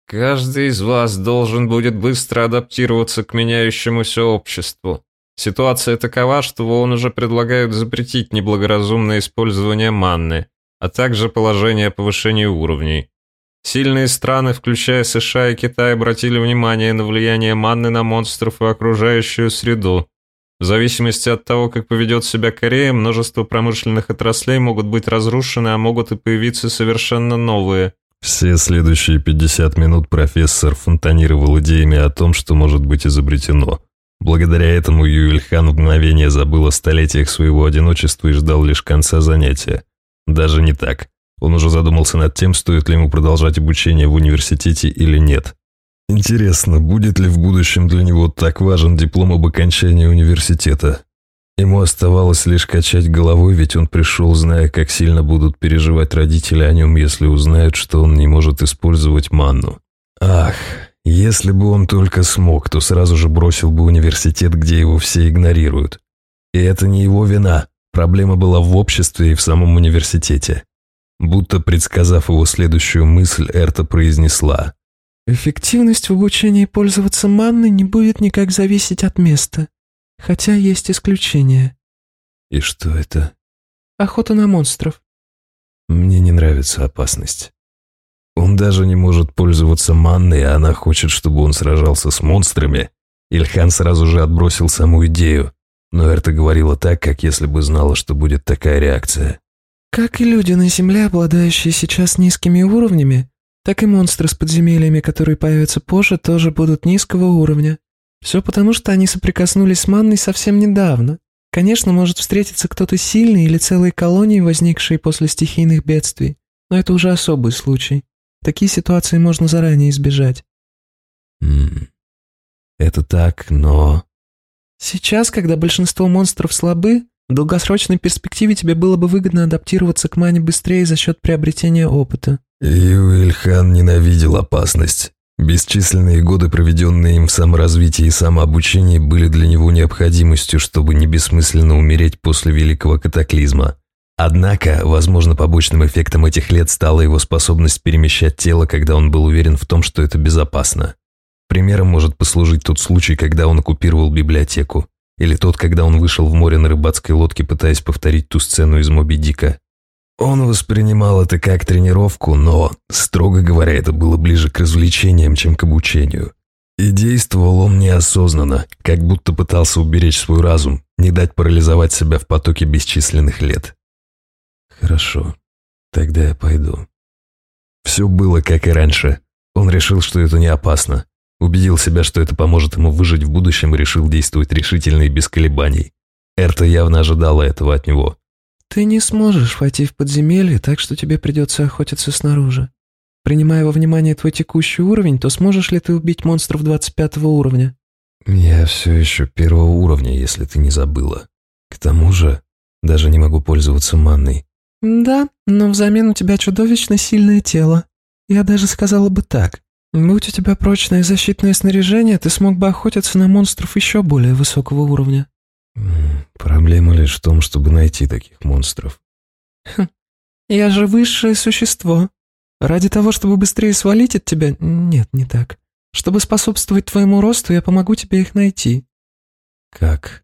«Каждый из вас должен будет быстро адаптироваться к меняющемуся обществу. Ситуация такова, что ВОН уже предлагают запретить неблагоразумное использование манны, а также положение о повышении уровней. Сильные страны, включая США и Китай, обратили внимание на влияние манны на монстров и окружающую среду. В зависимости от того, как поведет себя Корея, множество промышленных отраслей могут быть разрушены, а могут и появиться совершенно новые. Все следующие 50 минут профессор фонтанировал идеями о том, что может быть изобретено. Благодаря этому Юэльхан в мгновение забыл о столетиях своего одиночества и ждал лишь конца занятия. Даже не так. Он уже задумался над тем, стоит ли ему продолжать обучение в университете или нет. Интересно, будет ли в будущем для него так важен диплом об окончании университета? Ему оставалось лишь качать головой, ведь он пришел, зная, как сильно будут переживать родители о нем, если узнают, что он не может использовать манну. Ах, если бы он только смог, то сразу же бросил бы университет, где его все игнорируют. И это не его вина. Проблема была в обществе и в самом университете. Будто предсказав его следующую мысль, Эрта произнесла. «Эффективность в обучении пользоваться манной не будет никак зависеть от места. Хотя есть исключения». «И что это?» «Охота на монстров». «Мне не нравится опасность. Он даже не может пользоваться манной, а она хочет, чтобы он сражался с монстрами». Ильхан сразу же отбросил саму идею, но Эрта говорила так, как если бы знала, что будет такая реакция. Как и люди на Земле, обладающие сейчас низкими уровнями, так и монстры с подземельями, которые появятся позже, тоже будут низкого уровня. Все потому, что они соприкоснулись с манной совсем недавно. Конечно, может встретиться кто-то сильный или целые колонии, возникшие после стихийных бедствий, но это уже особый случай. Такие ситуации можно заранее избежать. М это так, но... Сейчас, когда большинство монстров слабы, в долгосрочной перспективе тебе было бы выгодно адаптироваться к мане быстрее за счет приобретения опыта. Юэльхан ненавидел опасность. Бесчисленные годы, проведенные им в саморазвитии и самообучении, были для него необходимостью, чтобы не бессмысленно умереть после великого катаклизма. Однако, возможно, побочным эффектом этих лет стала его способность перемещать тело, когда он был уверен в том, что это безопасно. Примером может послужить тот случай, когда он оккупировал библиотеку. Или тот, когда он вышел в море на рыбацкой лодке, пытаясь повторить ту сцену из Моби Дика. Он воспринимал это как тренировку, но, строго говоря, это было ближе к развлечениям, чем к обучению. И действовал он неосознанно, как будто пытался уберечь свой разум, не дать парализовать себя в потоке бесчисленных лет. Хорошо, тогда я пойду. Все было как и раньше. Он решил, что это не опасно. Убедил себя, что это поможет ему выжить в будущем и решил действовать решительно и без колебаний. Эрта явно ожидала этого от него. «Ты не сможешь войти в подземелье, так что тебе придется охотиться снаружи. Принимая во внимание твой текущий уровень, то сможешь ли ты убить монстров 25 уровня?» «Я все еще первого уровня, если ты не забыла. К тому же, даже не могу пользоваться манной». «Да, но взамен у тебя чудовищно сильное тело. Я даже сказала бы так. Будь у тебя прочное защитное снаряжение, ты смог бы охотиться на монстров еще более высокого уровня. Проблема лишь в том, чтобы найти таких монстров. Хм, я же высшее существо. Ради того, чтобы быстрее свалить от тебя... Нет, не так. Чтобы способствовать твоему росту, я помогу тебе их найти. Как?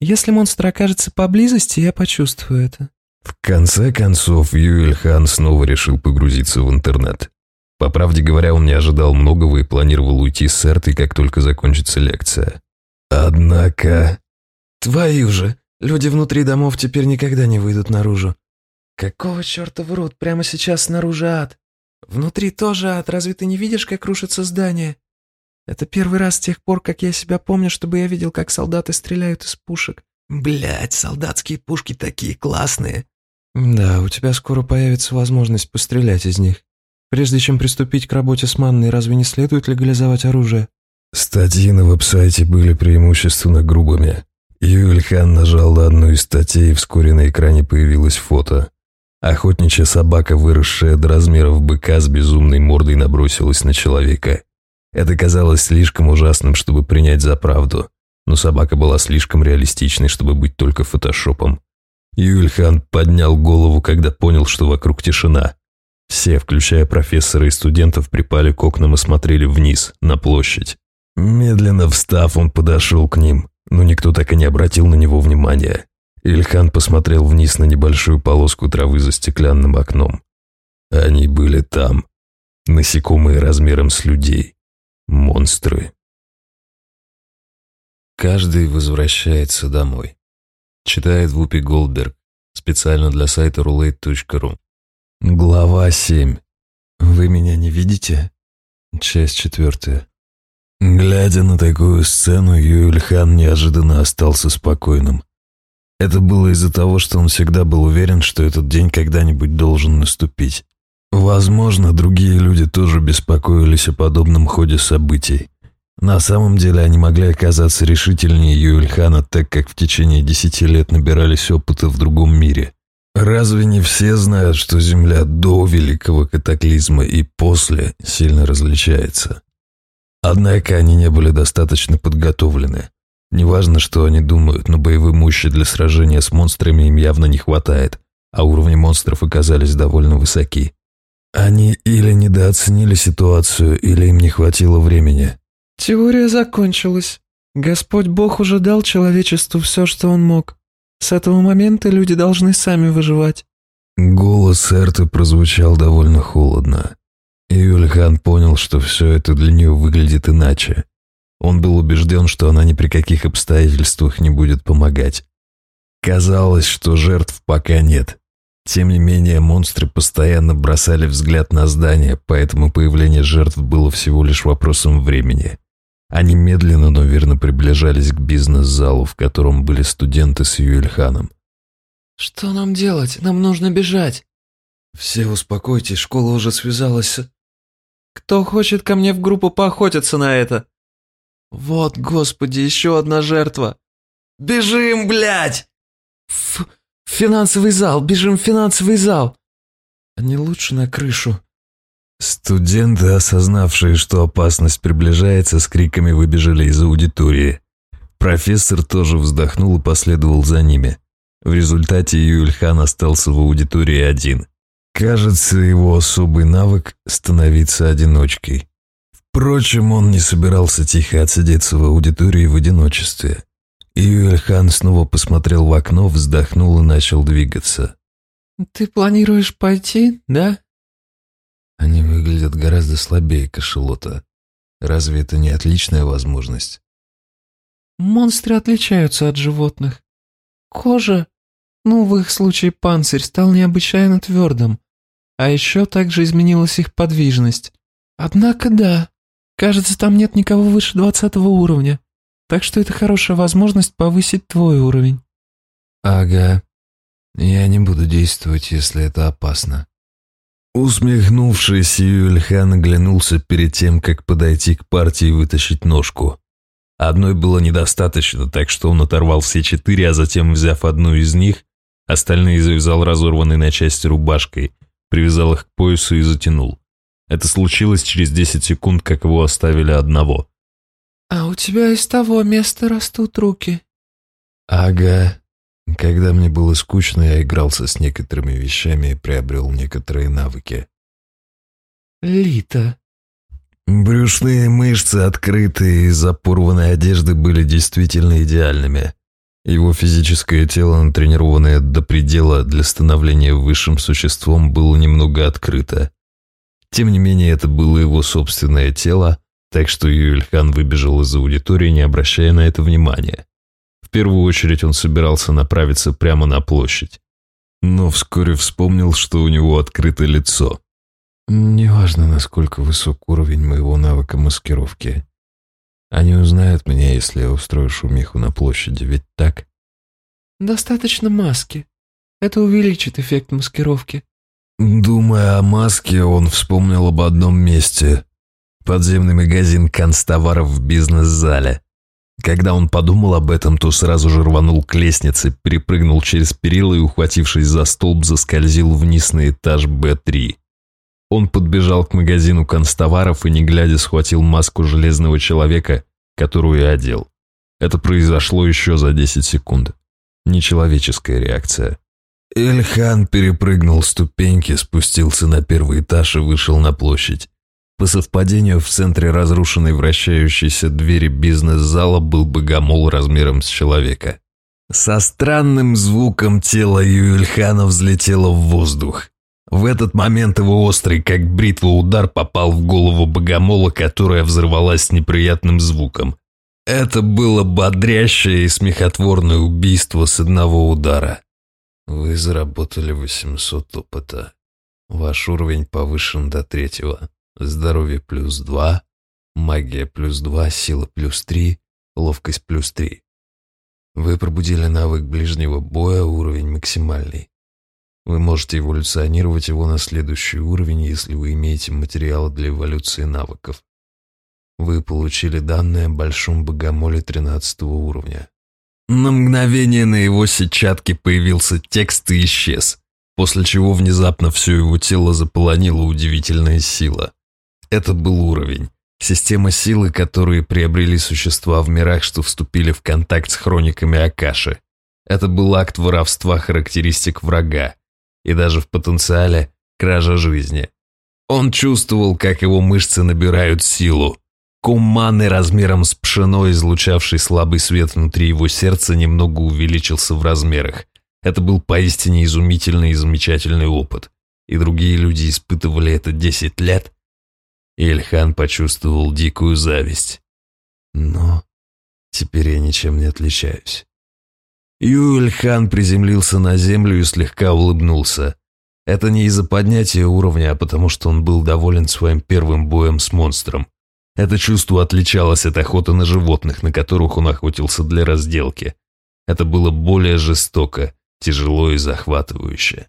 Если монстр окажется поблизости, я почувствую это. В конце концов, Юэль Хан снова решил погрузиться в интернет. По правде говоря, он не ожидал многого и планировал уйти с Эртой, как только закончится лекция. Однако... Твою же! Люди внутри домов теперь никогда не выйдут наружу. Какого черта врут? Прямо сейчас снаружи ад. Внутри тоже ад. Разве ты не видишь, как рушится здание? Это первый раз с тех пор, как я себя помню, чтобы я видел, как солдаты стреляют из пушек. Блять, солдатские пушки такие классные. Да, у тебя скоро появится возможность пострелять из них. Прежде чем приступить к работе с манной, разве не следует легализовать оружие? Статьи на веб-сайте были преимущественно грубыми. Юльхан нажал на одну из статей, и вскоре на экране появилось фото. Охотничья собака, выросшая до размеров быка с безумной мордой, набросилась на человека. Это казалось слишком ужасным, чтобы принять за правду. но собака была слишком реалистичной, чтобы быть только фотошопом. Юльхан поднял голову, когда понял, что вокруг тишина. Все, включая профессора и студентов, припали к окнам и смотрели вниз, на площадь. Медленно встав, он подошел к ним, но никто так и не обратил на него внимания. Ильхан посмотрел вниз на небольшую полоску травы за стеклянным окном. Они были там. Насекомые размером с людей. Монстры. Каждый возвращается домой. Читает Вупи Голдберг специально для сайта roulette.ru. Глава 7. Вы меня не видите? Часть четвертая. Глядя на такую сцену, Юльхан неожиданно остался спокойным. Это было из-за того, что он всегда был уверен, что этот день когда-нибудь должен наступить. Возможно, другие люди тоже беспокоились о подобном ходе событий. На самом деле они могли оказаться решительнее Юльхана, так как в течение десяти лет набирались опыта в другом мире. Разве не все знают, что Земля до Великого Катаклизма и после сильно различается? Однако они не были достаточно подготовлены. Неважно, что они думают, но боевой мощи для сражения с монстрами им явно не хватает, а уровни монстров оказались довольно высоки. Они или недооценили ситуацию, или им не хватило времени. Теория закончилась. Господь Бог уже дал человечеству все, что он мог. С этого момента люди должны сами выживать. Голос Эрты прозвучал довольно холодно. И Юльхан понял, что все это для нее выглядит иначе. Он был убежден, что она ни при каких обстоятельствах не будет помогать. Казалось, что жертв пока нет. Тем не менее, монстры постоянно бросали взгляд на здание, поэтому появление жертв было всего лишь вопросом времени. Они медленно, но верно приближались к бизнес-залу, в котором были студенты с Юэльханом. «Что нам делать? Нам нужно бежать!» «Все успокойтесь, школа уже связалась с...» «Кто хочет ко мне в группу поохотиться на это?» «Вот, господи, еще одна жертва!» «Бежим, блядь!» Ф «Финансовый зал! Бежим в финансовый зал!» «А не лучше на крышу?» Студенты, осознавшие, что опасность приближается, с криками выбежали из аудитории. Профессор тоже вздохнул и последовал за ними. В результате Юльхан остался в аудитории один. Кажется, его особый навык – становиться одиночкой. Впрочем, он не собирался тихо отсидеться в аудитории в одиночестве. Юэльхан снова посмотрел в окно, вздохнул и начал двигаться. «Ты планируешь пойти, да?» Они выглядят гораздо слабее кашелота. Разве это не отличная возможность? Монстры отличаются от животных. Кожа, ну, в их случае панцирь, стал необычайно твердым. А еще также изменилась их подвижность. Однако да, кажется, там нет никого выше двадцатого уровня. Так что это хорошая возможность повысить твой уровень. Ага. Я не буду действовать, если это опасно. Усмехнувшись, Юльхан оглянулся перед тем, как подойти к партии и вытащить ножку. Одной было недостаточно, так что он оторвал все четыре, а затем, взяв одну из них, остальные завязал разорванной на части рубашкой, привязал их к поясу и затянул. Это случилось через 10 секунд, как его оставили одного. «А у тебя из того места растут руки». «Ага. Когда мне было скучно, я игрался с некоторыми вещами и приобрел некоторые навыки». «Лита». Брюшные мышцы, открытые из-за порванной одежды, были действительно идеальными. Его физическое тело, натренированное до предела для становления высшим существом, было немного открыто. Тем не менее, это было его собственное тело, так что Юльхан выбежал из аудитории, не обращая на это внимания. В первую очередь он собирался направиться прямо на площадь. Но вскоре вспомнил, что у него открыто лицо. Неважно, насколько высок уровень моего навыка маскировки. Они узнают меня, если я устрою шумиху на площади, ведь так? Достаточно маски. Это увеличит эффект маскировки. Думая о маске, он вспомнил об одном месте. Подземный магазин канцтоваров в бизнес-зале. Когда он подумал об этом, то сразу же рванул к лестнице, перепрыгнул через перила и, ухватившись за столб, заскользил вниз на этаж Б3. Он подбежал к магазину констоваров и, не глядя, схватил маску железного человека, которую одел. Это произошло еще за 10 секунд. Нечеловеческая реакция. Ильхан перепрыгнул ступеньки, спустился на первый этаж и вышел на площадь. По совпадению, в центре разрушенной вращающейся двери бизнес-зала был богомол размером с человека. Со странным звуком тело Юильхана взлетело в воздух. В этот момент его острый, как бритва, удар попал в голову богомола, которая взорвалась с неприятным звуком. Это было бодрящее и смехотворное убийство с одного удара. Вы заработали 800 опыта. Ваш уровень повышен до третьего. Здоровье плюс 2, магия плюс 2, сила плюс 3, ловкость плюс 3. Вы пробудили навык ближнего боя, уровень максимальный. Вы можете эволюционировать его на следующий уровень, если вы имеете материалы для эволюции навыков. Вы получили данные о большом богомоле 13 уровня. На мгновение на его сетчатке появился текст и исчез, после чего внезапно все его тело заполонила удивительная сила. Это был уровень. Система силы, которые приобрели существа в мирах, что вступили в контакт с хрониками Акаши. Это был акт воровства характеристик врага, и даже в потенциале кража жизни. Он чувствовал, как его мышцы набирают силу. Куманы размером с пшено, излучавший слабый свет внутри его сердца, немного увеличился в размерах. Это был поистине изумительный и замечательный опыт. И другие люди испытывали это 10 лет. И Эльхан почувствовал дикую зависть. Но теперь я ничем не отличаюсь. Юэльхан приземлился на землю и слегка улыбнулся. Это не из-за поднятия уровня, а потому что он был доволен своим первым боем с монстром. Это чувство отличалось от охоты на животных, на которых он охотился для разделки. Это было более жестоко, тяжело и захватывающе.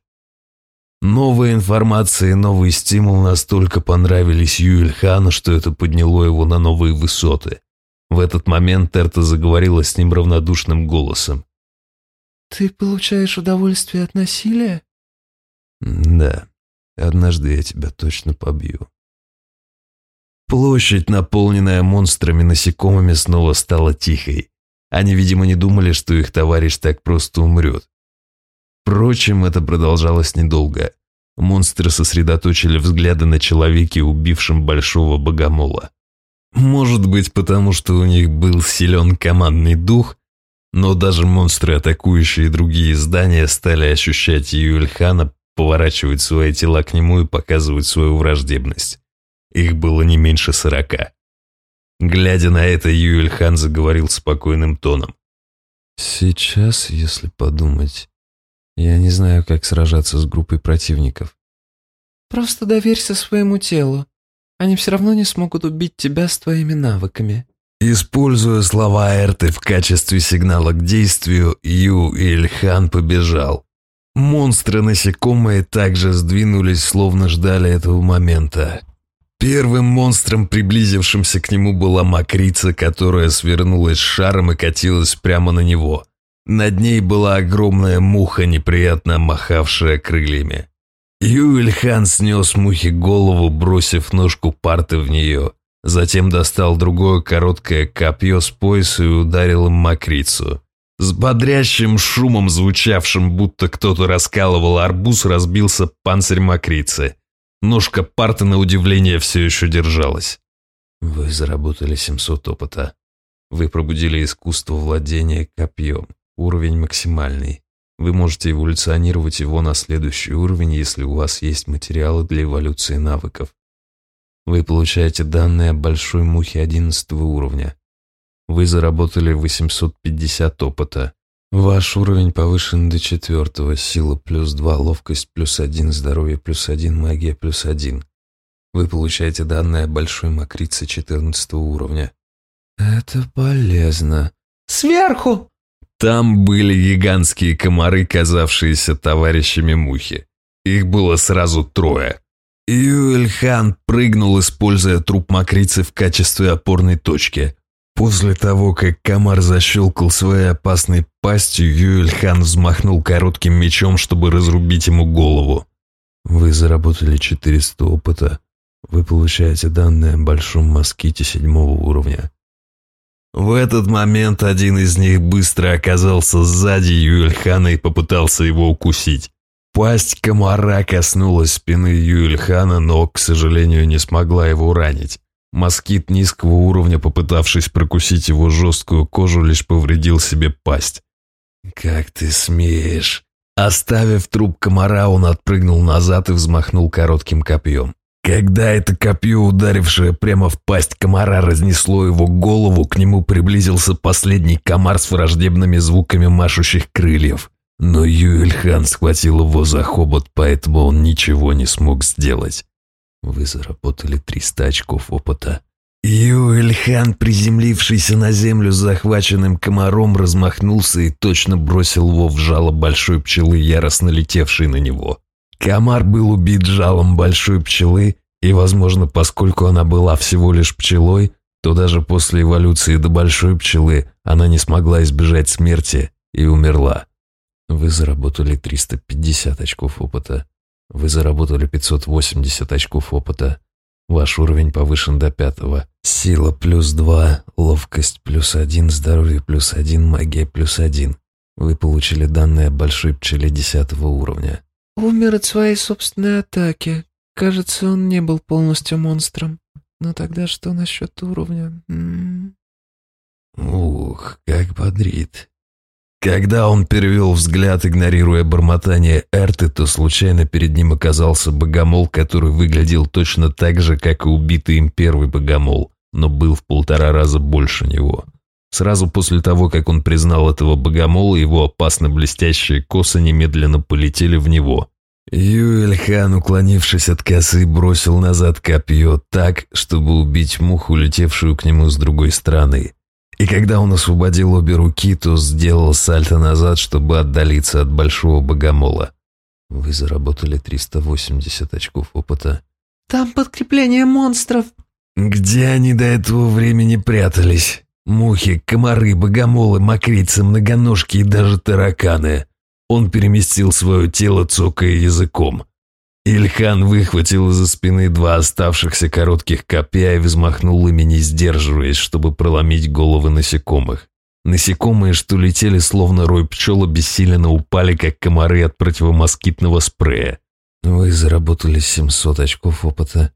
Новая информация и новый стимул настолько понравились Юэльхану, что это подняло его на новые высоты. В этот момент Терта заговорила с ним равнодушным голосом. «Ты получаешь удовольствие от насилия?» «Да, однажды я тебя точно побью». Площадь, наполненная монстрами-насекомыми, снова стала тихой. Они, видимо, не думали, что их товарищ так просто умрет. Впрочем, это продолжалось недолго. Монстры сосредоточили взгляды на человеке, убившем большого богомола. Может быть, потому что у них был силен командный дух, но даже монстры, атакующие другие здания, стали ощущать Юэльхана, поворачивать свои тела к нему и показывать свою враждебность. Их было не меньше сорока. Глядя на это, Юэльхан заговорил спокойным тоном. «Сейчас, если подумать, я не знаю, как сражаться с группой противников». «Просто доверься своему телу. Они все равно не смогут убить тебя с твоими навыками». Используя слова Эрты в качестве сигнала к действию, Ю Ильхан побежал. Монстры-насекомые также сдвинулись, словно ждали этого момента. Первым монстром, приблизившимся к нему, была макрица, которая свернулась шаром и катилась прямо на него. Над ней была огромная муха, неприятно махавшая крыльями. Юэльхан снес мухе голову, бросив ножку парты в нее. Затем достал другое короткое копье с пояса и ударил им макрицу. С бодрящим шумом, звучавшим, будто кто-то раскалывал арбуз, разбился панцирь макрицы. Ножка парты, на удивление, все еще держалась. Вы заработали 700 опыта. Вы пробудили искусство владения копьем. Уровень максимальный. Вы можете эволюционировать его на следующий уровень, если у вас есть материалы для эволюции навыков. Вы получаете данные о большой мухе 11 уровня. Вы заработали 850 опыта. Ваш уровень повышен до четвертого, сила плюс два, ловкость плюс один, здоровье плюс один, магия плюс один. Вы получаете данные о большой мокрице 14 уровня. Это полезно. Сверху! Там были гигантские комары, казавшиеся товарищами мухи. Их было сразу трое. Юэльхан прыгнул, используя труп мокрицы в качестве опорной точки. После того, как комар защелкал своей опасной пастью, Юэльхан взмахнул коротким мечом, чтобы разрубить ему голову. Вы заработали 400 опыта. Вы получаете данные о большом моските седьмого уровня. В этот момент один из них быстро оказался сзади Юэльхана и попытался его укусить. Пасть комара коснулась спины Юэльхана, но, к сожалению, не смогла его ранить. Москит низкого уровня, попытавшись прокусить его жесткую кожу, лишь повредил себе пасть. «Как ты смеешь?» Оставив труп комара, он отпрыгнул назад и взмахнул коротким копьем. Когда это копье, ударившее прямо в пасть комара, разнесло его голову, к нему приблизился последний комар с враждебными звуками машущих крыльев. Но Юэльхан схватил его за хобот, поэтому он ничего не смог сделать. Вы заработали 300 очков опыта. Юэльхан, приземлившийся на землю захваченным комаром, размахнулся и точно бросил его в жало большой пчелы, яростно летевшей на него. Комар был убит жалом большой пчелы, и, возможно, поскольку она была всего лишь пчелой, то даже после эволюции до большой пчелы она не смогла избежать смерти и умерла. Вы заработали 350 очков опыта. Вы заработали 580 очков опыта. Ваш уровень повышен до пятого. Сила плюс два, ловкость плюс один, здоровье плюс один, магия плюс один. Вы получили данные о большой пчеле десятого уровня. Умер от своей собственной атаки. Кажется, он не был полностью монстром. Но тогда что насчет уровня? М -м -м. Ух, как бодрит. Когда он перевел взгляд, игнорируя бормотание Эрты, то случайно перед ним оказался богомол, который выглядел точно так же, как и убитый им первый богомол, но был в полтора раза больше него. Сразу после того, как он признал этого богомола, его опасно блестящие косы немедленно полетели в него. Юэльхан, уклонившись от косы, бросил назад копье так, чтобы убить муху, летевшую к нему с другой стороны. И когда он освободил обе руки, то сделал сальто назад, чтобы отдалиться от большого богомола. Вы заработали 380 очков опыта. «Там подкрепление монстров!» «Где они до этого времени прятались? Мухи, комары, богомолы, мокрицы, многоножки и даже тараканы!» Он переместил свое тело, цокая языком. Ильхан выхватил из-за спины два оставшихся коротких копья и взмахнул ими, не сдерживаясь, чтобы проломить головы насекомых. Насекомые, что летели словно рой пчел, обессиленно упали, как комары от противомоскитного спрея. Вы заработали 700 очков опыта.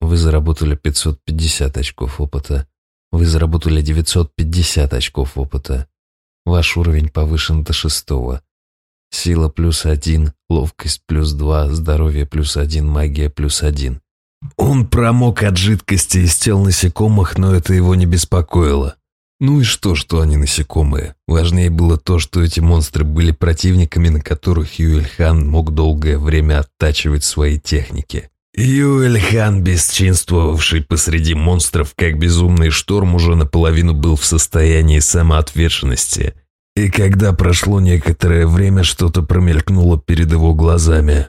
Вы заработали 550 очков опыта. Вы заработали 950 очков опыта. Ваш уровень повышен до шестого. Сила плюс один, ловкость плюс два, здоровье плюс один, магия плюс один. Он промок от жидкости из тел насекомых, но это его не беспокоило. Ну и что, что они насекомые? Важнее было то, что эти монстры были противниками, на которых Юэльхан мог долгое время оттачивать свои техники. Юэльхан, бесчинствовавший посреди монстров, как безумный шторм, уже наполовину был в состоянии самоотверженности – и когда прошло некоторое время, что-то промелькнуло перед его глазами.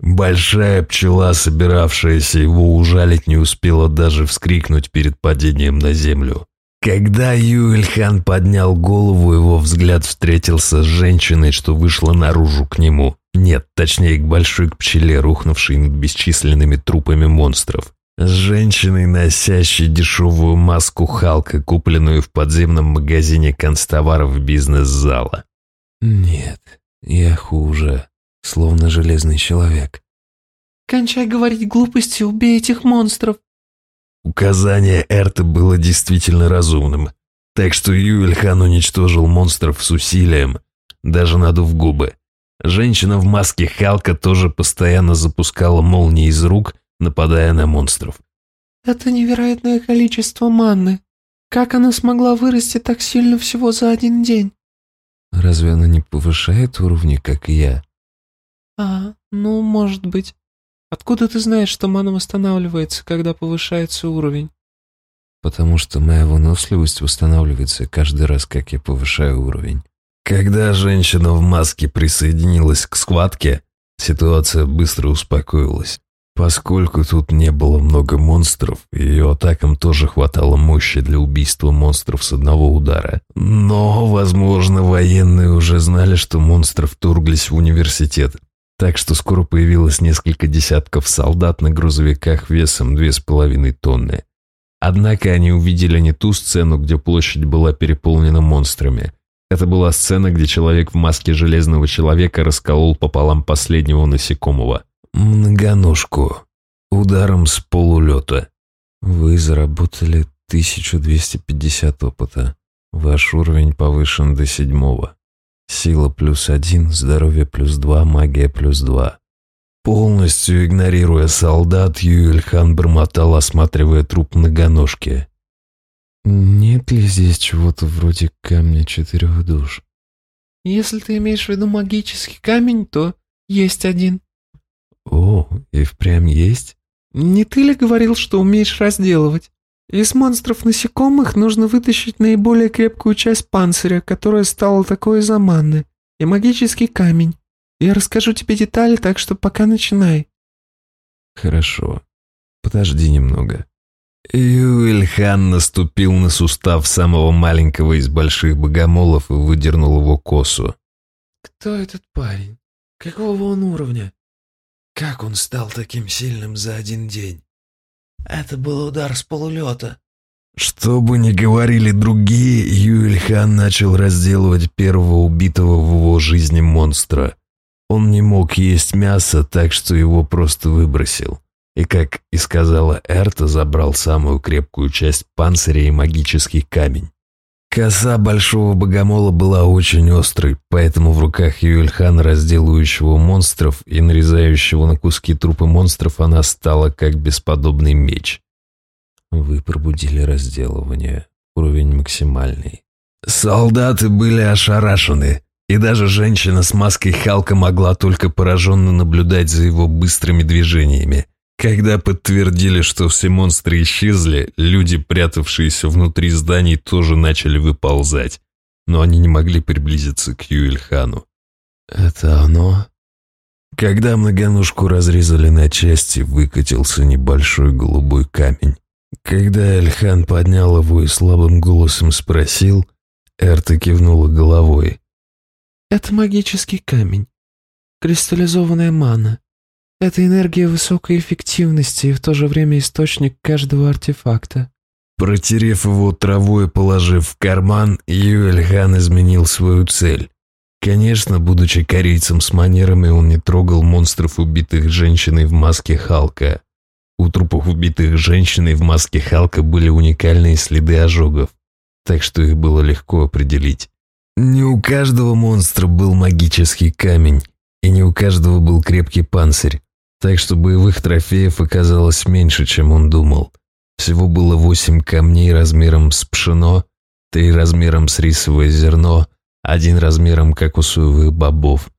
Большая пчела, собиравшаяся его ужалить, не успела даже вскрикнуть перед падением на землю. Когда Юэльхан поднял голову, его взгляд встретился с женщиной, что вышла наружу к нему. Нет, точнее, к большой пчеле, рухнувшей над бесчисленными трупами монстров. С женщиной, носящей дешевую маску Халка, купленную в подземном магазине констоваров бизнес-зала. Нет, я хуже, словно железный человек. «Кончай говорить глупости, убей этих монстров!» Указание Эрта было действительно разумным, так что Юэльхан уничтожил монстров с усилием, даже надув губы. Женщина в маске Халка тоже постоянно запускала молнии из рук, нападая на монстров. «Это невероятное количество манны. Как она смогла вырасти так сильно всего за один день?» «Разве она не повышает уровни, как и я?» «А, ну, может быть. Откуда ты знаешь, что мана восстанавливается, когда повышается уровень?» «Потому что моя выносливость восстанавливается каждый раз, как я повышаю уровень». Когда женщина в маске присоединилась к схватке, ситуация быстро успокоилась. Поскольку тут не было много монстров, ее атакам тоже хватало мощи для убийства монстров с одного удара. Но, возможно, военные уже знали, что монстры вторглись в университет. Так что скоро появилось несколько десятков солдат на грузовиках весом две с половиной тонны. Однако они увидели не ту сцену, где площадь была переполнена монстрами. Это была сцена, где человек в маске железного человека расколол пополам последнего насекомого. Многоножку. Ударом с полулета. Вы заработали 1250 опыта. Ваш уровень повышен до седьмого. Сила плюс один, здоровье плюс два, магия плюс два. Полностью игнорируя солдат, Юэльхан бормотал, осматривая труп многоножки. «Нет ли здесь чего-то вроде камня четырех душ?» «Если ты имеешь в виду магический камень, то есть один». «О, и впрямь есть?» «Не ты ли говорил, что умеешь разделывать? Из монстров насекомых нужно вытащить наиболее крепкую часть панциря, которая стала такой из-за манны, и магический камень. Я расскажу тебе детали, так что пока начинай». «Хорошо. Подожди немного». Юэльхан наступил на сустав самого маленького из больших богомолов и выдернул его косу. «Кто этот парень? Какого он уровня? Как он стал таким сильным за один день? Это был удар с полулета». Что бы ни говорили другие, Юэльхан начал разделывать первого убитого в его жизни монстра. Он не мог есть мясо, так что его просто выбросил. И, как и сказала Эрта, забрал самую крепкую часть панциря и магический камень. Коса большого богомола была очень острой, поэтому в руках Юэльхана, разделывающего монстров и нарезающего на куски трупы монстров, она стала как бесподобный меч. Вы пробудили разделывание. Уровень максимальный. Солдаты были ошарашены, и даже женщина с маской Халка могла только пораженно наблюдать за его быстрыми движениями. Когда подтвердили, что все монстры исчезли, люди, прятавшиеся внутри зданий, тоже начали выползать. Но они не могли приблизиться к Юэльхану. «Это оно?» Когда многоножку разрезали на части, выкатился небольшой голубой камень. Когда Эльхан поднял его и слабым голосом спросил, Эрта кивнула головой. «Это магический камень. Кристаллизованная мана. Это энергия высокой эффективности и в то же время источник каждого артефакта. Протерев его травой и положив в карман, Юэльхан изменил свою цель. Конечно, будучи корейцем с манерами, он не трогал монстров, убитых женщиной в маске Халка. У трупов убитых женщиной в маске Халка были уникальные следы ожогов, так что их было легко определить. Не у каждого монстра был магический камень, и не у каждого был крепкий панцирь так что боевых трофеев оказалось меньше, чем он думал. Всего было восемь камней размером с пшено, три размером с рисовое зерно, один размером, как у бобов,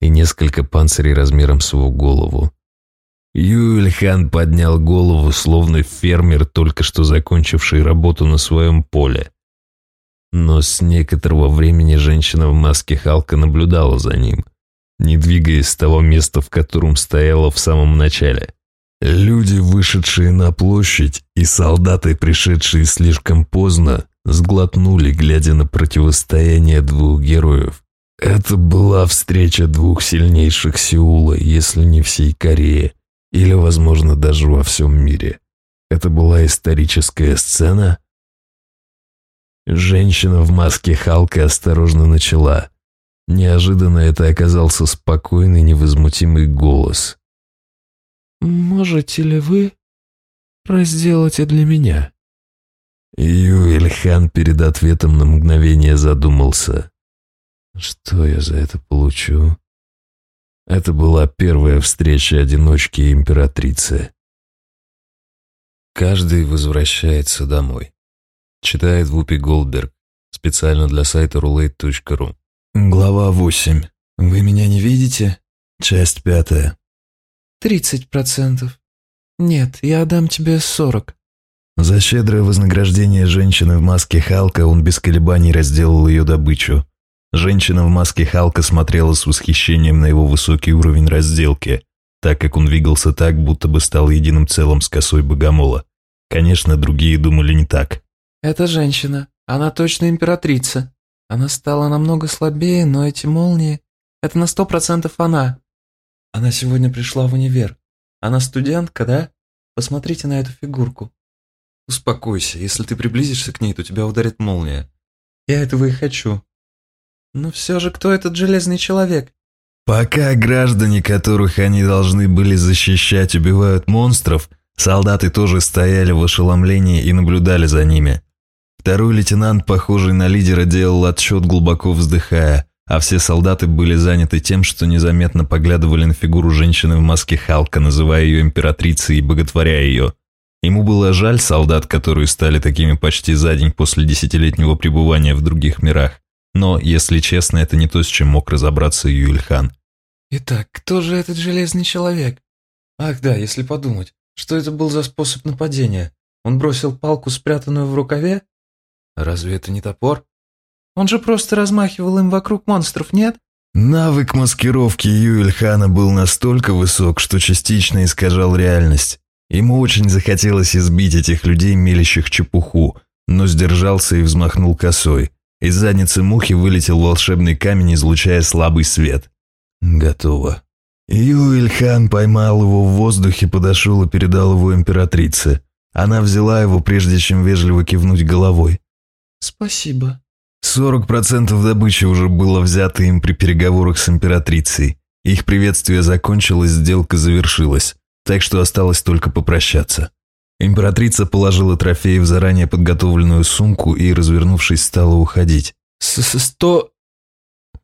и несколько панцирей размером с его голову. Юэльхан поднял голову, словно фермер, только что закончивший работу на своем поле. Но с некоторого времени женщина в маске Халка наблюдала за ним – не двигаясь с того места, в котором стояла в самом начале. Люди, вышедшие на площадь, и солдаты, пришедшие слишком поздно, сглотнули, глядя на противостояние двух героев. Это была встреча двух сильнейших Сеула, если не всей Кореи, или, возможно, даже во всем мире. Это была историческая сцена. Женщина в маске Халка осторожно начала – Неожиданно это оказался спокойный, невозмутимый голос. «Можете ли вы разделать это для меня?» Юэльхан перед ответом на мгновение задумался. «Что я за это получу?» Это была первая встреча одиночки и императрицы. Каждый возвращается домой. Читает Вупи Голдберг специально для сайта roulette.ru. Глава 8. Вы меня не видите? Часть пятая. Тридцать процентов. Нет, я отдам тебе сорок. За щедрое вознаграждение женщины в маске Халка он без колебаний разделал ее добычу. Женщина в маске Халка смотрела с восхищением на его высокий уровень разделки, так как он двигался так, будто бы стал единым целым с косой богомола. Конечно, другие думали не так. «Это женщина. Она точно императрица», она стала намного слабее, но эти молнии — это на сто процентов она. Она сегодня пришла в универ. Она студентка, да? Посмотрите на эту фигурку. Успокойся, если ты приблизишься к ней, то тебя ударит молния. Я этого и хочу. Но все же кто этот железный человек? Пока граждане, которых они должны были защищать, убивают монстров, солдаты тоже стояли в ошеломлении и наблюдали за ними. Второй лейтенант, похожий на лидера, делал отсчет, глубоко вздыхая, а все солдаты были заняты тем, что незаметно поглядывали на фигуру женщины в маске Халка, называя ее императрицей и боготворя ее. Ему было жаль солдат, которые стали такими почти за день после десятилетнего пребывания в других мирах. Но, если честно, это не то, с чем мог разобраться Юльхан. Итак, кто же этот железный человек? Ах да, если подумать, что это был за способ нападения? Он бросил палку, спрятанную в рукаве? Разве это не топор? Он же просто размахивал им вокруг монстров, нет? Навык маскировки Юэльхана был настолько высок, что частично искажал реальность. Ему очень захотелось избить этих людей, мелящих чепуху, но сдержался и взмахнул косой. Из задницы мухи вылетел волшебный камень, излучая слабый свет. Готово. Юэльхан поймал его в воздухе, подошел и передал его императрице. Она взяла его, прежде чем вежливо кивнуть головой. «Спасибо». Сорок процентов добычи уже было взято им при переговорах с императрицей. Их приветствие закончилось, сделка завершилась, так что осталось только попрощаться. Императрица положила трофеи в заранее подготовленную сумку и, развернувшись, стала уходить. С «Сто...»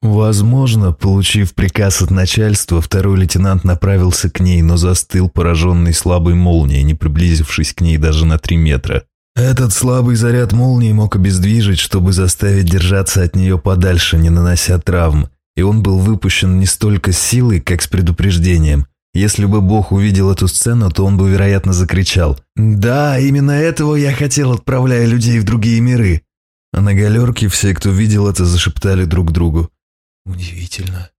Возможно, получив приказ от начальства, второй лейтенант направился к ней, но застыл, пораженный слабой молнией, не приблизившись к ней даже на три метра. Этот слабый заряд молнии мог обездвижить, чтобы заставить держаться от нее подальше, не нанося травм, и он был выпущен не столько с силой, как с предупреждением. Если бы Бог увидел эту сцену, то он бы, вероятно, закричал «Да, именно этого я хотел, отправляя людей в другие миры». А на галерке все, кто видел это, зашептали друг другу. Удивительно.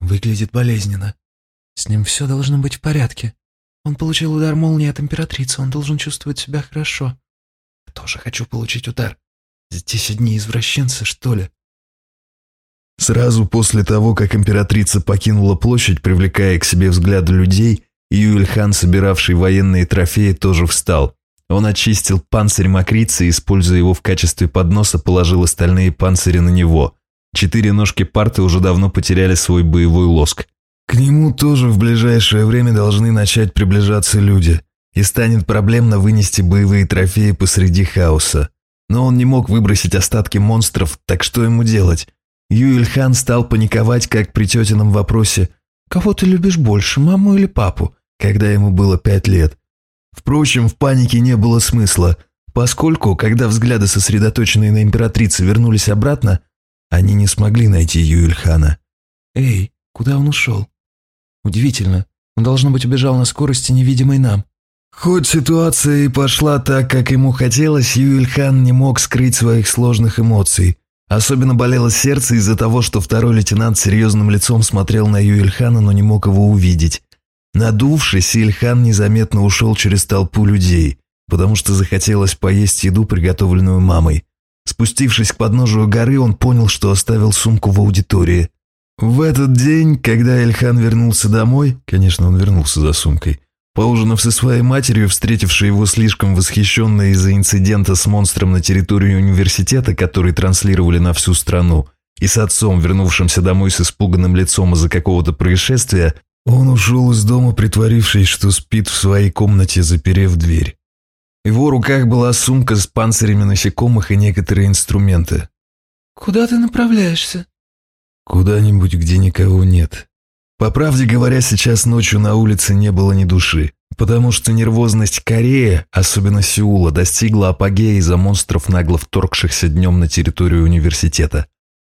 Выглядит болезненно. С ним все должно быть в порядке. Он получил удар молнии от императрицы, он должен чувствовать себя хорошо. Тоже хочу получить удар. Здесь одни извращенцы, что ли? Сразу после того, как императрица покинула площадь, привлекая к себе взгляды людей, Юэльхан, собиравший военные трофеи, тоже встал. Он очистил панцирь Макрицы и, используя его в качестве подноса, положил остальные панцири на него. Четыре ножки парты уже давно потеряли свой боевой лоск. К нему тоже в ближайшее время должны начать приближаться люди, и станет проблемно вынести боевые трофеи посреди хаоса. Но он не мог выбросить остатки монстров, так что ему делать? Юэльхан стал паниковать, как при тетином вопросе «Кого ты любишь больше, маму или папу?», когда ему было пять лет. Впрочем, в панике не было смысла, поскольку, когда взгляды, сосредоточенные на императрице, вернулись обратно, они не смогли найти Юэльхана. «Эй, куда он ушел? Удивительно, он, должно быть, убежал на скорости, невидимой нам». Хоть ситуация и пошла так, как ему хотелось, Юэльхан не мог скрыть своих сложных эмоций. Особенно болело сердце из-за того, что второй лейтенант серьезным лицом смотрел на Юэльхана, но не мог его увидеть. Надувшись, Ильхан незаметно ушел через толпу людей, потому что захотелось поесть еду, приготовленную мамой. Спустившись к подножию горы, он понял, что оставил сумку в аудитории. В этот день, когда Ильхан вернулся домой, конечно, он вернулся за сумкой, поужинав со своей матерью, встретившей его слишком восхищенной из-за инцидента с монстром на территории университета, который транслировали на всю страну, и с отцом, вернувшимся домой с испуганным лицом из-за какого-то происшествия, он ушел из дома, притворившись, что спит в своей комнате, заперев дверь. В его руках была сумка с панцирями насекомых и некоторые инструменты. «Куда ты направляешься?» «Куда-нибудь, где никого нет». По правде говоря, сейчас ночью на улице не было ни души, потому что нервозность Кореи, особенно Сеула, достигла апогея из-за монстров, нагло вторгшихся днем на территорию университета.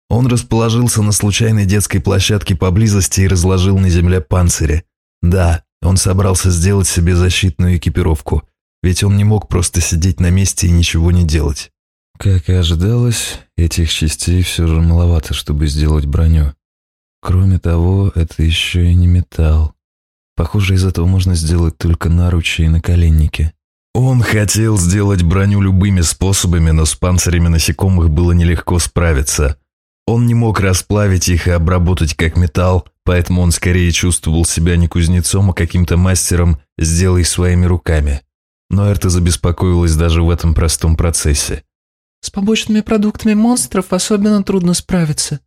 Он расположился на случайной детской площадке поблизости и разложил на земле панцири. Да, он собрался сделать себе защитную экипировку – ведь он не мог просто сидеть на месте и ничего не делать. Как и ожидалось, этих частей все же маловато, чтобы сделать броню. Кроме того, это еще и не металл. Похоже, из этого можно сделать только наручи и наколенники. Он хотел сделать броню любыми способами, но с панцирями насекомых было нелегко справиться. Он не мог расплавить их и обработать как металл, поэтому он скорее чувствовал себя не кузнецом, а каким-то мастером «сделай своими руками». Но Эрта забеспокоилась даже в этом простом процессе. С побочными продуктами монстров особенно трудно справиться.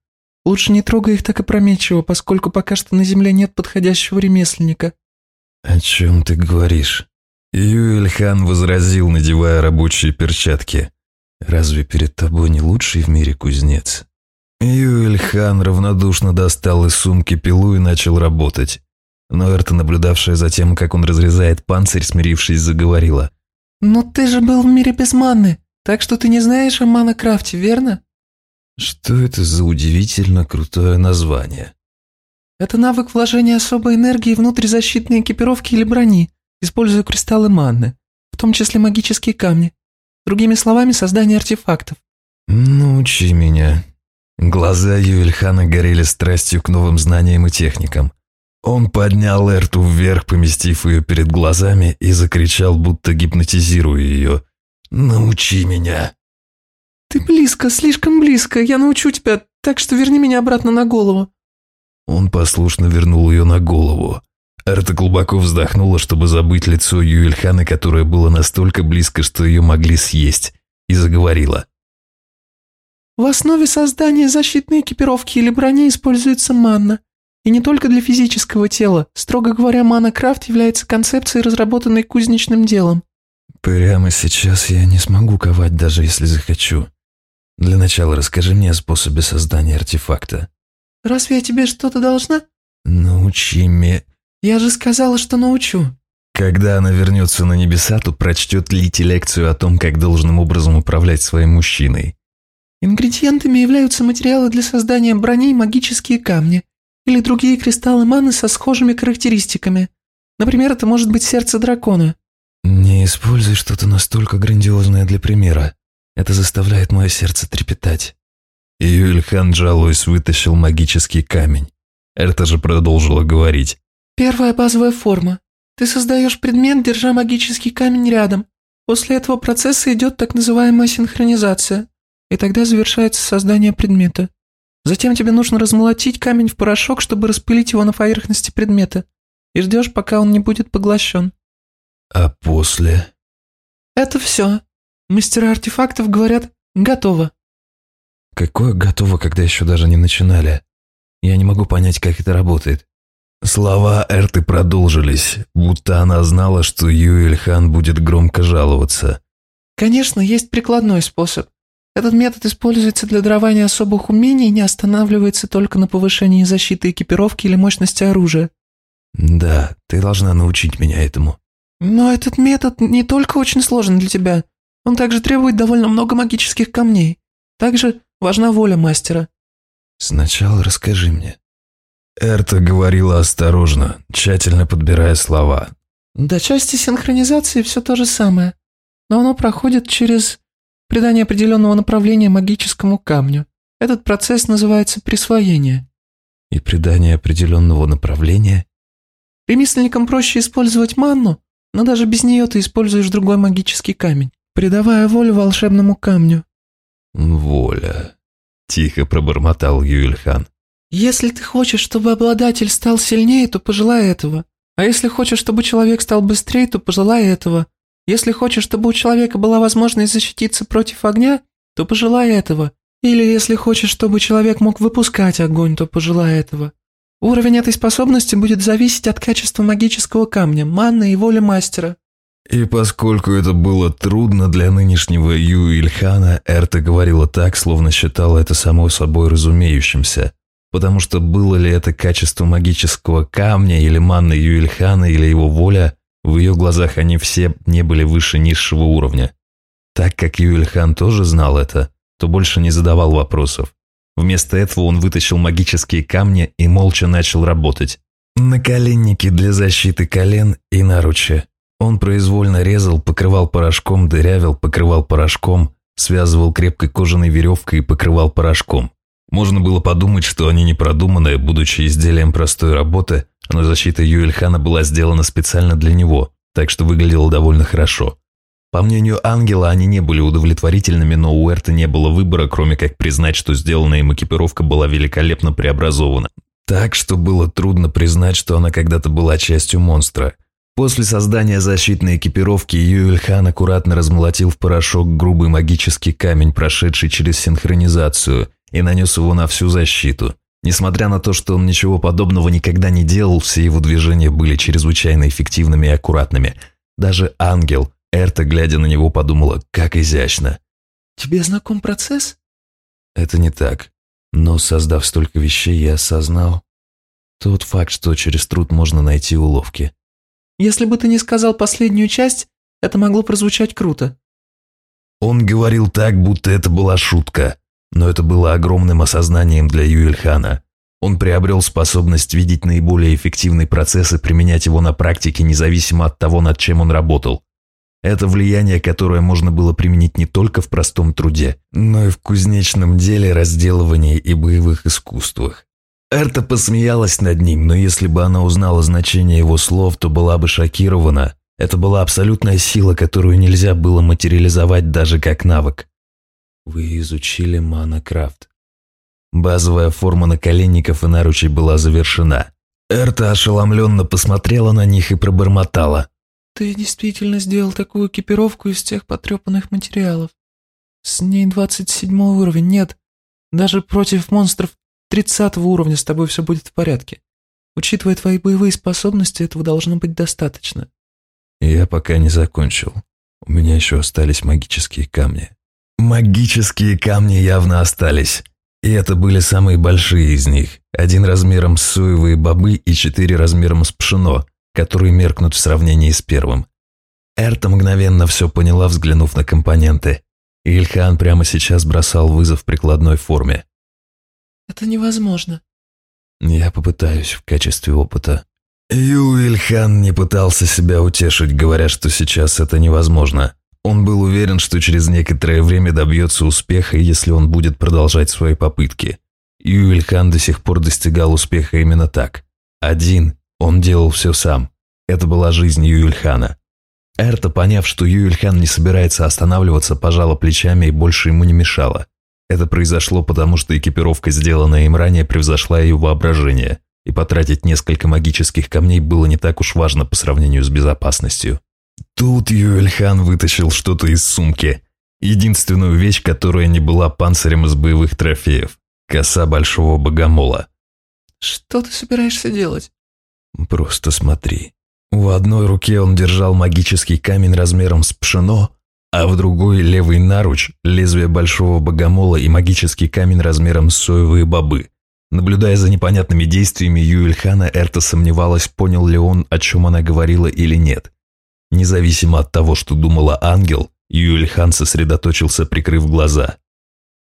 Лучше не трогай их так опрометчиво, поскольку пока что на Земле нет подходящего ремесленника. «О чем ты говоришь?» Юэльхан возразил, надевая рабочие перчатки. «Разве перед тобой не лучший в мире кузнец?» Юэльхан равнодушно достал из сумки пилу и начал работать. Но Эрта, наблюдавшая за тем, как он разрезает панцирь, смирившись, заговорила. «Но ты же был в мире без манны, так что ты не знаешь о манокрафте, верно?» Что это за удивительно крутое название? Это навык вложения особой энергии внутрь защитной экипировки или брони, используя кристаллы манны, в том числе магические камни. Другими словами, создание артефактов. Научи меня. Глаза Юэльхана горели страстью к новым знаниям и техникам. Он поднял Эрту вверх, поместив ее перед глазами, и закричал, будто гипнотизируя ее. «Научи меня!» «Ты близко, слишком близко. Я научу тебя, так что верни меня обратно на голову». Он послушно вернул ее на голову. Эрта глубоко вздохнула, чтобы забыть лицо Юэльхана, которое было настолько близко, что ее могли съесть, и заговорила. В основе создания защитной экипировки или брони используется манна. И не только для физического тела. Строго говоря, манокрафт является концепцией, разработанной кузнечным делом. Прямо сейчас я не смогу ковать, даже если захочу. Для начала расскажи мне о способе создания артефакта. Разве я тебе что-то должна? Научи меня. Я же сказала, что научу. Когда она вернется на небеса, то прочтет Лити лекцию о том, как должным образом управлять своим мужчиной. Ингредиентами являются материалы для создания брони и магические камни или другие кристаллы маны со схожими характеристиками. Например, это может быть сердце дракона. Не используй что-то настолько грандиозное для примера. Это заставляет мое сердце трепетать. Юльхан, жалуясь, вытащил магический камень. Эрта же продолжила говорить. Первая базовая форма. Ты создаешь предмет, держа магический камень рядом. После этого процесса идет так называемая синхронизация. И тогда завершается создание предмета. Затем тебе нужно размолотить камень в порошок, чтобы распылить его на поверхности предмета. И ждешь, пока он не будет поглощен. А после? Это все. Мастера артефактов говорят «готово». Какое готово, когда еще даже не начинали? Я не могу понять, как это работает. Слова Эрты продолжились, будто она знала, что Юэльхан будет громко жаловаться. Конечно, есть прикладной способ. Этот метод используется для дарования особых умений и не останавливается только на повышении защиты экипировки или мощности оружия. Да, ты должна научить меня этому. Но этот метод не только очень сложен для тебя, он также требует довольно много магических камней. Также важна воля мастера. Сначала расскажи мне. Эрта говорила осторожно, тщательно подбирая слова. До части синхронизации все то же самое, но оно проходит через придание определенного направления магическому камню. Этот процесс называется присвоение. И придание определенного направления? Ремесленникам проще использовать манну, но даже без нее ты используешь другой магический камень, придавая волю волшебному камню. Воля. Тихо пробормотал Юльхан. Если ты хочешь, чтобы обладатель стал сильнее, то пожелай этого. А если хочешь, чтобы человек стал быстрее, то пожелай этого. Если хочешь, чтобы у человека была возможность защититься против огня, то пожелай этого. Или если хочешь, чтобы человек мог выпускать огонь, то пожелай этого. Уровень этой способности будет зависеть от качества магического камня, манны и воли мастера. И поскольку это было трудно для нынешнего Ю Ильхана, Эрта говорила так, словно считала это само собой разумеющимся. Потому что было ли это качество магического камня или манны Ю Ильхана или его воля, в ее глазах они все не были выше низшего уровня. Так как Юэльхан тоже знал это, то больше не задавал вопросов. Вместо этого он вытащил магические камни и молча начал работать. Наколенники для защиты колен и наручи. Он произвольно резал, покрывал порошком, дырявил, покрывал порошком, связывал крепкой кожаной веревкой и покрывал порошком. Можно было подумать, что они непродуманные, будучи изделием простой работы, но защита Юэльхана была сделана специально для него, так что выглядело довольно хорошо. По мнению Ангела, они не были удовлетворительными, но у Эрта не было выбора, кроме как признать, что сделанная им экипировка была великолепно преобразована. Так что было трудно признать, что она когда-то была частью монстра. После создания защитной экипировки Юэльхан аккуратно размолотил в порошок грубый магический камень, прошедший через синхронизацию, и нанес его на всю защиту. Несмотря на то, что он ничего подобного никогда не делал, все его движения были чрезвычайно эффективными и аккуратными. Даже ангел, Эрта, глядя на него, подумала, как изящно. «Тебе знаком процесс?» Это не так. Но, создав столько вещей, я осознал тот факт, что через труд можно найти уловки. «Если бы ты не сказал последнюю часть, это могло прозвучать круто». Он говорил так, будто это была шутка, но это было огромным осознанием для Юэльхана. Он приобрел способность видеть наиболее эффективный процесс и применять его на практике, независимо от того, над чем он работал. Это влияние, которое можно было применить не только в простом труде, но и в кузнечном деле, разделывании и боевых искусствах. Эрта посмеялась над ним, но если бы она узнала значение его слов, то была бы шокирована. Это была абсолютная сила, которую нельзя было материализовать даже как навык. Вы изучили Манакрафт. Базовая форма наколенников и наручей была завершена. Эрта ошеломленно посмотрела на них и пробормотала. Ты действительно сделал такую экипировку из тех потрепанных материалов. С ней двадцать седьмой уровень, нет. Даже против монстров тридцатого уровня с тобой все будет в порядке. Учитывая твои боевые способности, этого должно быть достаточно. Я пока не закончил. У меня еще остались магические камни. Магические камни явно остались. И это были самые большие из них. Один размером с соевые бобы и четыре размером с пшено – которые меркнут в сравнении с первым. Эрта мгновенно все поняла, взглянув на компоненты. Ильхан прямо сейчас бросал вызов в прикладной форме. «Это невозможно». «Я попытаюсь в качестве опыта». Ю Ильхан не пытался себя утешить, говоря, что сейчас это невозможно. Он был уверен, что через некоторое время добьется успеха, если он будет продолжать свои попытки. Юэльхан до сих пор достигал успеха именно так. Один он делал все сам. Это была жизнь Юэльхана. Эрта, поняв, что Юэльхан не собирается останавливаться, пожала плечами и больше ему не мешала. Это произошло потому, что экипировка, сделанная им ранее, превзошла ее воображение, и потратить несколько магических камней было не так уж важно по сравнению с безопасностью. Тут Юэльхан вытащил что-то из сумки. Единственную вещь, которая не была панцирем из боевых трофеев. Коса большого богомола. «Что ты собираешься делать?» Просто смотри. В одной руке он держал магический камень размером с пшено, а в другой левый наруч, лезвие большого богомола и магический камень размером с соевые бобы. Наблюдая за непонятными действиями Юэльхана, Эрта сомневалась, понял ли он, о чем она говорила или нет. Независимо от того, что думала ангел, Юэльхан сосредоточился, прикрыв глаза.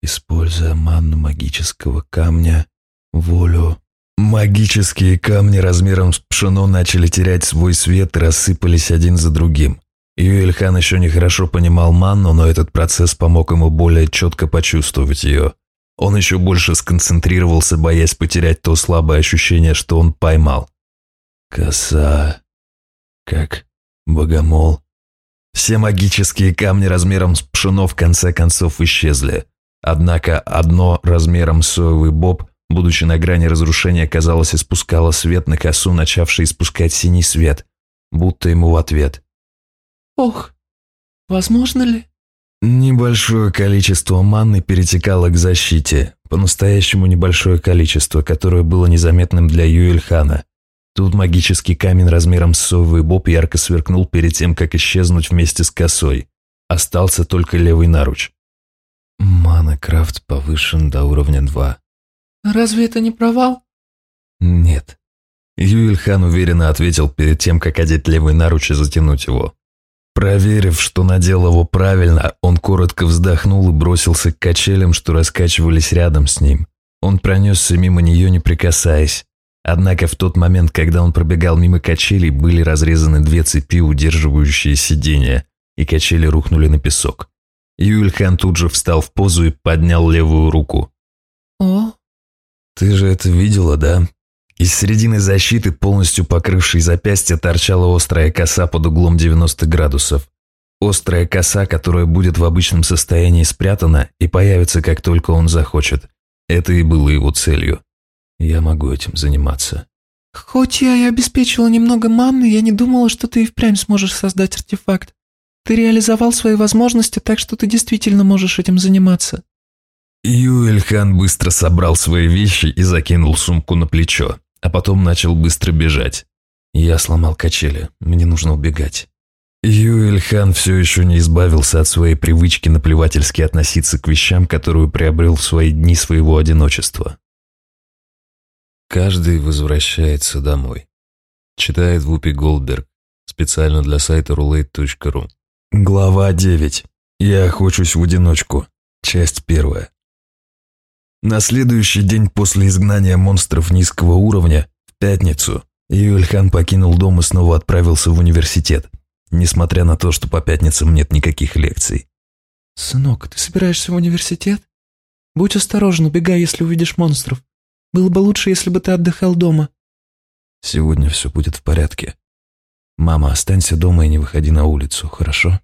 Используя манну магического камня, волю Магические камни размером с пшено начали терять свой свет и рассыпались один за другим. Юэльхан еще не хорошо понимал манну, но этот процесс помог ему более четко почувствовать ее. Он еще больше сконцентрировался, боясь потерять то слабое ощущение, что он поймал. Коса. Как богомол. Все магические камни размером с пшено в конце концов исчезли. Однако одно размером с соевый боб будучи на грани разрушения, казалось, испускала свет на косу, начавший испускать синий свет, будто ему в ответ. «Ох, возможно ли?» Небольшое количество манны перетекало к защите, по-настоящему небольшое количество, которое было незаметным для Юэльхана. Тут магический камень размером с совый боб ярко сверкнул перед тем, как исчезнуть вместе с косой. Остался только левый наруч. Манакрафт повышен до уровня 2. «Разве это не провал?» «Нет». Юильхан уверенно ответил перед тем, как одеть левый наруч и затянуть его. Проверив, что надел его правильно, он коротко вздохнул и бросился к качелям, что раскачивались рядом с ним. Он пронесся мимо нее, не прикасаясь. Однако в тот момент, когда он пробегал мимо качелей, были разрезаны две цепи, удерживающие сиденье, и качели рухнули на песок. Юильхан тут же встал в позу и поднял левую руку. «О, «Ты же это видела, да?» Из середины защиты, полностью покрывшей запястье, торчала острая коса под углом 90 градусов. Острая коса, которая будет в обычном состоянии спрятана и появится, как только он захочет. Это и было его целью. Я могу этим заниматься. Хоть я и обеспечила немного манны, я не думала, что ты и впрямь сможешь создать артефакт. Ты реализовал свои возможности, так что ты действительно можешь этим заниматься. Юэльхан быстро собрал свои вещи и закинул сумку на плечо, а потом начал быстро бежать. Я сломал качели, мне нужно убегать. Юэльхан все еще не избавился от своей привычки наплевательски относиться к вещам, которую приобрел в свои дни своего одиночества. Каждый возвращается домой. Читает Вупи Голдберг специально для сайта roulette.ru. Глава 9. Я охочусь в одиночку. Часть первая. На следующий день после изгнания монстров низкого уровня, в пятницу, Юэльхан покинул дом и снова отправился в университет, несмотря на то, что по пятницам нет никаких лекций. «Сынок, ты собираешься в университет? Будь осторожен, убегай, если увидишь монстров. Было бы лучше, если бы ты отдыхал дома». Сегодня все будет в порядке. Мама, останься дома и не выходи на улицу, хорошо?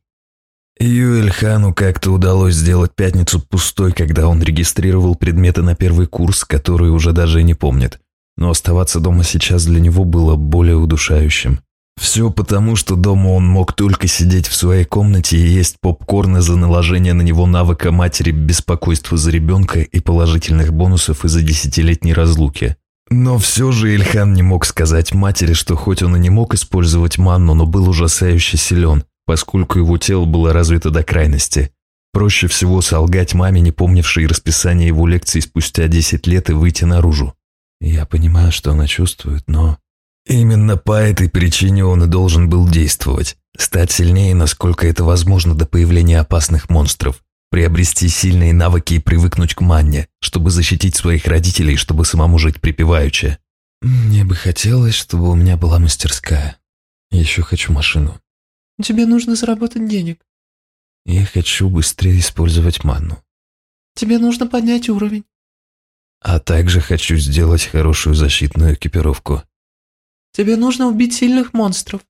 Юэльхану как-то удалось сделать пятницу пустой, когда он регистрировал предметы на первый курс, которые уже даже и не помнит. Но оставаться дома сейчас для него было более удушающим. Все потому, что дома он мог только сидеть в своей комнате и есть попкорн из-за наложения на него навыка матери беспокойства за ребенка и положительных бонусов из-за десятилетней разлуки. Но все же Ильхан не мог сказать матери, что хоть он и не мог использовать манну, но был ужасающе силен, поскольку его тело было развито до крайности. Проще всего солгать маме, не помнившей расписание его лекций спустя 10 лет, и выйти наружу. Я понимаю, что она чувствует, но... Именно по этой причине он и должен был действовать. Стать сильнее, насколько это возможно до появления опасных монстров. Приобрести сильные навыки и привыкнуть к манне, чтобы защитить своих родителей, чтобы самому жить припеваючи. Мне бы хотелось, чтобы у меня была мастерская. Еще хочу машину. Тебе нужно заработать денег. Я хочу быстрее использовать манну. Тебе нужно поднять уровень. А также хочу сделать хорошую защитную экипировку. Тебе нужно убить сильных монстров.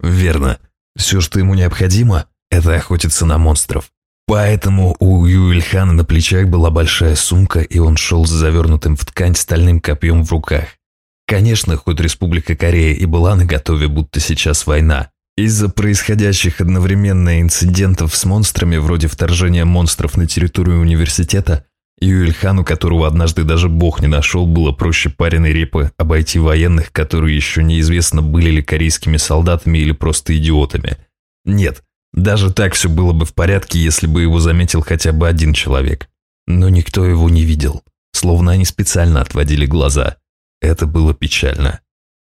Верно. Все, что ему необходимо, это охотиться на монстров. Поэтому у Юэльхана на плечах была большая сумка, и он шел с завернутым в ткань стальным копьем в руках. Конечно, хоть Республика Корея и была наготове, будто сейчас война, из-за происходящих одновременно инцидентов с монстрами, вроде вторжения монстров на территорию университета, Юэльхану, которого однажды даже бог не нашел, было проще пареной репы обойти военных, которые еще неизвестно, были ли корейскими солдатами или просто идиотами. Нет, даже так все было бы в порядке, если бы его заметил хотя бы один человек. Но никто его не видел, словно они специально отводили глаза. Это было печально.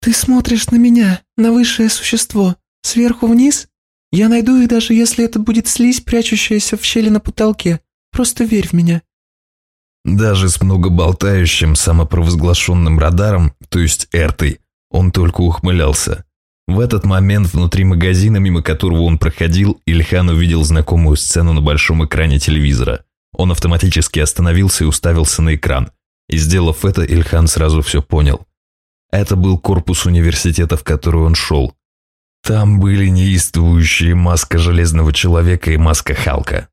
Ты смотришь на меня, на высшее существо, сверху вниз? Я найду их даже если это будет слизь, прячущаяся в щели на потолке. Просто верь в меня. Даже с многоболтающим самопровозглашенным радаром, то есть Эртой, он только ухмылялся. В этот момент внутри магазина, мимо которого он проходил, Ильхан увидел знакомую сцену на большом экране телевизора. Он автоматически остановился и уставился на экран. И сделав это, Ильхан сразу все понял. Это был корпус университета, в который он шел. Там были неистовующие маска Железного Человека и маска Халка.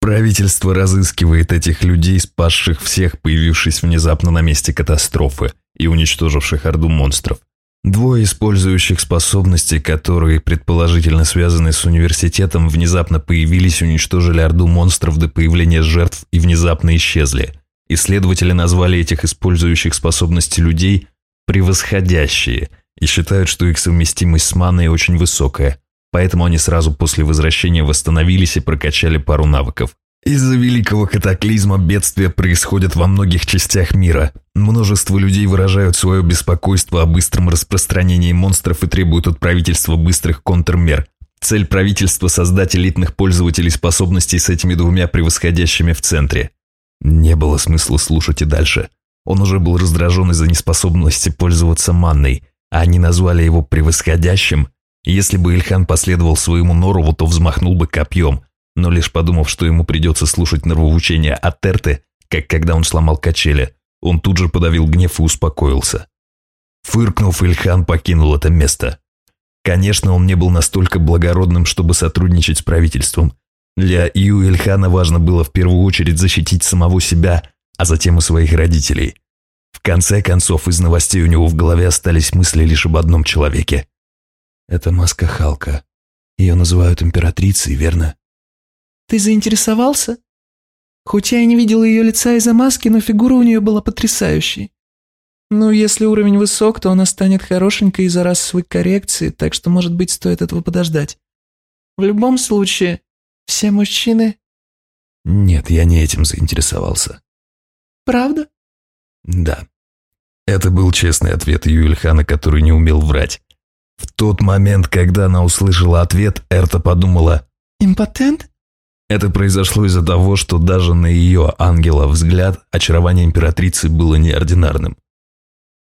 Правительство разыскивает этих людей, спасших всех, появившись внезапно на месте катастрофы и уничтоживших орду монстров. Двое использующих способности, которые предположительно связаны с университетом, внезапно появились, уничтожили орду монстров до появления жертв и внезапно исчезли. Исследователи назвали этих использующих способности людей «превосходящие» и считают, что их совместимость с маной очень высокая, Поэтому они сразу после возвращения восстановились и прокачали пару навыков. Из-за великого катаклизма бедствия происходят во многих частях мира. Множество людей выражают свое беспокойство о быстром распространении монстров и требуют от правительства быстрых контрмер. Цель правительства – создать элитных пользователей способностей с этими двумя превосходящими в центре. Не было смысла слушать и дальше. Он уже был раздражен из-за неспособности пользоваться манной, они назвали его превосходящим – если бы Ильхан последовал своему норову, то взмахнул бы копьем, но лишь подумав, что ему придется слушать нравоучения от Терты, как когда он сломал качели, он тут же подавил гнев и успокоился. Фыркнув, Ильхан покинул это место. Конечно, он не был настолько благородным, чтобы сотрудничать с правительством. Для Ию Ильхана важно было в первую очередь защитить самого себя, а затем и своих родителей. В конце концов, из новостей у него в голове остались мысли лишь об одном человеке. Это маска Халка. Ее называют императрицей, верно? Ты заинтересовался? Хоть я и не видела ее лица из-за маски, но фигура у нее была потрясающей. Ну, если уровень высок, то она станет хорошенькой из-за расовой коррекции, так что, может быть, стоит этого подождать. В любом случае, все мужчины... Нет, я не этим заинтересовался. Правда? Да. Это был честный ответ Юэльхана, который не умел врать. В тот момент, когда она услышала ответ, Эрта подумала... Импотент? Это произошло из-за того, что даже на ее ангела взгляд очарование императрицы было неординарным.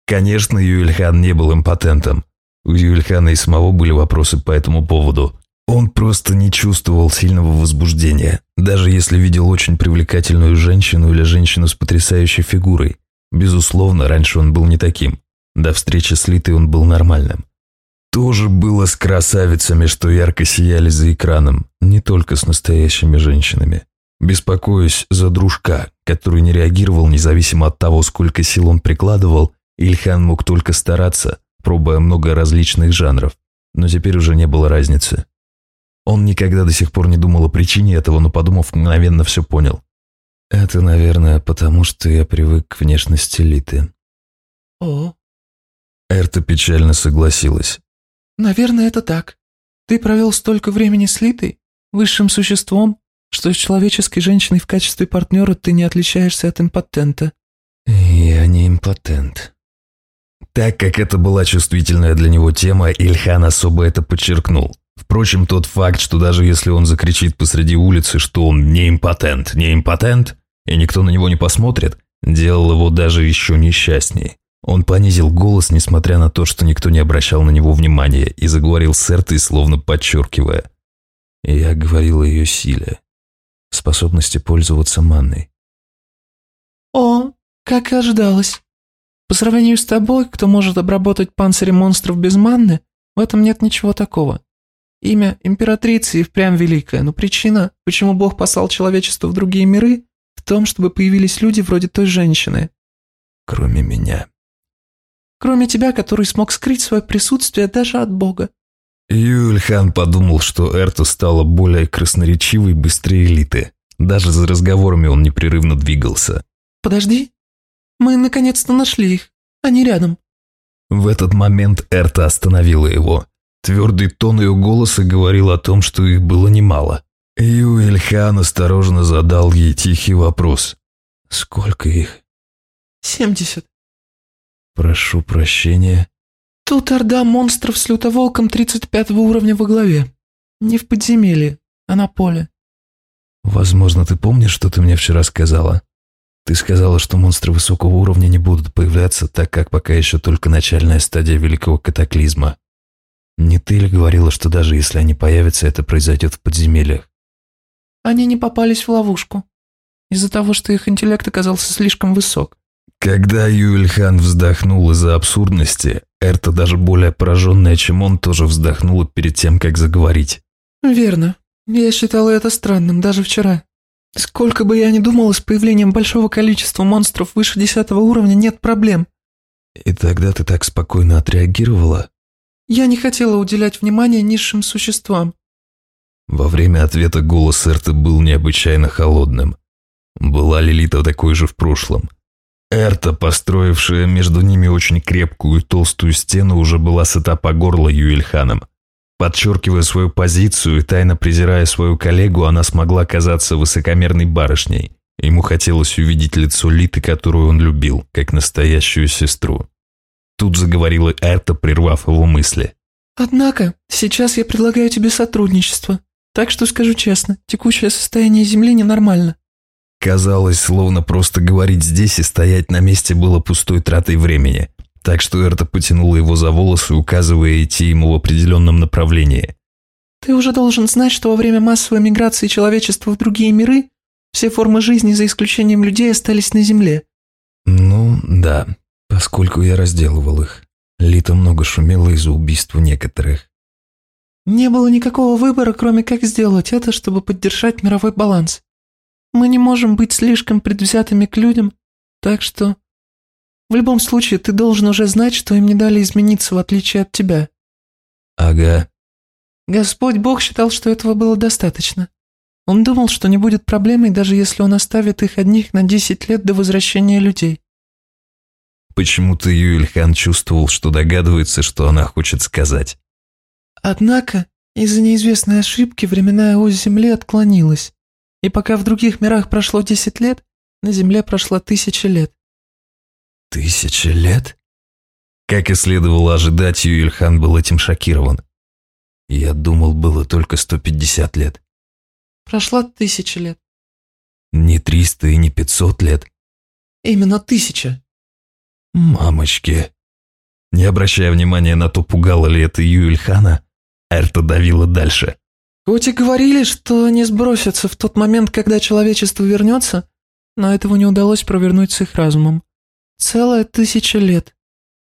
Конечно, Юэльхан не был импотентом. У Юэльхана и самого были вопросы по этому поводу. Он просто не чувствовал сильного возбуждения, даже если видел очень привлекательную женщину или женщину с потрясающей фигурой. Безусловно, раньше он был не таким. До встречи с Литой он был нормальным. Тоже было с красавицами, что ярко сияли за экраном, не только с настоящими женщинами. Беспокоясь за дружка, который не реагировал независимо от того, сколько сил он прикладывал, Ильхан мог только стараться, пробуя много различных жанров, но теперь уже не было разницы. Он никогда до сих пор не думал о причине этого, но подумав, мгновенно все понял. Это, наверное, потому что я привык к внешности Литы. О, Эрта печально согласилась. наверное, это так. Ты провел столько времени с Литой, высшим существом, что с человеческой женщиной в качестве партнера ты не отличаешься от импотента. Я не импотент. Так как это была чувствительная для него тема, Ильхан особо это подчеркнул. Впрочем, тот факт, что даже если он закричит посреди улицы, что он не импотент, не импотент, и никто на него не посмотрит, делал его даже еще несчастней. Он понизил голос, несмотря на то, что никто не обращал на него внимания, и заговорил с Эртой, словно подчеркивая. Я говорил о ее силе, способности пользоваться манной. О, как и ожидалось. По сравнению с тобой, кто может обработать панцири монстров без манны, в этом нет ничего такого. Имя императрицы и впрямь великое, но причина, почему Бог послал человечество в другие миры, том, чтобы появились люди вроде той женщины. Кроме меня. Кроме тебя, который смог скрыть свое присутствие даже от Бога. Юльхан подумал, что Эрта стала более красноречивой быстрее Литы. Даже за разговорами он непрерывно двигался. Подожди. Мы наконец-то нашли их. Они рядом. В этот момент Эрта остановила его. Твердый тон ее голоса говорил о том, что их было немало. Юэльхан осторожно задал ей тихий вопрос. «Сколько их?» Семьдесят. «Прошу прощения». Тут орда монстров с лютоволком 35 уровня во главе. Не в подземелье, а на поле. «Возможно, ты помнишь, что ты мне вчера сказала? Ты сказала, что монстры высокого уровня не будут появляться, так как пока еще только начальная стадия великого катаклизма. Не ты ли говорила, что даже если они появятся, это произойдет в подземельях? Они не попались в ловушку. Из-за того, что их интеллект оказался слишком высок. Когда Юэльхан вздохнул из-за абсурдности, Эрта, даже более пораженная, чем он, тоже вздохнула перед тем, как заговорить. Верно. Я считала это странным даже вчера. Сколько бы я ни думала, с появлением большого количества монстров выше десятого уровня нет проблем. И тогда ты так спокойно отреагировала? Я не хотела уделять внимание низшим существам. Во время ответа голос Эрты был необычайно холодным. Была Лилита такой же в прошлом. Эрта, построившая между ними очень крепкую и толстую стену, уже была сыта по горло Юэльханом. Подчеркивая свою позицию и тайно презирая свою коллегу, она смогла казаться высокомерной барышней. Ему хотелось увидеть лицо Литы, которую он любил, как настоящую сестру. Тут заговорила Эрта, прервав его мысли. Однако, сейчас я предлагаю тебе сотрудничество. Так что скажу честно, текущее состояние Земли ненормально. Казалось, словно просто говорить здесь и стоять на месте было пустой тратой времени. Так что Эрта потянула его за волосы, указывая идти ему в определенном направлении. Ты уже должен знать, что во время массовой миграции человечества в другие миры все формы жизни, за исключением людей, остались на Земле. Ну, да, поскольку я разделывал их. Лита много шумела из-за убийства некоторых. Не было никакого выбора, кроме как сделать это, чтобы поддержать мировой баланс. Мы не можем быть слишком предвзятыми к людям, так что... В любом случае, ты должен уже знать, что им не дали измениться, в отличие от тебя. Ага. Господь Бог считал, что этого было достаточно. Он думал, что не будет проблемой, даже если он оставит их одних на 10 лет до возвращения людей. Почему-то Юэльхан чувствовал, что догадывается, что она хочет сказать. Однако, из-за неизвестной ошибки временная ось Земли отклонилась. И пока в других мирах прошло 10 лет, на Земле прошло тысяча лет. Тысяча лет? Как и следовало ожидать, Юэльхан был этим шокирован. Я думал, было только 150 лет. Прошла тысяча лет. Не 300 и не 500 лет. Именно тысяча. Мамочки. Не обращая внимания на то, пугало ли это Юэльхана, Эрта давила дальше. Хоть и говорили, что они сбросятся в тот момент, когда человечество вернется, но этого не удалось провернуть с их разумом. Целая тысяча лет.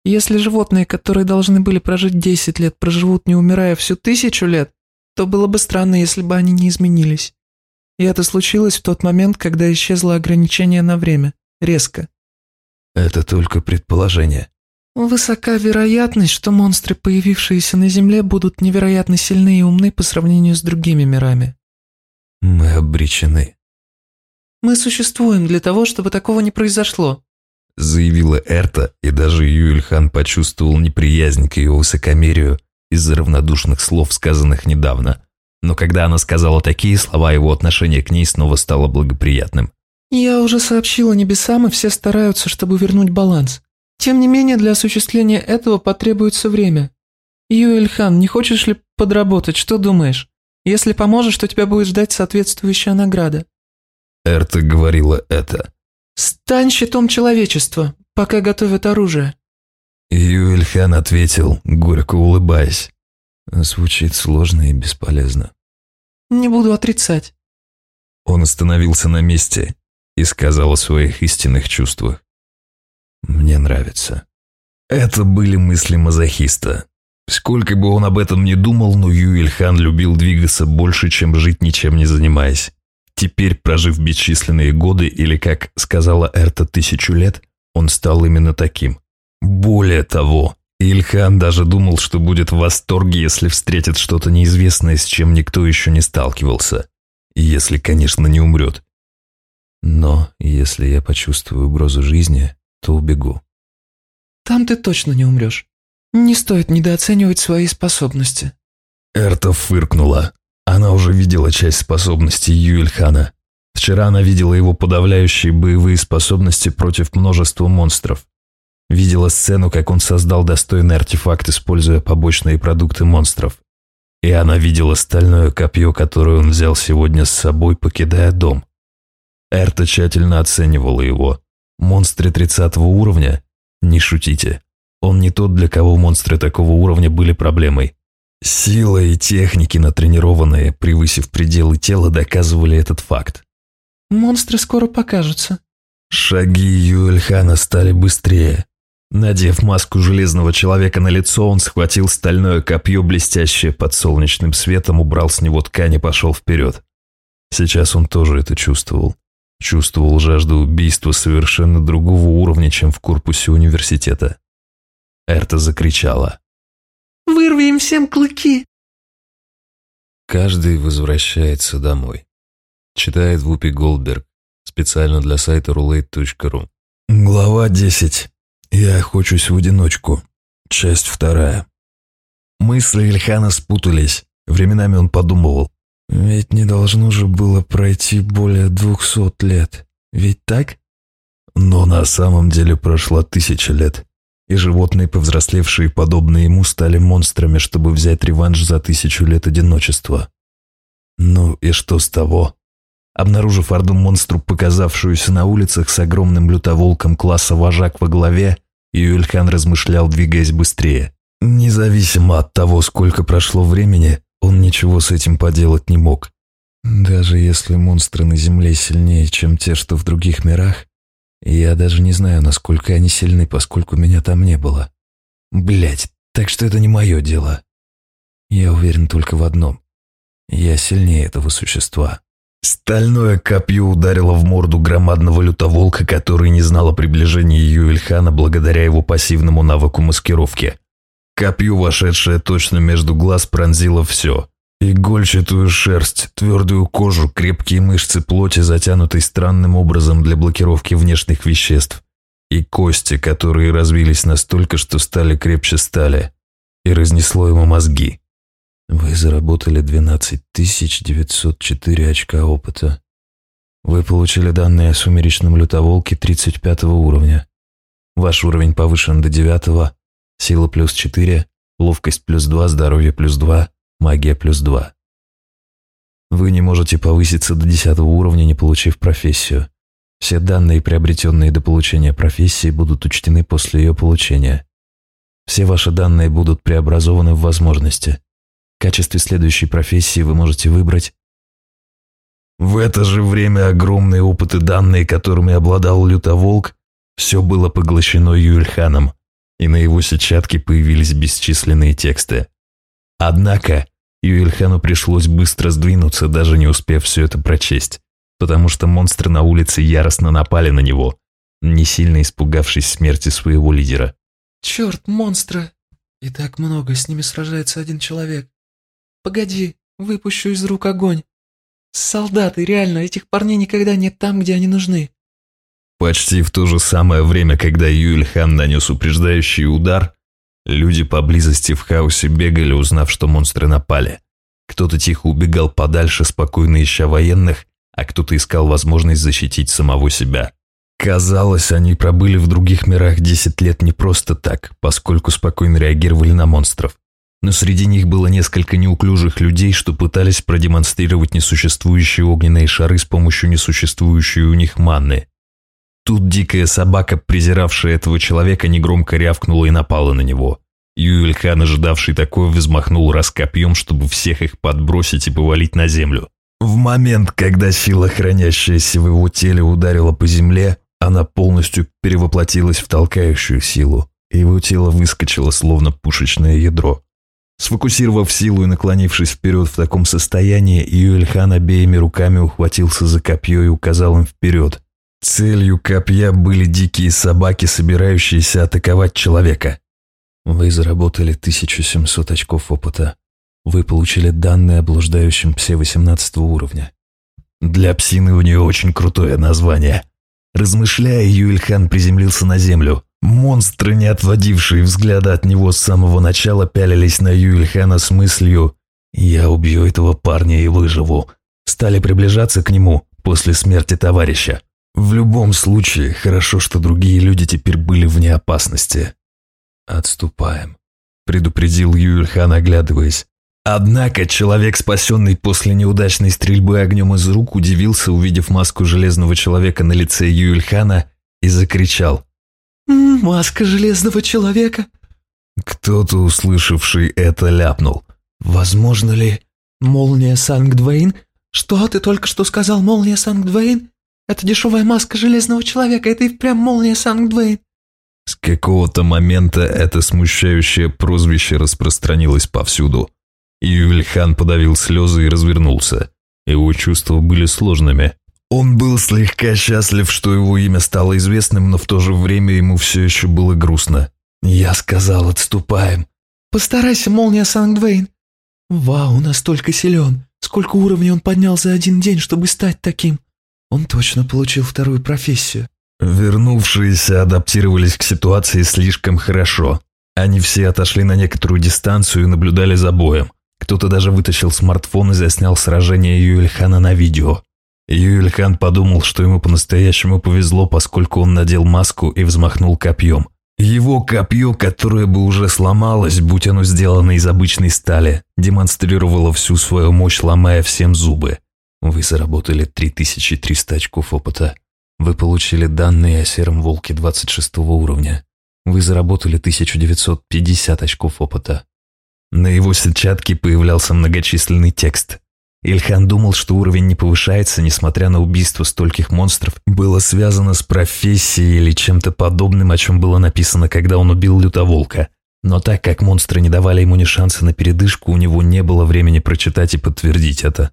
Если животные, которые должны были прожить 10 лет, проживут, не умирая, всю тысячу лет, то было бы странно, если бы они не изменились. И это случилось в тот момент, когда исчезло ограничение на время. Резко. Это только предположение. Высока вероятность, что монстры, появившиеся на Земле, будут невероятно сильны и умны по сравнению с другими мирами. Мы обречены. Мы существуем для того, чтобы такого не произошло. Заявила Эрта, и даже Юэльхан почувствовал неприязнь к ее высокомерию из-за равнодушных слов, сказанных недавно. Но когда она сказала такие слова, его отношение к ней снова стало благоприятным. Я уже сообщила небесам, и все стараются, чтобы вернуть баланс. Тем не менее, для осуществления этого потребуется время. Юэльхан, не хочешь ли подработать, что думаешь? Если поможешь, то тебя будет ждать соответствующая награда. Эрта говорила это. Стань щитом человечества, пока готовят оружие. Юэльхан ответил, горько улыбаясь. Звучит сложно и бесполезно. Не буду отрицать. Он остановился на месте и сказал о своих истинных чувствах. «Мне нравится». Это были мысли мазохиста. Сколько бы он об этом ни думал, но Юэльхан любил двигаться больше, чем жить ничем не занимаясь. Теперь, прожив бесчисленные годы, или, как сказала Эрта, тысячу лет, он стал именно таким. Более того, Ильхан даже думал, что будет в восторге, если встретит что-то неизвестное, с чем никто еще не сталкивался. Если, конечно, не умрет. Но если я почувствую угрозу жизни, то убегу. Там ты точно не умрешь. Не стоит недооценивать свои способности. Эрта фыркнула. Она уже видела часть способностей Юэльхана. Вчера она видела его подавляющие боевые способности против множества монстров. Видела сцену, как он создал достойный артефакт, используя побочные продукты монстров. И она видела стальное копье, которое он взял сегодня с собой, покидая дом. Эрта тщательно оценивала его. Монстры 30 уровня? Не шутите. Он не тот, для кого монстры такого уровня были проблемой. Сила и техники, натренированные, превысив пределы тела, доказывали этот факт. Монстры скоро покажутся. Шаги Юэльхана стали быстрее. Надев маску железного человека на лицо, он схватил стальное копье, блестящее под солнечным светом, убрал с него ткань и пошел вперед. Сейчас он тоже это чувствовал. Чувствовал жажду убийства совершенно другого уровня, чем в корпусе университета. Эрта закричала. Вырви им всем клыки!» Каждый возвращается домой. Читает Вупи Голдберг. Специально для сайта roulette.ru. Глава 10. Я охочусь в одиночку. Часть вторая. Мысли Ильхана спутались. Временами он подумывал. Ведь не должно же было пройти более двухсот лет. Ведь так? Но на самом деле прошла тысяча лет и животные, повзрослевшие подобные ему, стали монстрами, чтобы взять реванш за тысячу лет одиночества. Ну и что с того? Обнаружив орду монстру, показавшуюся на улицах с огромным лютоволком класса вожак во главе, Юэльхан размышлял, двигаясь быстрее. Независимо от того, сколько прошло времени, он ничего с этим поделать не мог. Даже если монстры на Земле сильнее, чем те, что в других мирах, я даже не знаю, насколько они сильны, поскольку меня там не было. Блять, так что это не мое дело. Я уверен только в одном. Я сильнее этого существа. Стальное копье ударило в морду громадного лютоволка, который не знал о приближении Юэльхана благодаря его пассивному навыку маскировки. Копье, вошедшее точно между глаз, пронзило все. Игольчатую шерсть, твердую кожу, крепкие мышцы плоти, затянутой странным образом для блокировки внешних веществ, и кости, которые развились настолько, что стали крепче стали, и разнесло ему мозги. Вы заработали 12 904 очка опыта. Вы получили данные о сумеречном лютоволке 35 уровня. Ваш уровень повышен до 9, сила плюс 4, ловкость плюс 2, здоровье плюс 2, магия плюс 2. Вы не можете повыситься до 10 уровня, не получив профессию. Все данные, приобретенные до получения профессии, будут учтены после ее получения. Все ваши данные будут преобразованы в возможности. В качестве следующей профессии вы можете выбрать в это же время огромные опыты данные, которыми обладал Лютоволк, все было поглощено Юльханом, и на его сетчатке появились бесчисленные тексты. Однако Юэльхану пришлось быстро сдвинуться, даже не успев все это прочесть, потому что монстры на улице яростно напали на него, не сильно испугавшись смерти своего лидера. «Черт, монстры! И так много, с ними сражается один человек. Погоди, выпущу из рук огонь. Солдаты, реально, этих парней никогда нет там, где они нужны». Почти в то же самое время, когда Юэльхан нанес упреждающий удар, Люди поблизости в хаосе бегали, узнав, что монстры напали. Кто-то тихо убегал подальше, спокойно ища военных, а кто-то искал возможность защитить самого себя. Казалось, они пробыли в других мирах 10 лет не просто так, поскольку спокойно реагировали на монстров. Но среди них было несколько неуклюжих людей, что пытались продемонстрировать несуществующие огненные шары с помощью несуществующей у них манны. Тут дикая собака, презиравшая этого человека, негромко рявкнула и напала на него. Юэльхан, ожидавший такое, взмахнул раскопьем, чтобы всех их подбросить и повалить на землю. В момент, когда сила, хранящаяся в его теле, ударила по земле, она полностью перевоплотилась в толкающую силу, и его тело выскочило, словно пушечное ядро. Сфокусировав силу и наклонившись вперед в таком состоянии, Юэльхан обеими руками ухватился за копье и указал им вперед, Целью копья были дикие собаки, собирающиеся атаковать человека. Вы заработали 1700 очков опыта. Вы получили данные о блуждающем псе 18 уровня. Для псины у нее очень крутое название. Размышляя, Юэльхан приземлился на землю. Монстры, не отводившие взгляда от него с самого начала, пялились на Юэльхана с мыслью «Я убью этого парня и выживу». Стали приближаться к нему после смерти товарища. В любом случае, хорошо, что другие люди теперь были вне опасности. «Отступаем», — предупредил Юльхан, оглядываясь. Однако человек, спасенный после неудачной стрельбы огнем из рук, удивился, увидев маску железного человека на лице Юльхана, и закричал. «Маска железного человека?» Кто-то, услышавший это, ляпнул. «Возможно ли молния Сангдвейн? Что ты только что сказал, молния Сангдвейн?» Это дешевая маска Железного Человека, это и прям молния Сангдвейн. С какого-то момента это смущающее прозвище распространилось повсюду. Юльхан подавил слезы и развернулся. Его чувства были сложными. Он был слегка счастлив, что его имя стало известным, но в то же время ему все еще было грустно. «Я сказал, отступаем». «Постарайся, молния Сангдвейн». «Вау, настолько силен. Сколько уровней он поднял за один день, чтобы стать таким?» Он точно получил вторую профессию. Вернувшиеся адаптировались к ситуации слишком хорошо. Они все отошли на некоторую дистанцию и наблюдали за боем. Кто-то даже вытащил смартфон и заснял сражение Юэльхана на видео. Юэльхан подумал, что ему по-настоящему повезло, поскольку он надел маску и взмахнул копьем. Его копье, которое бы уже сломалось, будь оно сделано из обычной стали, демонстрировало всю свою мощь, ломая всем зубы. Вы заработали 3300 очков опыта. Вы получили данные о сером волке 26 уровня. Вы заработали 1950 очков опыта. На его сетчатке появлялся многочисленный текст. Ильхан думал, что уровень не повышается, несмотря на убийство стольких монстров, было связано с профессией или чем-то подобным, о чем было написано, когда он убил лютоволка. Но так как монстры не давали ему ни шанса на передышку, у него не было времени прочитать и подтвердить это.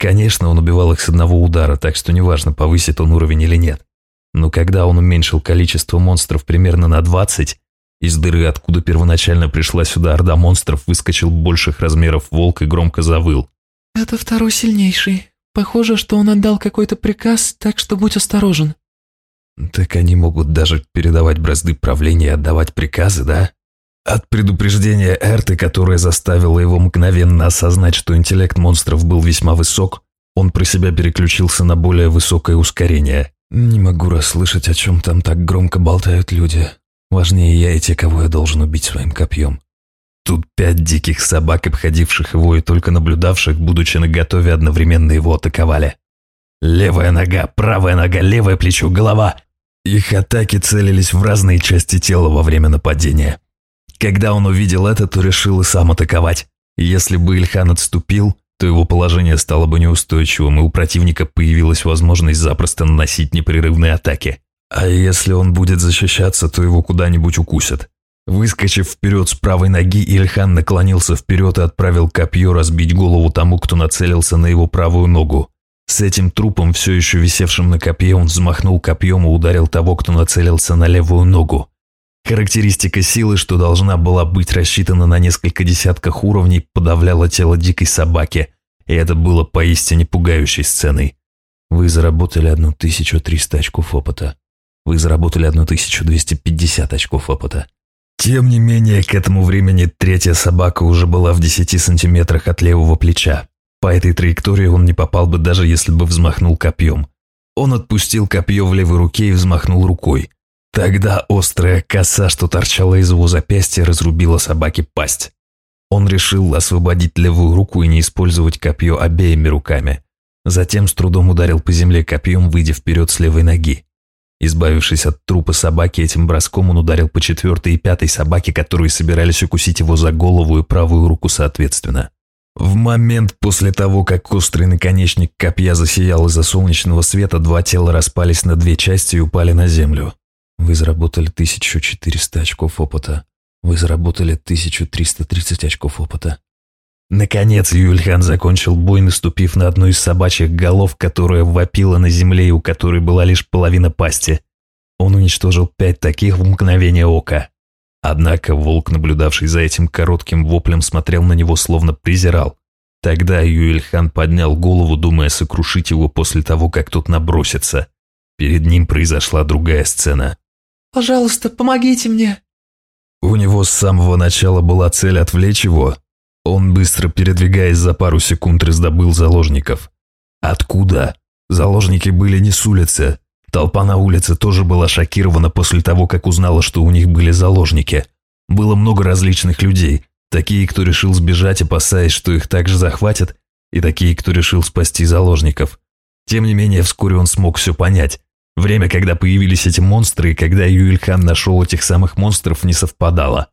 Конечно, он убивал их с одного удара, так что неважно, повысит он уровень или нет. Но когда он уменьшил количество монстров примерно на 20, из дыры, откуда первоначально пришла сюда орда монстров, выскочил больших размеров волк и громко завыл. «Это второй сильнейший. Похоже, что он отдал какой-то приказ, так что будь осторожен». Так они могут даже передавать бразды правления и отдавать приказы, да? От предупреждения Эрты, которое заставило его мгновенно осознать, что интеллект монстров был весьма высок, он про себя переключился на более высокое ускорение. «Не могу расслышать, о чем там так громко болтают люди. Важнее я и те, кого я должен убить своим копьем». Тут пять диких собак, обходивших его и только наблюдавших, будучи наготове, одновременно его атаковали. Левая нога, правая нога, левое плечо, голова. Их атаки целились в разные части тела во время нападения. Когда он увидел это, то решил и сам атаковать. Если бы Ильхан отступил, то его положение стало бы неустойчивым, и у противника появилась возможность запросто наносить непрерывные атаки. А если он будет защищаться, то его куда-нибудь укусят. Выскочив вперед с правой ноги, Ильхан наклонился вперед и отправил копье разбить голову тому, кто нацелился на его правую ногу. С этим трупом, все еще висевшим на копье, он взмахнул копьем и ударил того, кто нацелился на левую ногу. Характеристика силы, что должна была быть рассчитана на несколько десятках уровней, подавляла тело дикой собаки, и это было поистине пугающей сценой. Вы заработали 1300 очков опыта. Вы заработали 1250 очков опыта. Тем не менее, к этому времени третья собака уже была в 10 сантиметрах от левого плеча. По этой траектории он не попал бы даже если бы взмахнул копьем. Он отпустил копье в левой руке и взмахнул рукой. Тогда острая коса, что торчала из его запястья, разрубила собаке пасть. Он решил освободить левую руку и не использовать копье обеими руками. Затем с трудом ударил по земле копьем, выйдя вперед с левой ноги. Избавившись от трупа собаки, этим броском он ударил по четвертой и пятой собаке, которые собирались укусить его за голову и правую руку соответственно. В момент после того, как острый наконечник копья засиял из-за солнечного света, два тела распались на две части и упали на землю. Вы заработали 1400 очков опыта. Вы заработали 1330 очков опыта. Наконец Юльхан закончил бой, наступив на одну из собачьих голов, которая вопила на земле и у которой была лишь половина пасти. Он уничтожил пять таких в мгновение ока. Однако волк, наблюдавший за этим коротким воплем, смотрел на него словно презирал. Тогда Юэльхан поднял голову, думая сокрушить его после того, как тот набросится. Перед ним произошла другая сцена. «Пожалуйста, помогите мне!» У него с самого начала была цель отвлечь его. Он, быстро передвигаясь за пару секунд, раздобыл заложников. Откуда? Заложники были не с улицы. Толпа на улице тоже была шокирована после того, как узнала, что у них были заложники. Было много различных людей. Такие, кто решил сбежать, опасаясь, что их также захватят, и такие, кто решил спасти заложников. Тем не менее, вскоре он смог все понять. Время, когда появились эти монстры, и когда Юильхан нашел этих самых монстров, не совпадало.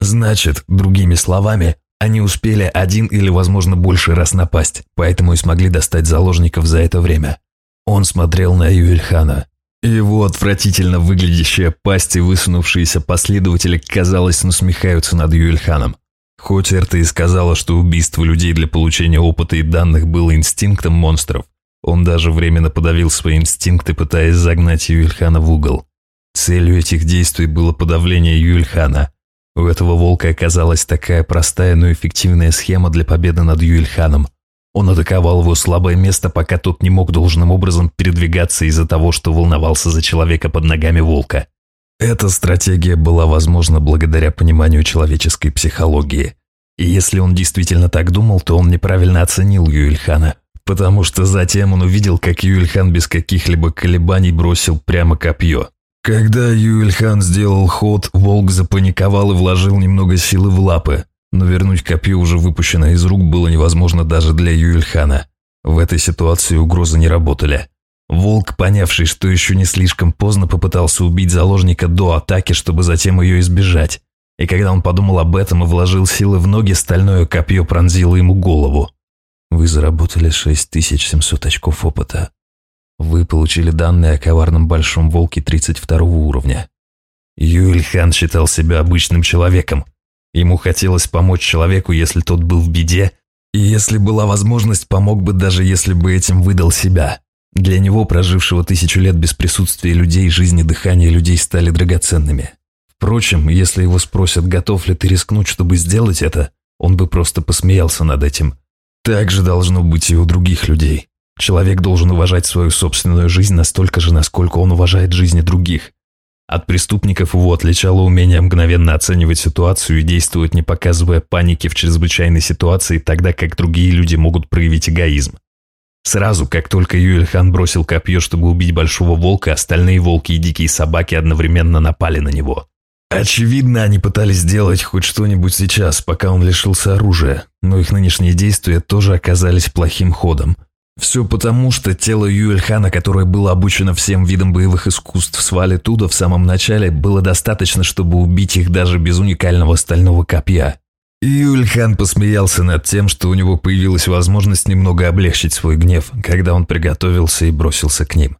Значит, другими словами, они успели один или, возможно, больше раз напасть, поэтому и смогли достать заложников за это время. Он смотрел на Юильхана. Его отвратительно выглядящая пасть и высунувшиеся последователи, казалось, насмехаются над Юильханом. Хоть Эрта и сказала, что убийство людей для получения опыта и данных было инстинктом монстров, он даже временно подавил свои инстинкты, пытаясь загнать Юильхана в угол. Целью этих действий было подавление Юильхана. У этого волка оказалась такая простая, но эффективная схема для победы над Юильханом. Он атаковал его слабое место, пока тот не мог должным образом передвигаться из-за того, что волновался за человека под ногами волка. Эта стратегия была возможна благодаря пониманию человеческой психологии. И если он действительно так думал, то он неправильно оценил Юильхана потому что затем он увидел, как Юэльхан без каких-либо колебаний бросил прямо копье. Когда Юэльхан сделал ход, волк запаниковал и вложил немного силы в лапы, но вернуть копье, уже выпущенное из рук, было невозможно даже для Юэльхана. В этой ситуации угрозы не работали. Волк, понявший, что еще не слишком поздно, попытался убить заложника до атаки, чтобы затем ее избежать. И когда он подумал об этом и вложил силы в ноги, стальное копье пронзило ему голову. Вы заработали 6700 очков опыта. Вы получили данные о коварном большом волке 32 уровня. Юэльхан считал себя обычным человеком. Ему хотелось помочь человеку, если тот был в беде, И если была возможность, помог бы даже если бы этим выдал себя. Для него, прожившего тысячу лет без присутствия людей, жизни дыхания людей стали драгоценными. Впрочем, если его спросят, готов ли ты рискнуть, чтобы сделать это, он бы просто посмеялся над этим. Так же должно быть и у других людей. Человек должен уважать свою собственную жизнь настолько же, насколько он уважает жизни других. От преступников его отличало умение мгновенно оценивать ситуацию и действовать, не показывая паники в чрезвычайной ситуации, тогда как другие люди могут проявить эгоизм. Сразу, как только Юэльхан бросил копье, чтобы убить большого волка, остальные волки и дикие собаки одновременно напали на него. Очевидно, они пытались сделать хоть что-нибудь сейчас, пока он лишился оружия, но их нынешние действия тоже оказались плохим ходом – все потому, что тело Юэльхана, которое было обучено всем видам боевых искусств с Валитуда в самом начале, было достаточно, чтобы убить их даже без уникального стального копья. И Юэльхан посмеялся над тем, что у него появилась возможность немного облегчить свой гнев, когда он приготовился и бросился к ним.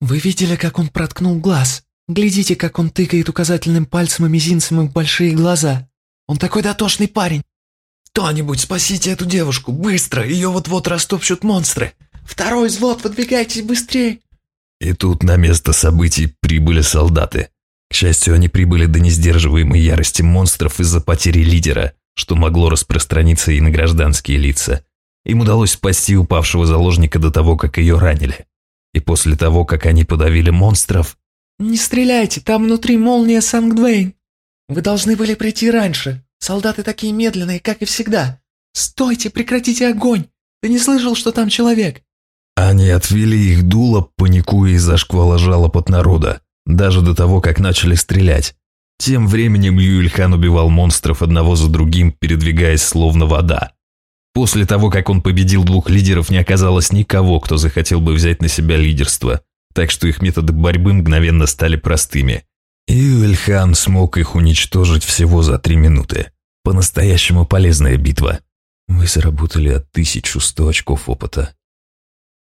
«Вы видели, как он проткнул глаз? Глядите, как он тыкает указательным пальцем и мизинцем в большие глаза. Он такой дотошный парень. «Кто-нибудь спасите эту девушку! Быстро! Ее вот-вот растопчут монстры! Второй взвод, выдвигайтесь быстрее!» И тут на место событий прибыли солдаты. К счастью, они прибыли до несдерживаемой ярости монстров из-за потери лидера, что могло распространиться и на гражданские лица. Им удалось спасти упавшего заложника до того, как ее ранили. И после того, как они подавили монстров... «Не стреляйте, там внутри молния Сангдвейн! Вы должны были прийти раньше!» Солдаты такие медленные, как и всегда. Стойте, прекратите огонь! Ты не слышал, что там человек?» Они отвели их дуло, паникуя из-за шквала жалоб от народа, даже до того, как начали стрелять. Тем временем Юльхан убивал монстров одного за другим, передвигаясь словно вода. После того, как он победил двух лидеров, не оказалось никого, кто захотел бы взять на себя лидерство, так что их методы борьбы мгновенно стали простыми. Юэльхан смог их уничтожить всего за три минуты. По-настоящему полезная битва. Мы заработали от 1100 очков опыта.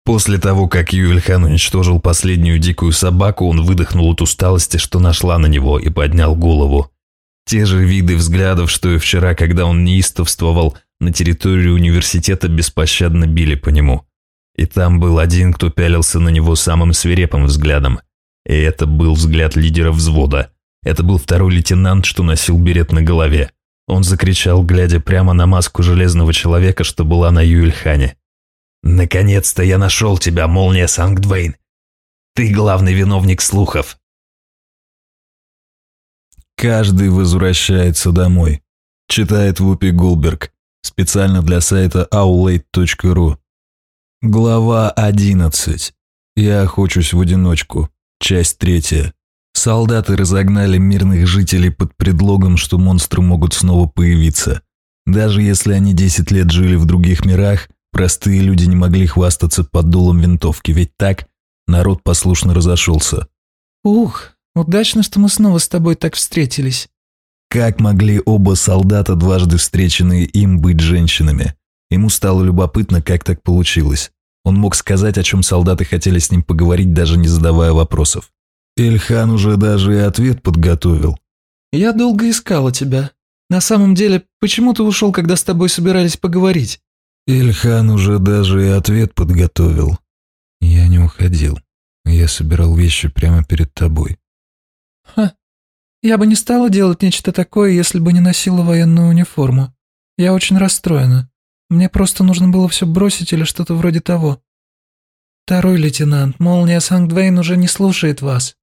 После того, как Юэльхан уничтожил последнюю дикую собаку, он выдохнул от усталости, что нашла на него, и поднял голову. Те же виды взглядов, что и вчера, когда он неистовствовал, на территории университета беспощадно били по нему. И там был один, кто пялился на него самым свирепым взглядом – и это был взгляд лидера взвода. Это был второй лейтенант, что носил берет на голове. Он закричал, глядя прямо на маску железного человека, что была на Юэльхане. «Наконец-то я нашел тебя, молния Сангдвейн! Ты главный виновник слухов!» Каждый возвращается домой. Читает Вупи Гулберг. Специально для сайта aulate.ru. Глава 11. Я охочусь в одиночку. Часть третья. Солдаты разогнали мирных жителей под предлогом, что монстры могут снова появиться. Даже если они 10 лет жили в других мирах, простые люди не могли хвастаться под дулом винтовки, ведь так народ послушно разошелся. «Ух, удачно, что мы снова с тобой так встретились». Как могли оба солдата, дважды встреченные им, быть женщинами? Ему стало любопытно, как так получилось. Он мог сказать, о чем солдаты хотели с ним поговорить, даже не задавая вопросов. Ильхан уже даже и ответ подготовил. «Я долго искала тебя. На самом деле, почему ты ушел, когда с тобой собирались поговорить?» Ильхан уже даже и ответ подготовил. Я не уходил. Я собирал вещи прямо перед тобой. Ха. Я бы не стала делать нечто такое, если бы не носила военную униформу. Я очень расстроена. Мне просто нужно было все бросить или что-то вроде того. Второй лейтенант, молния Сангдвейн уже не слушает вас.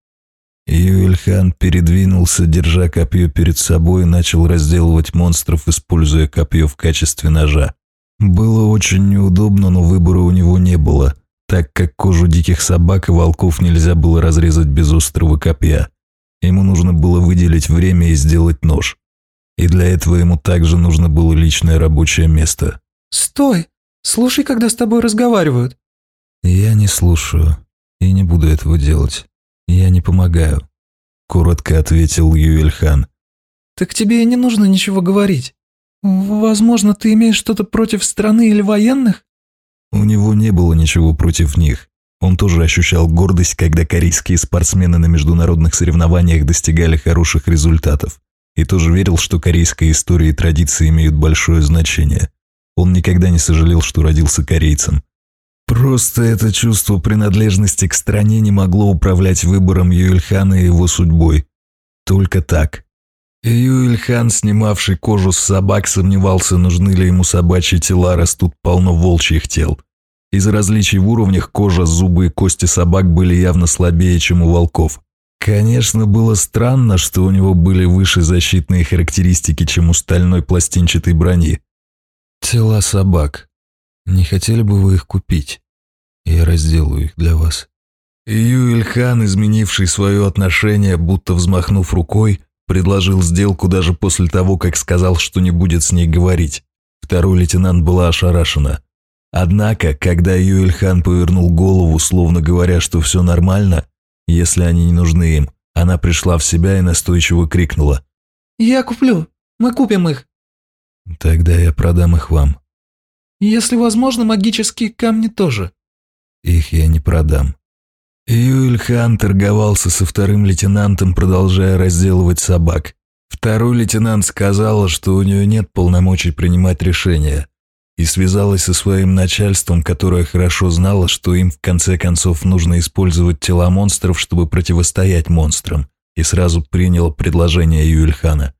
Юэльхан передвинулся, держа копье перед собой, и начал разделывать монстров, используя копье в качестве ножа. Было очень неудобно, но выбора у него не было, так как кожу диких собак и волков нельзя было разрезать без острого копья. Ему нужно было выделить время и сделать нож. И для этого ему также нужно было личное рабочее место. «Стой! Слушай, когда с тобой разговаривают!» «Я не слушаю и не буду этого делать. Я не помогаю», — коротко ответил Юэльхан. «Так тебе и не нужно ничего говорить. Возможно, ты имеешь что-то против страны или военных?» У него не было ничего против них. Он тоже ощущал гордость, когда корейские спортсмены на международных соревнованиях достигали хороших результатов. И тоже верил, что корейская история и традиции имеют большое значение. Он никогда не сожалел, что родился корейцем. Просто это чувство принадлежности к стране не могло управлять выбором Юэльхана и его судьбой. Только так. Юэльхан, снимавший кожу с собак, сомневался, нужны ли ему собачьи тела, растут полно волчьих тел. Из-за различий в уровнях кожа, зубы и кости собак были явно слабее, чем у волков. Конечно, было странно, что у него были выше защитные характеристики, чем у стальной пластинчатой брони. Тела собак. Не хотели бы вы их купить? Я разделаю их для вас. Юэльхан, изменивший свое отношение, будто взмахнув рукой, предложил сделку даже после того, как сказал, что не будет с ней говорить. Второй лейтенант была ошарашена. Однако, когда Юэльхан повернул голову, словно говоря, что все нормально, если они не нужны им, она пришла в себя и настойчиво крикнула. «Я куплю. Мы купим их». «Тогда я продам их вам». «Если возможно, магические камни тоже». «Их я не продам». Юльхан торговался со вторым лейтенантом, продолжая разделывать собак. Второй лейтенант сказала, что у нее нет полномочий принимать решения, и связалась со своим начальством, которое хорошо знало, что им в конце концов нужно использовать тела монстров, чтобы противостоять монстрам, и сразу приняла предложение Юльхана.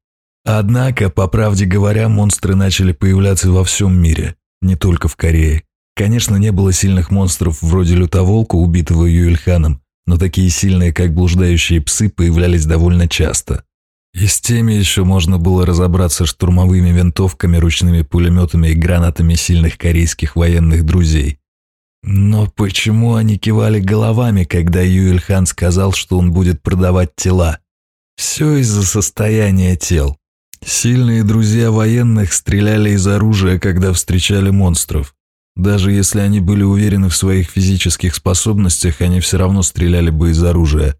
Однако, по правде говоря, монстры начали появляться во всем мире, не только в Корее. Конечно, не было сильных монстров вроде лютоволка, убитого Юэльханом, но такие сильные, как блуждающие псы, появлялись довольно часто. И с теми еще можно было разобраться штурмовыми винтовками, ручными пулеметами и гранатами сильных корейских военных друзей. Но почему они кивали головами, когда Юэльхан сказал, что он будет продавать тела? Все из-за состояния тел. Сильные друзья военных стреляли из оружия, когда встречали монстров. Даже если они были уверены в своих физических способностях, они все равно стреляли бы из оружия.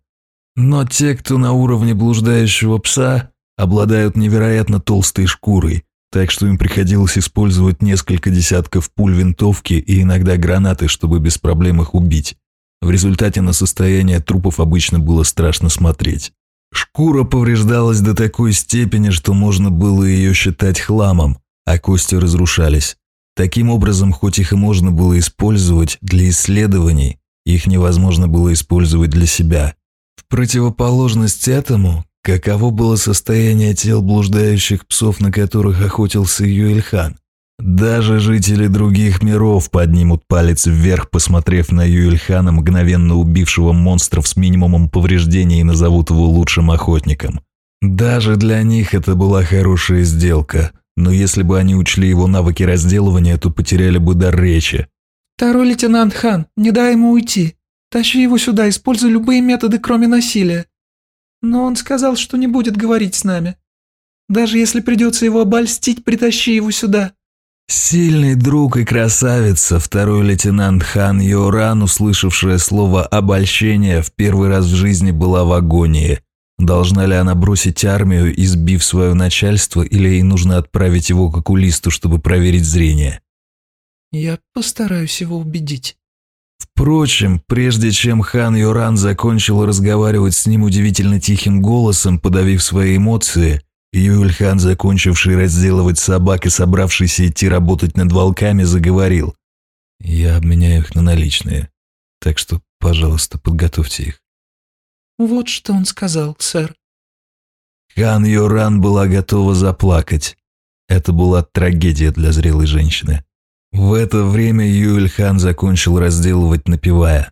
Но те, кто на уровне блуждающего пса, обладают невероятно толстой шкурой, так что им приходилось использовать несколько десятков пуль винтовки и иногда гранаты, чтобы без проблем их убить. В результате на состояние трупов обычно было страшно смотреть. Шкура повреждалась до такой степени, что можно было ее считать хламом, а кости разрушались. Таким образом, хоть их и можно было использовать для исследований, их невозможно было использовать для себя. В противоположность этому, каково было состояние тел блуждающих псов, на которых охотился Юэльхан. Даже жители других миров поднимут палец вверх, посмотрев на Юэльхана, мгновенно убившего монстров с минимумом повреждений и назовут его лучшим охотником. Даже для них это была хорошая сделка – но если бы они учли его навыки разделывания, то потеряли бы дар речи. «Второй лейтенант Хан, не дай ему уйти. Тащи его сюда, используй любые методы, кроме насилия. Но он сказал, что не будет говорить с нами. Даже если придется его обольстить, притащи его сюда». Сильный друг и красавица, второй лейтенант Хан Йоран, услышавшая слово «обольщение», в первый раз в жизни была в агонии – Должна ли она бросить армию, избив свое начальство, или ей нужно отправить его к окулисту, чтобы проверить зрение? Я постараюсь его убедить. Впрочем, прежде чем хан Юран закончил разговаривать с ним удивительно тихим голосом, подавив свои эмоции, Юльхан, закончивший разделывать собак и собравшийся идти работать над волками, заговорил. «Я обменяю их на наличные, так что, пожалуйста, подготовьте их». «Вот что он сказал, сэр». Хан Йоран была готова заплакать. Это была трагедия для зрелой женщины. В это время Юэль Хан закончил разделывать, напевая.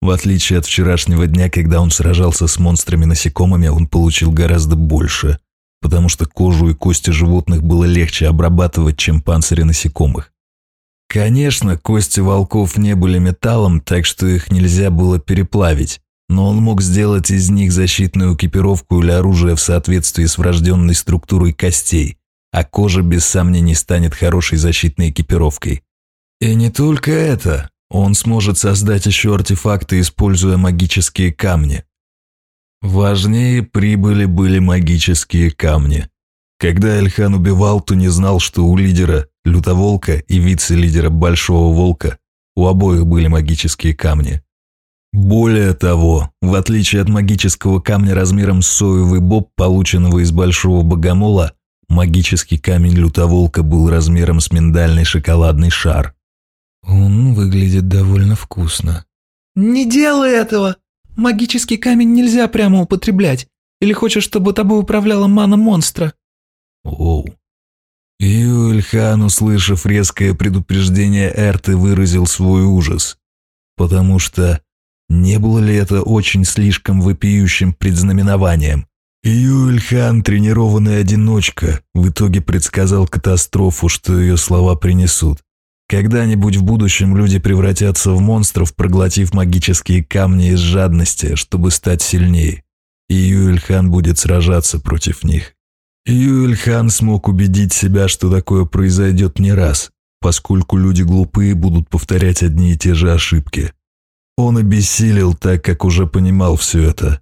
В отличие от вчерашнего дня, когда он сражался с монстрами-насекомыми, он получил гораздо больше, потому что кожу и кости животных было легче обрабатывать, чем панцири насекомых. Конечно, кости волков не были металлом, так что их нельзя было переплавить, но он мог сделать из них защитную экипировку или оружие в соответствии с врожденной структурой костей, а кожа без сомнений станет хорошей защитной экипировкой. И не только это, он сможет создать еще артефакты, используя магические камни. Важнее прибыли были магические камни. Когда Эльхан убивал, то не знал, что у лидера Лютоволка и вице-лидера Большого Волка у обоих были магические камни. Более того, в отличие от магического камня размером с соевый боб, полученного из большого богомола, Магический камень лютоволка был размером с миндальный шоколадный шар. Он выглядит довольно вкусно. «Не делай этого! Магический камень нельзя прямо употреблять. Или хочешь, чтобы тобой управляла мана монстра?» Оу. Юльхан, услышав резкое предупреждение Эрты, выразил свой ужас. Потому что не было ли это очень слишком вопиющим предзнаменованием? Юльхан, тренированный одиночка, в итоге предсказал катастрофу, что ее слова принесут. Когда-нибудь в будущем люди превратятся в монстров, проглотив магические камни из жадности, чтобы стать сильнее. И Юльхан будет сражаться против них. Юльхан смог убедить себя, что такое произойдет не раз, поскольку люди глупые будут повторять одни и те же ошибки. Он обессилел, так как уже понимал все это.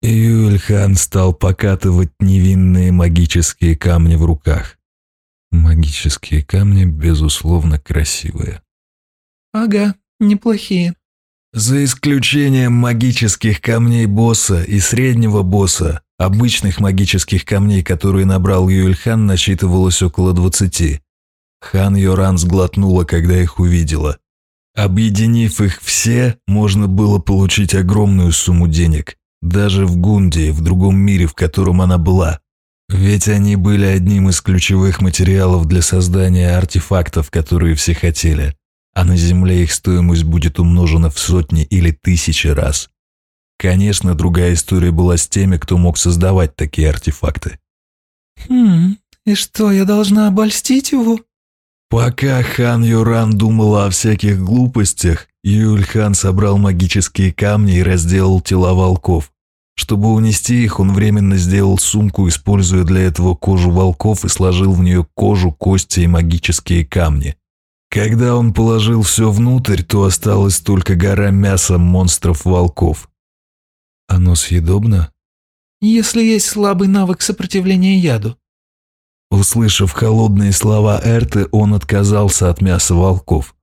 Юльхан стал покатывать невинные магические камни в руках. Магические камни, безусловно, красивые. «Ага, неплохие». За исключением магических камней босса и среднего босса, обычных магических камней, которые набрал Юльхан, насчитывалось около двадцати. Хан Йоран сглотнула, когда их увидела. Объединив их все, можно было получить огромную сумму денег, даже в Гунде, в другом мире, в котором она была. Ведь они были одним из ключевых материалов для создания артефактов, которые все хотели, а на Земле их стоимость будет умножена в сотни или тысячи раз. Конечно, другая история была с теми, кто мог создавать такие артефакты. «Хм, и что, я должна обольстить его?» Пока хан Юран думала о всяких глупостях, Юльхан собрал магические камни и разделал тела волков. Чтобы унести их, он временно сделал сумку, используя для этого кожу волков и сложил в нее кожу, кости и магические камни. Когда он положил все внутрь, то осталась только гора мяса монстров-волков. Оно съедобно? «Если есть слабый навык сопротивления яду». Услышав холодные слова Эрты, он отказался от мяса волков.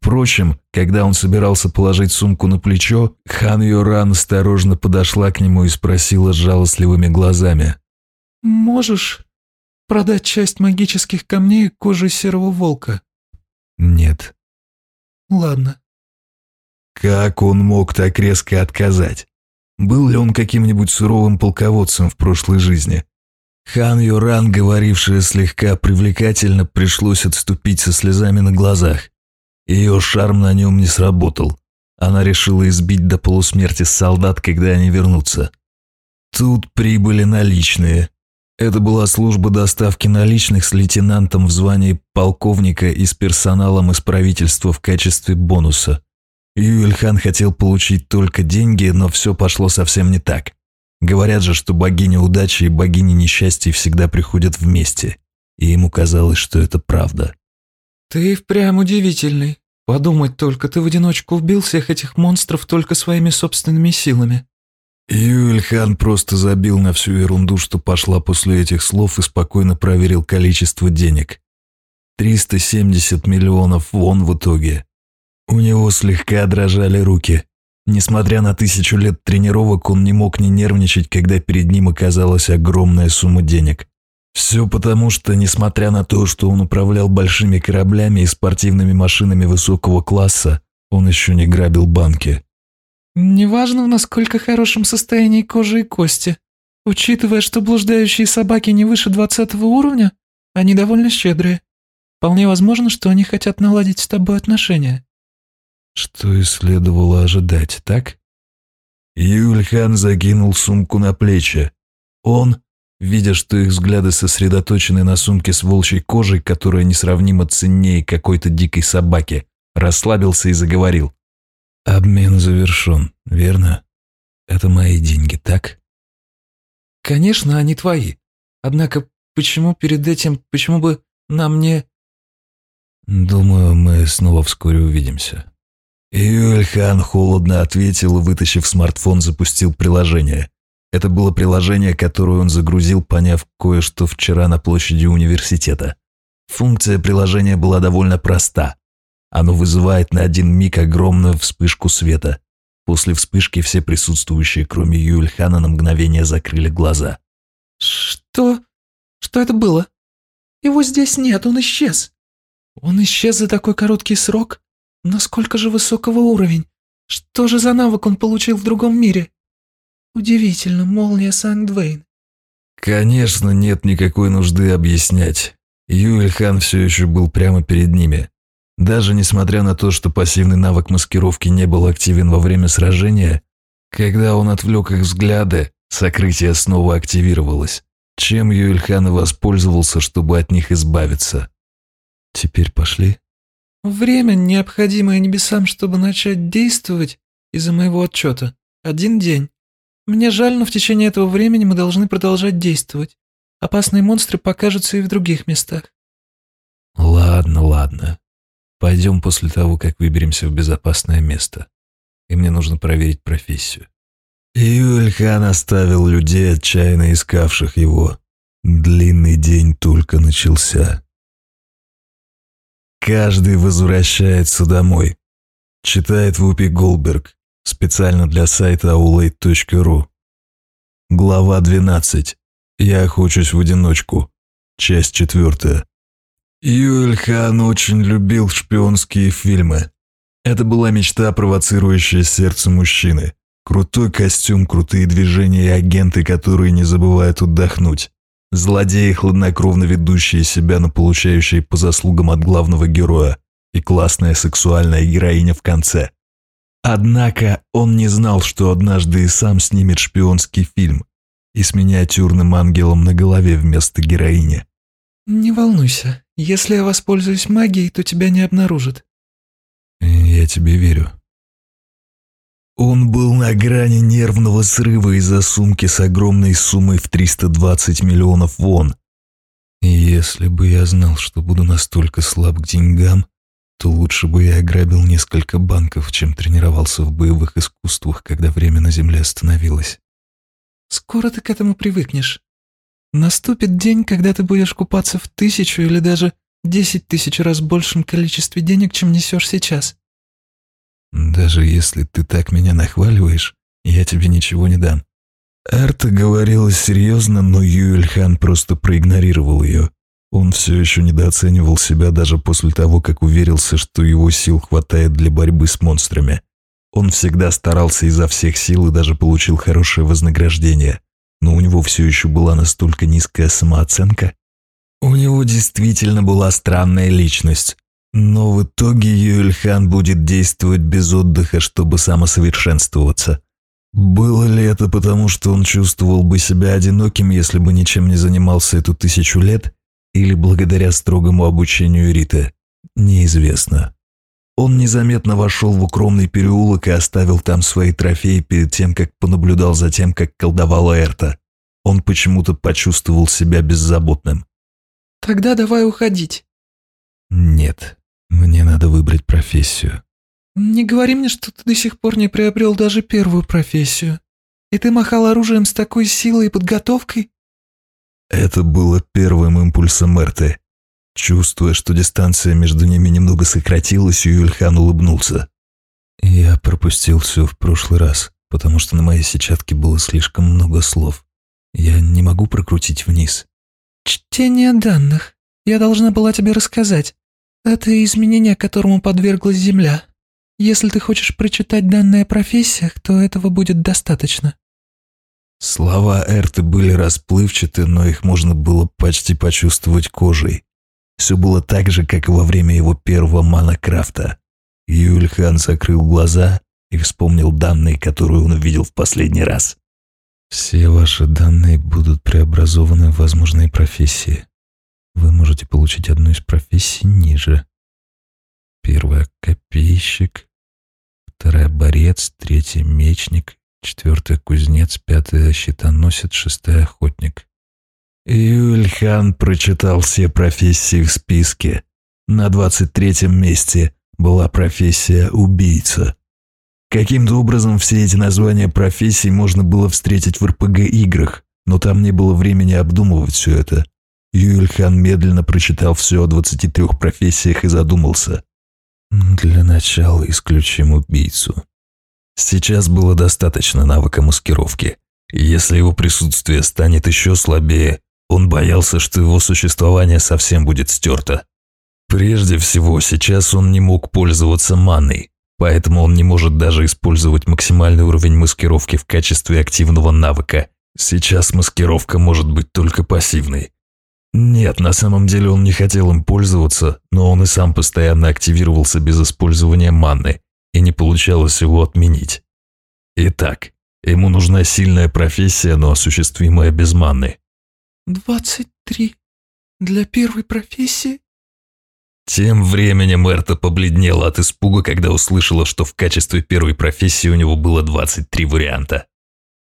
Впрочем, когда он собирался положить сумку на плечо, Хан Юран осторожно подошла к нему и спросила с жалостливыми глазами. «Можешь продать часть магических камней кожи серого волка?» Нет. «Ладно». Как он мог так резко отказать? Был ли он каким-нибудь суровым полководцем в прошлой жизни? Хан Юран, говорившая слегка привлекательно, пришлось отступить со слезами на глазах. Ее шарм на нем не сработал. Она решила избить до полусмерти солдат, когда они вернутся. Тут прибыли наличные. Это была служба доставки наличных с лейтенантом в звании полковника и с персоналом из правительства в качестве бонуса. Юэльхан хотел получить только деньги, но все пошло совсем не так. Говорят же, что богиня удачи и богиня несчастья всегда приходят вместе, и ему казалось, что это правда. «Ты впрямь удивительный. Подумать только, ты в одиночку убил всех этих монстров только своими собственными силами». Юльхан просто забил на всю ерунду, что пошла после этих слов и спокойно проверил количество денег. 370 миллионов вон в итоге. У него слегка дрожали руки. Несмотря на тысячу лет тренировок, он не мог не нервничать, когда перед ним оказалась огромная сумма денег. Все потому, что, несмотря на то, что он управлял большими кораблями и спортивными машинами высокого класса, он еще не грабил банки. «Неважно, в насколько хорошем состоянии кожи и кости. Учитывая, что блуждающие собаки не выше двадцатого уровня, они довольно щедрые. Вполне возможно, что они хотят наладить с тобой отношения». Что и следовало ожидать, так? Юльхан закинул сумку на плечи. Он, видя, что их взгляды сосредоточены на сумке с волчьей кожей, которая несравнимо ценнее какой-то дикой собаки, расслабился и заговорил. «Обмен завершен, верно? Это мои деньги, так?» «Конечно, они твои. Однако почему перед этим, почему бы нам не...» «Думаю, мы снова вскоре увидимся». Юльхан холодно ответил и, вытащив смартфон, запустил приложение. Это было приложение, которое он загрузил, поняв кое-что вчера на площади университета. Функция приложения была довольно проста. Оно вызывает на один миг огромную вспышку света. После вспышки все присутствующие, кроме Юльхана, на мгновение закрыли глаза. «Что? Что это было? Его здесь нет, он исчез. Он исчез за такой короткий срок? Насколько же высокого уровень? Что же за навык он получил в другом мире? Удивительно, молния Сангдвейн. Конечно, нет никакой нужды объяснять. Юэльхан все еще был прямо перед ними. Даже несмотря на то, что пассивный навык маскировки не был активен во время сражения, когда он отвлек их взгляды, сокрытие снова активировалось, чем Юэльхан и воспользовался, чтобы от них избавиться. Теперь пошли. Время, необходимое небесам, чтобы начать действовать из-за моего отчета. Один день. Мне жаль, но в течение этого времени мы должны продолжать действовать. Опасные монстры покажутся и в других местах. Ладно, ладно. Пойдем после того, как выберемся в безопасное место. И мне нужно проверить профессию. Юльхан оставил людей, отчаянно искавших его. Длинный день только начался. Каждый возвращается домой. Читает Вупи Голберг. Специально для сайта aulade.ru. Глава 12. Я охочусь в одиночку. Часть четвертая. Юэль Хан очень любил шпионские фильмы. Это была мечта, провоцирующая сердце мужчины. Крутой костюм, крутые движения и агенты, которые не забывают отдохнуть. Злодеи, хладнокровно ведущие себя, но получающие по заслугам от главного героя. И классная сексуальная героиня в конце. Однако он не знал, что однажды и сам снимет шпионский фильм. И с миниатюрным ангелом на голове вместо героини. Не волнуйся, если я воспользуюсь магией, то тебя не обнаружат. Я тебе верю. Он был на грани нервного срыва из-за сумки с огромной суммой в 320 миллионов вон. Если бы я знал, что буду настолько слаб к деньгам, то лучше бы я ограбил несколько банков, чем тренировался в боевых искусствах, когда время на земле остановилось. Скоро ты к этому привыкнешь. Наступит день, когда ты будешь купаться в тысячу или даже десять тысяч раз большем количестве денег, чем несешь сейчас. Даже если ты так меня нахваливаешь, я тебе ничего не дам. Арта говорила серьезно, но Юэльхан просто проигнорировал ее. Он все еще недооценивал себя даже после того, как уверился, что его сил хватает для борьбы с монстрами. Он всегда старался изо всех сил и даже получил хорошее вознаграждение но у него все еще была настолько низкая самооценка. У него действительно была странная личность, но в итоге Юэльхан будет действовать без отдыха, чтобы самосовершенствоваться. Было ли это потому, что он чувствовал бы себя одиноким, если бы ничем не занимался эту тысячу лет, или благодаря строгому обучению Риты? Неизвестно. Он незаметно вошел в укромный переулок и оставил там свои трофеи перед тем, как понаблюдал за тем, как колдовала Эрта. Он почему-то почувствовал себя беззаботным. «Тогда давай уходить». «Нет, мне надо выбрать профессию». «Не говори мне, что ты до сих пор не приобрел даже первую профессию. И ты махал оружием с такой силой и подготовкой?» Это было первым импульсом Эрты. Чувствуя, что дистанция между ними немного сократилась, Юльхан улыбнулся. «Я пропустил все в прошлый раз, потому что на моей сетчатке было слишком много слов. Я не могу прокрутить вниз». «Чтение данных. Я должна была тебе рассказать. Это изменение, которому подверглась Земля. Если ты хочешь прочитать данные о профессиях, то этого будет достаточно». Слова Эрты были расплывчаты, но их можно было почти почувствовать кожей. Все было так же, как и во время его первого манокрафта. Юльхан закрыл глаза и вспомнил данные, которые он увидел в последний раз. «Все ваши данные будут преобразованы в возможные профессии. Вы можете получить одну из профессий ниже. Первая — копейщик, вторая — борец, третья — мечник, четвертая — кузнец, пятая — щитоносец, шестая — охотник. Юльхан прочитал все профессии в списке. На двадцать третьем месте была профессия убийца. Каким-то образом все эти названия профессий можно было встретить в РПГ-играх, но там не было времени обдумывать все это. Юльхан медленно прочитал все о 23 профессиях и задумался. Для начала исключим убийцу. Сейчас было достаточно навыка маскировки. Если его присутствие станет еще слабее, Он боялся, что его существование совсем будет стерто. Прежде всего, сейчас он не мог пользоваться маной, поэтому он не может даже использовать максимальный уровень маскировки в качестве активного навыка. Сейчас маскировка может быть только пассивной. Нет, на самом деле он не хотел им пользоваться, но он и сам постоянно активировался без использования маны, и не получалось его отменить. Итак, ему нужна сильная профессия, но осуществимая без маны. «Двадцать три. Для первой профессии?» Тем временем Эрта побледнела от испуга, когда услышала, что в качестве первой профессии у него было 23 варианта.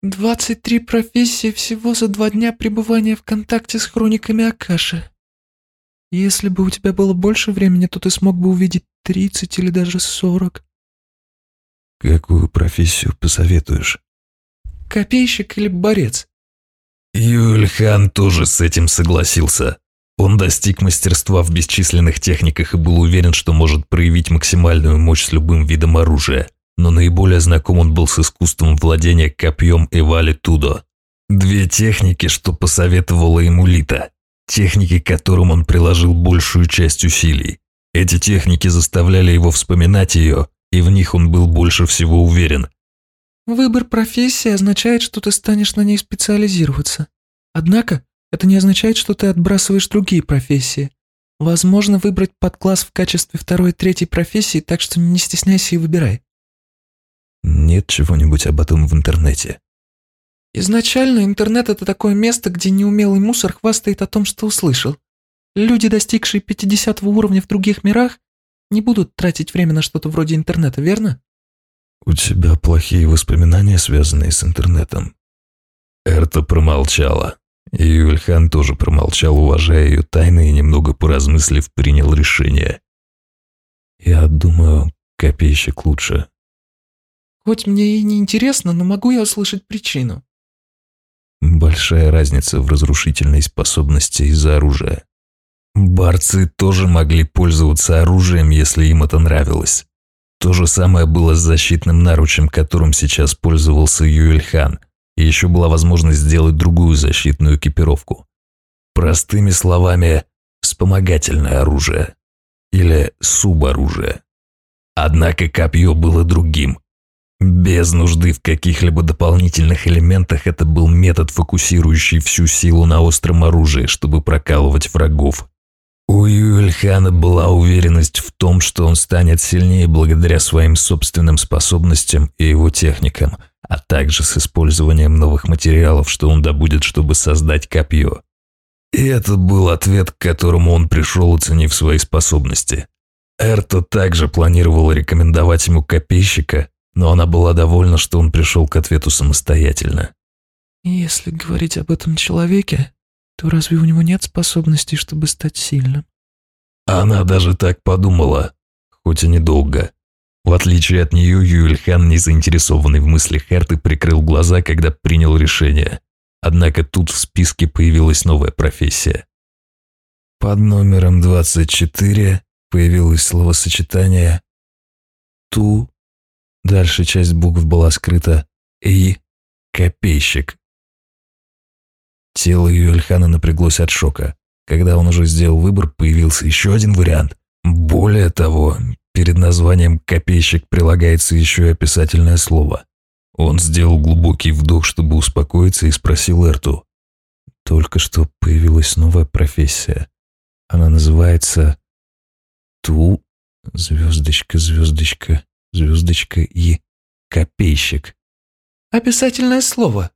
«Двадцать три профессии всего за два дня пребывания в контакте с хрониками Акаши. Если бы у тебя было больше времени, то ты смог бы увидеть тридцать или даже сорок. Какую профессию посоветуешь? Копейщик или борец? Юльхан тоже с этим согласился. Он достиг мастерства в бесчисленных техниках и был уверен, что может проявить максимальную мощь с любым видом оружия но наиболее знаком он был с искусством владения копьем и вали тудо. Две техники, что посоветовала ему Лита, техники, к которым он приложил большую часть усилий. Эти техники заставляли его вспоминать ее, и в них он был больше всего уверен. Выбор профессии означает, что ты станешь на ней специализироваться. Однако, это не означает, что ты отбрасываешь другие профессии. Возможно выбрать подкласс в качестве второй и третьей профессии, так что не стесняйся и выбирай. Нет чего-нибудь об этом в интернете. Изначально интернет – это такое место, где неумелый мусор хвастает о том, что услышал. Люди, достигшие 50 уровня в других мирах, не будут тратить время на что-то вроде интернета, верно? У тебя плохие воспоминания, связанные с интернетом. Эрта промолчала. И Юльхан тоже промолчал, уважая ее тайны и немного поразмыслив, принял решение. Я думаю, копейщик лучше. Хоть мне и не интересно, но могу я услышать причину. Большая разница в разрушительной способности из-за оружия. Барцы тоже могли пользоваться оружием, если им это нравилось. То же самое было с защитным наручем, которым сейчас пользовался Юэльхан, и еще была возможность сделать другую защитную экипировку. Простыми словами, вспомогательное оружие. Или суборужие. Однако копье было другим. Без нужды в каких-либо дополнительных элементах это был метод, фокусирующий всю силу на остром оружии, чтобы прокалывать врагов. У Юэльхана была уверенность в том, что он станет сильнее благодаря своим собственным способностям и его техникам, а также с использованием новых материалов, что он добудет, чтобы создать копье. И это был ответ, к которому он пришел, оценив свои способности. Эрто также планировал рекомендовать ему копейщика, но она была довольна, что он пришел к ответу самостоятельно. «Если говорить об этом человеке, то разве у него нет способностей, чтобы стать сильным?» Она даже так подумала, хоть и недолго. В отличие от нее, Юэльхан, не заинтересованный в мыслях Эрты, прикрыл глаза, когда принял решение. Однако тут в списке появилась новая профессия. Под номером 24 появилось словосочетание «ту Дальше часть букв была скрыта «И» — «Копейщик». Тело Юэльхана напряглось от шока. Когда он уже сделал выбор, появился еще один вариант. Более того, перед названием «копейщик» прилагается еще и описательное слово. Он сделал глубокий вдох, чтобы успокоиться, и спросил Эрту. Только что появилась новая профессия. Она называется «Ту...» звездочка, звездочка, звездочка и копейщик. Описательное слово.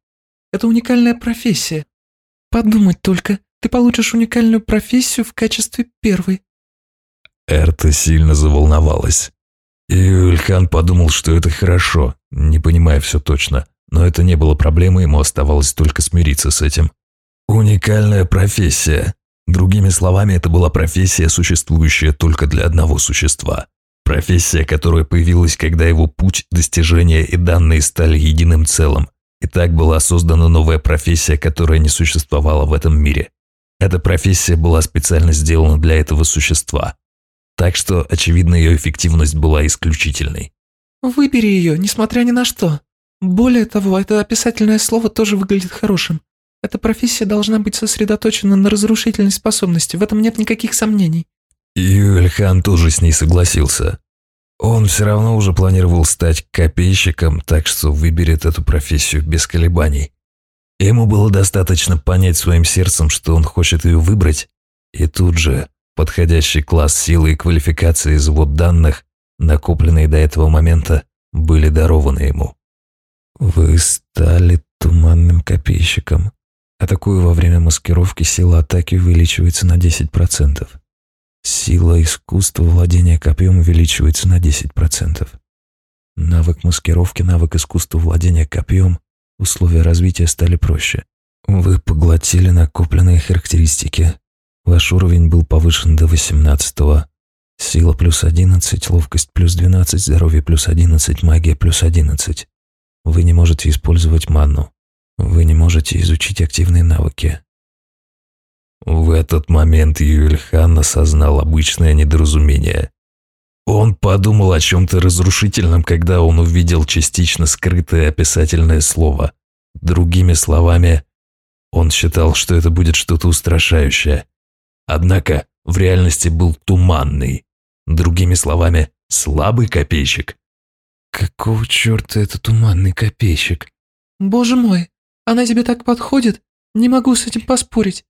Это уникальная профессия. Подумать только, ты получишь уникальную профессию в качестве первой. Эрта сильно заволновалась. И Ильхан подумал, что это хорошо, не понимая все точно. Но это не было проблемой, ему оставалось только смириться с этим. Уникальная профессия. Другими словами, это была профессия, существующая только для одного существа. Профессия, которая появилась, когда его путь, достижения и данные стали единым целым. И так была создана новая профессия, которая не существовала в этом мире. Эта профессия была специально сделана для этого существа. Так что, очевидно, ее эффективность была исключительной. Выбери ее, несмотря ни на что. Более того, это описательное слово тоже выглядит хорошим. Эта профессия должна быть сосредоточена на разрушительной способности, в этом нет никаких сомнений. Юльхан тоже с ней согласился. Он все равно уже планировал стать копейщиком, так что выберет эту профессию без колебаний. Ему было достаточно понять своим сердцем, что он хочет ее выбрать, и тут же подходящий класс силы и квалификации из вот данных, накопленные до этого момента, были дарованы ему. Вы стали туманным копейщиком. Атакуя во время маскировки, сила атаки увеличивается на 10%. Сила искусства владения копьем увеличивается на 10%. Навык маскировки, навык искусства владения копьем, условия развития стали проще. Вы поглотили накопленные характеристики. Ваш уровень был повышен до 18 -го. Сила плюс 11, ловкость плюс 12, здоровье плюс 11, магия плюс 11. Вы не можете использовать манну. Вы не можете изучить активные навыки. В этот момент Юльхан осознал обычное недоразумение. Он подумал о чем-то разрушительном, когда он увидел частично скрытое описательное слово. Другими словами, он считал, что это будет что-то устрашающее. Однако в реальности был туманный. Другими словами, слабый копейщик. Какого черта это туманный копейщик? Боже мой, она тебе так подходит? Не могу с этим поспорить.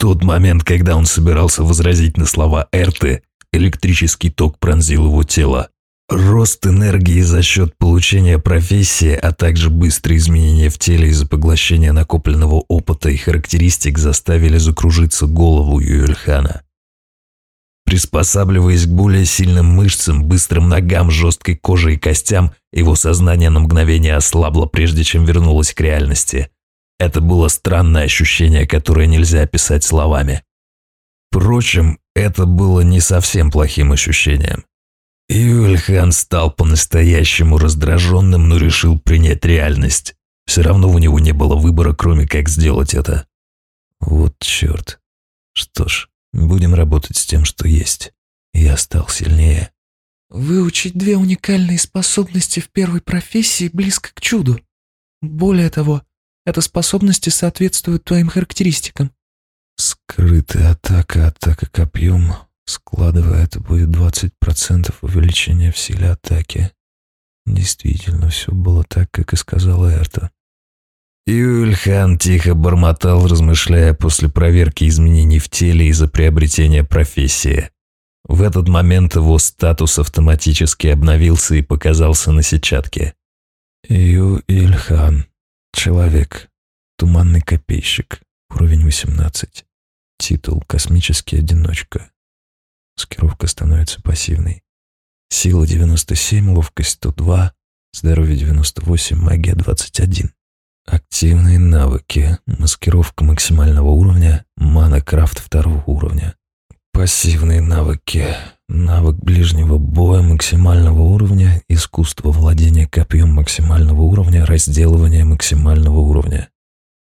Тот момент, когда он собирался возразить на слова Эрты, электрический ток пронзил его тело. Рост энергии за счет получения профессии, а также быстрые изменения в теле из-за поглощения накопленного опыта и характеристик заставили закружиться голову Юэльхана. Приспосабливаясь к более сильным мышцам, быстрым ногам, жесткой коже и костям, его сознание на мгновение ослабло, прежде чем вернулось к реальности. Это было странное ощущение, которое нельзя описать словами. Впрочем, это было не совсем плохим ощущением. Юльхан стал по-настоящему раздраженным, но решил принять реальность. Все равно у него не было выбора, кроме как сделать это. Вот черт. Что ж, будем работать с тем, что есть. Я стал сильнее. Выучить две уникальные способности в первой профессии близко к чуду. Более того, это способности соответствуют твоим характеристикам. Скрытая атака, атака копьем. Складывая это будет 20% увеличения в силе атаки. Действительно, все было так, как и сказала Эрта. Юльхан тихо бормотал, размышляя после проверки изменений в теле из-за приобретения профессии. В этот момент его статус автоматически обновился и показался на сетчатке. Ю-Ильхан. Человек. Туманный копейщик. Уровень 18. Титул «Космический одиночка». Маскировка становится пассивной. Сила 97, ловкость 102, здоровье 98, магия 21. Активные навыки. Маскировка максимального уровня, мана крафт второго уровня. Пассивные навыки. Навык ближнего боя максимального уровня, искусство владения копьем максимального уровня, разделывание максимального уровня.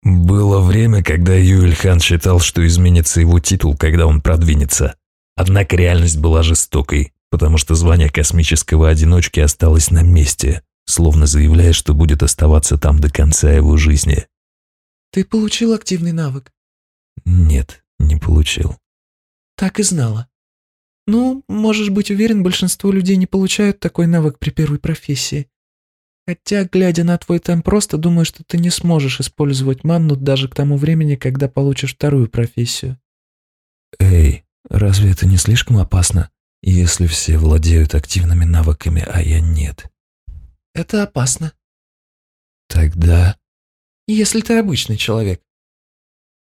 Было время, когда Юэльхан считал, что изменится его титул, когда он продвинется. Однако реальность была жестокой, потому что звание космического одиночки осталось на месте, словно заявляя, что будет оставаться там до конца его жизни. Ты получил активный навык? Нет, не получил. Так и знала. Ну, можешь быть уверен, большинство людей не получают такой навык при первой профессии. Хотя, глядя на твой темп просто, думаю, что ты не сможешь использовать манну даже к тому времени, когда получишь вторую профессию. Эй, разве это не слишком опасно, если все владеют активными навыками, а я нет? Это опасно. Тогда... Если ты обычный человек.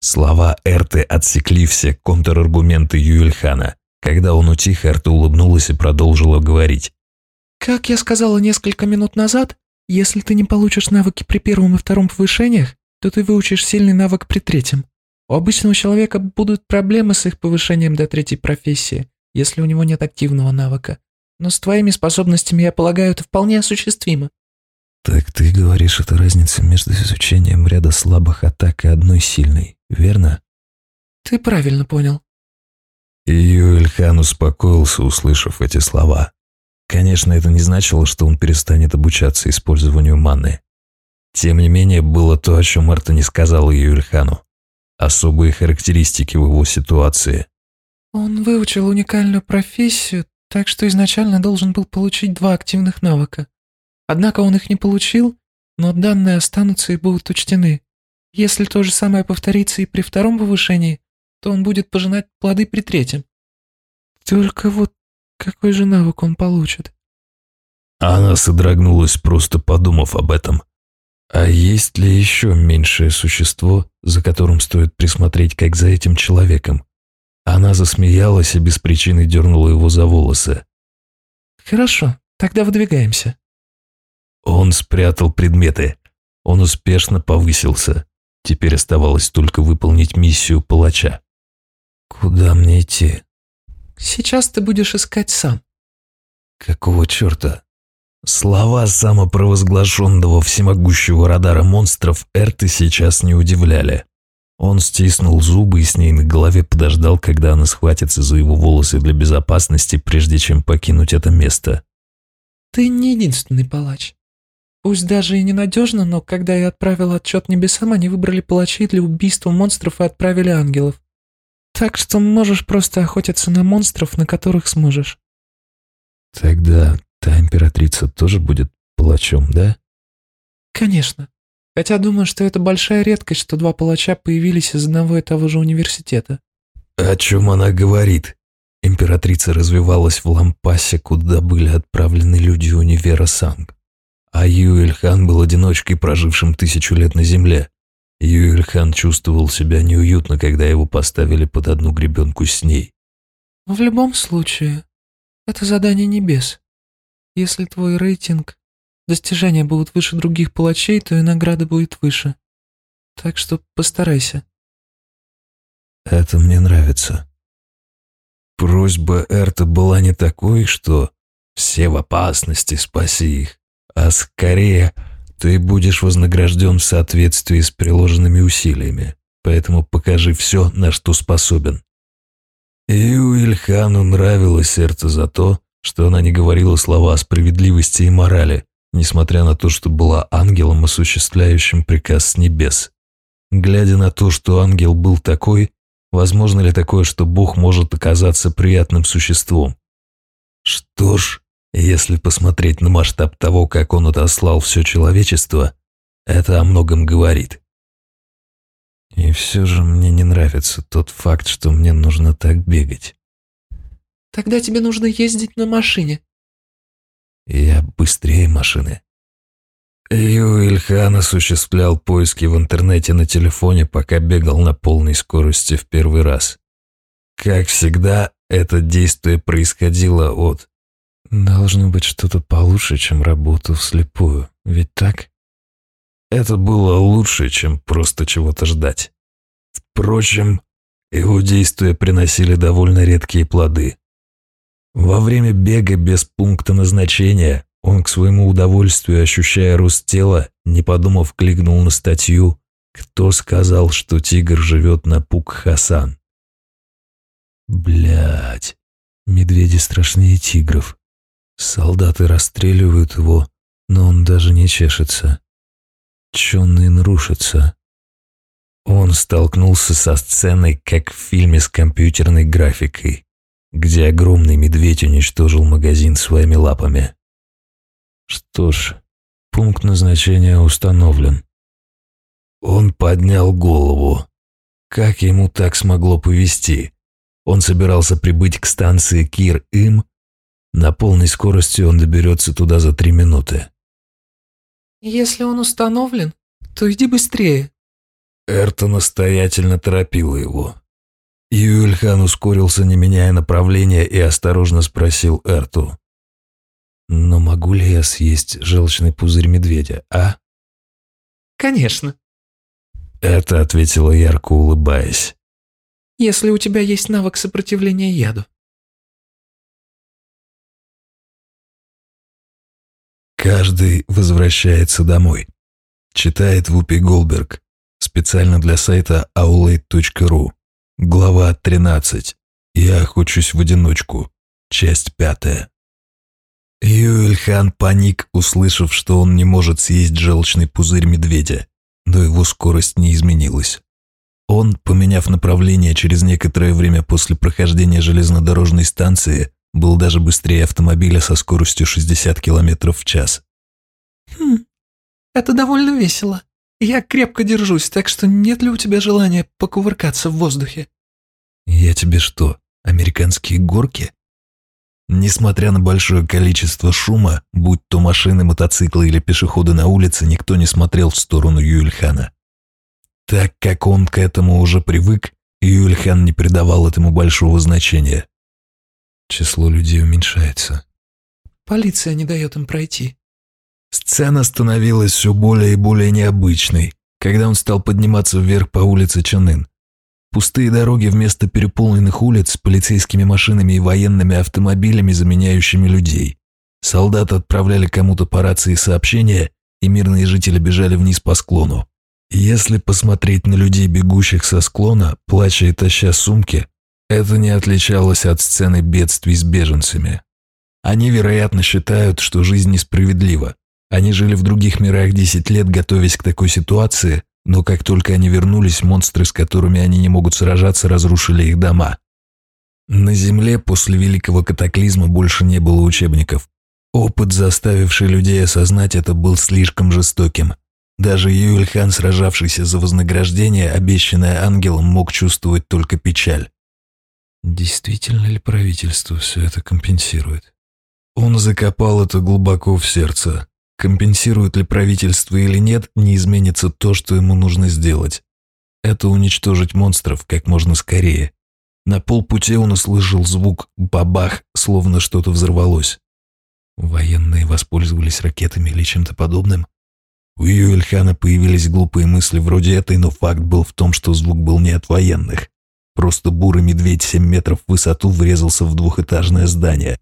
Слова Эрты отсекли все контраргументы Юэльхана. Когда он утих, Эрта улыбнулась и продолжила говорить. «Как я сказала несколько минут назад, если ты не получишь навыки при первом и втором повышениях, то ты выучишь сильный навык при третьем. У обычного человека будут проблемы с их повышением до третьей профессии, если у него нет активного навыка. Но с твоими способностями, я полагаю, это вполне осуществимо. Так ты говоришь, это разница между изучением ряда слабых атак и одной сильной, верно? Ты правильно понял. Юэльхан успокоился, услышав эти слова. Конечно, это не значило, что он перестанет обучаться использованию маны. Тем не менее, было то, о чем Марта не сказала Юльхану. Особые характеристики в его ситуации. Он выучил уникальную профессию, так что изначально должен был получить два активных навыка. Однако он их не получил, но данные останутся и будут учтены. Если то же самое повторится и при втором повышении, то он будет пожинать плоды при третьем. Только вот какой же навык он получит? Она содрогнулась, просто подумав об этом. А есть ли еще меньшее существо, за которым стоит присмотреть, как за этим человеком? Она засмеялась и без причины дернула его за волосы. Хорошо, тогда выдвигаемся. Он спрятал предметы. Он успешно повысился. Теперь оставалось только выполнить миссию палача. Куда мне идти? Сейчас ты будешь искать сам. Какого черта? Слова самопровозглашенного всемогущего радара монстров Эрты сейчас не удивляли. Он стиснул зубы и с ней на голове подождал, когда она схватится за его волосы для безопасности, прежде чем покинуть это место. «Ты не единственный палач. Пусть даже и ненадежно, но когда я отправил отчет небесам, они выбрали палачей для убийства монстров и отправили ангелов. Так что можешь просто охотиться на монстров, на которых сможешь». «Тогда та императрица тоже будет палачом, да?» «Конечно. Хотя думаю, что это большая редкость, что два палача появились из одного и того же университета». «О чем она говорит?» Императрица развивалась в Лампасе, куда были отправлены люди универа Санг. А Юэльхан был одиночкой, прожившим тысячу лет на земле. Юэльхан чувствовал себя неуютно, когда его поставили под одну гребенку с ней. «В любом случае, это задание небес. Если твой рейтинг, достижения будут выше других палачей, то и награда будет выше. Так что постарайся». «Это мне нравится». Просьба Эрта была не такой, что «все в опасности, спаси их», а скорее ты будешь вознагражден в соответствии с приложенными усилиями, поэтому покажи все, на что способен. И Ильхану нравилось сердце за то, что она не говорила слова о справедливости и морали, несмотря на то, что была ангелом, осуществляющим приказ с небес. Глядя на то, что ангел был такой, возможно ли такое, что Бог может оказаться приятным существом? Что ж, если посмотреть на масштаб того, как он отослал все человечество, это о многом говорит. И все же мне не нравится тот факт, что мне нужно так бегать. Тогда тебе нужно ездить на машине. Я быстрее машины. Ильхан осуществлял поиски в интернете на телефоне, пока бегал на полной скорости в первый раз. Как всегда, это действие происходило от Должно быть что-то получше, чем работа вслепую, ведь так? Это было лучше, чем просто чего-то ждать. Впрочем, его действия приносили довольно редкие плоды. Во время бега без пункта назначения он к своему удовольствию, ощущая рост тела, не подумав, кликнул на статью «Кто сказал, что тигр живет на Пук-Хасан?» Блять, медведи страшнее тигров. Солдаты расстреливают его, но он даже не чешется. Чоннин рушится. Он столкнулся со сценой, как в фильме с компьютерной графикой, где огромный медведь уничтожил магазин своими лапами. Что ж, пункт назначения установлен. Он поднял голову. Как ему так смогло повести? Он собирался прибыть к станции Кир-Им на полной скорости он доберется туда за три минуты. Если он установлен, то иди быстрее. Эрта настоятельно торопила его. Юэльхан ускорился, не меняя направления, и осторожно спросил Эрту. «Но могу ли я съесть желчный пузырь медведя, а?» «Конечно». Это ответила ярко улыбаясь. «Если у тебя есть навык сопротивления яду». Каждый возвращается домой. Читает Вупи Голберг. Специально для сайта aulade.ru. Глава 13. Я охочусь в одиночку. Часть пятая. Юэльхан паник, услышав, что он не может съесть желчный пузырь медведя, но его скорость не изменилась. Он, поменяв направление через некоторое время после прохождения железнодорожной станции, был даже быстрее автомобиля со скоростью 60 км в час. «Хм, это довольно весело. Я крепко держусь, так что нет ли у тебя желания покувыркаться в воздухе?» «Я тебе что, американские горки?» Несмотря на большое количество шума, будь то машины, мотоциклы или пешеходы на улице, никто не смотрел в сторону Юльхана. Так как он к этому уже привык, Юльхан не придавал этому большого значения. Число людей уменьшается. Полиция не дает им пройти. Сцена становилась все более и более необычной, когда он стал подниматься вверх по улице Чанын. Пустые дороги вместо переполненных улиц с полицейскими машинами и военными автомобилями, заменяющими людей. Солдаты отправляли кому-то по рации сообщения, и мирные жители бежали вниз по склону. Если посмотреть на людей, бегущих со склона, плача и таща сумки, это не отличалось от сцены бедствий с беженцами. Они, вероятно, считают, что жизнь несправедлива. Они жили в других мирах 10 лет, готовясь к такой ситуации, но как только они вернулись, монстры, с которыми они не могут сражаться, разрушили их дома. На Земле после Великого Катаклизма больше не было учебников. Опыт, заставивший людей осознать это, был слишком жестоким. Даже Юэльхан, сражавшийся за вознаграждение, обещанное ангелом, мог чувствовать только печаль. Действительно ли правительство все это компенсирует? Он закопал это глубоко в сердце. Компенсирует ли правительство или нет, не изменится то, что ему нужно сделать. Это уничтожить монстров как можно скорее. На полпути он услышал звук «бабах», словно что-то взорвалось. Военные воспользовались ракетами или чем-то подобным. У Юэльхана появились глупые мысли вроде этой, но факт был в том, что звук был не от военных. Просто бурый медведь 7 метров в высоту врезался в двухэтажное здание.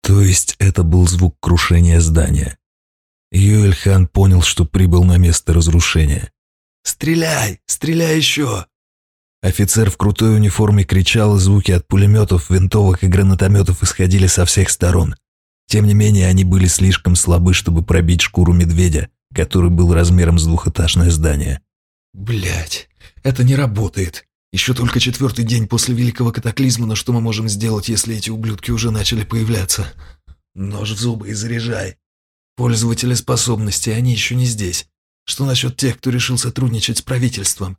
То есть это был звук крушения здания. Юэльхан понял, что прибыл на место разрушения. «Стреляй! Стреляй еще!» Офицер в крутой униформе кричал, и звуки от пулеметов, винтовок и гранатометов исходили со всех сторон. Тем не менее, они были слишком слабы, чтобы пробить шкуру медведя, который был размером с двухэтажное здание. Блять, это не работает. Еще только четвертый день после Великого Катаклизма, но что мы можем сделать, если эти ублюдки уже начали появляться? Нож в зубы и заряжай. Пользователи способностей, они еще не здесь. Что насчет тех, кто решил сотрудничать с правительством?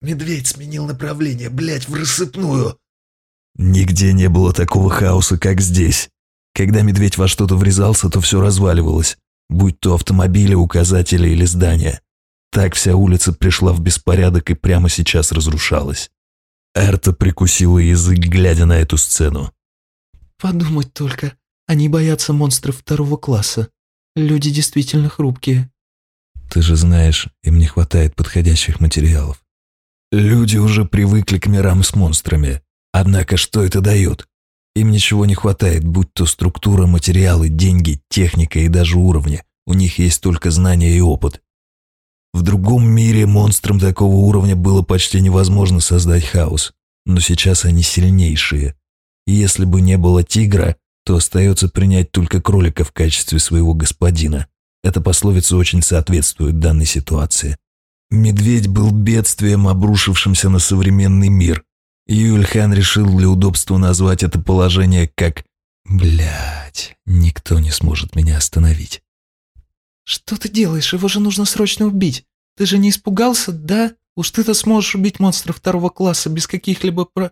Медведь сменил направление, блядь, в рассыпную. Нигде не было такого хаоса, как здесь. Когда медведь во что-то врезался, то все разваливалось, будь то автомобили, указатели или здания. Так вся улица пришла в беспорядок и прямо сейчас разрушалась. Эрта прикусила язык, глядя на эту сцену. Подумать только, они боятся монстров второго класса. Люди действительно хрупкие. Ты же знаешь, им не хватает подходящих материалов. Люди уже привыкли к мирам с монстрами. Однако что это дает? Им ничего не хватает, будь то структура, материалы, деньги, техника и даже уровни. У них есть только знания и опыт. В другом мире монстрам такого уровня было почти невозможно создать хаос. Но сейчас они сильнейшие. И если бы не было тигра, то остается принять только кролика в качестве своего господина. Эта пословица очень соответствует данной ситуации. Медведь был бедствием, обрушившимся на современный мир. Юльхан решил для удобства назвать это положение как «Блядь, никто не сможет меня остановить». «Что ты делаешь? Его же нужно срочно убить. Ты же не испугался, да? Уж ты-то сможешь убить монстра второго класса без каких-либо про...»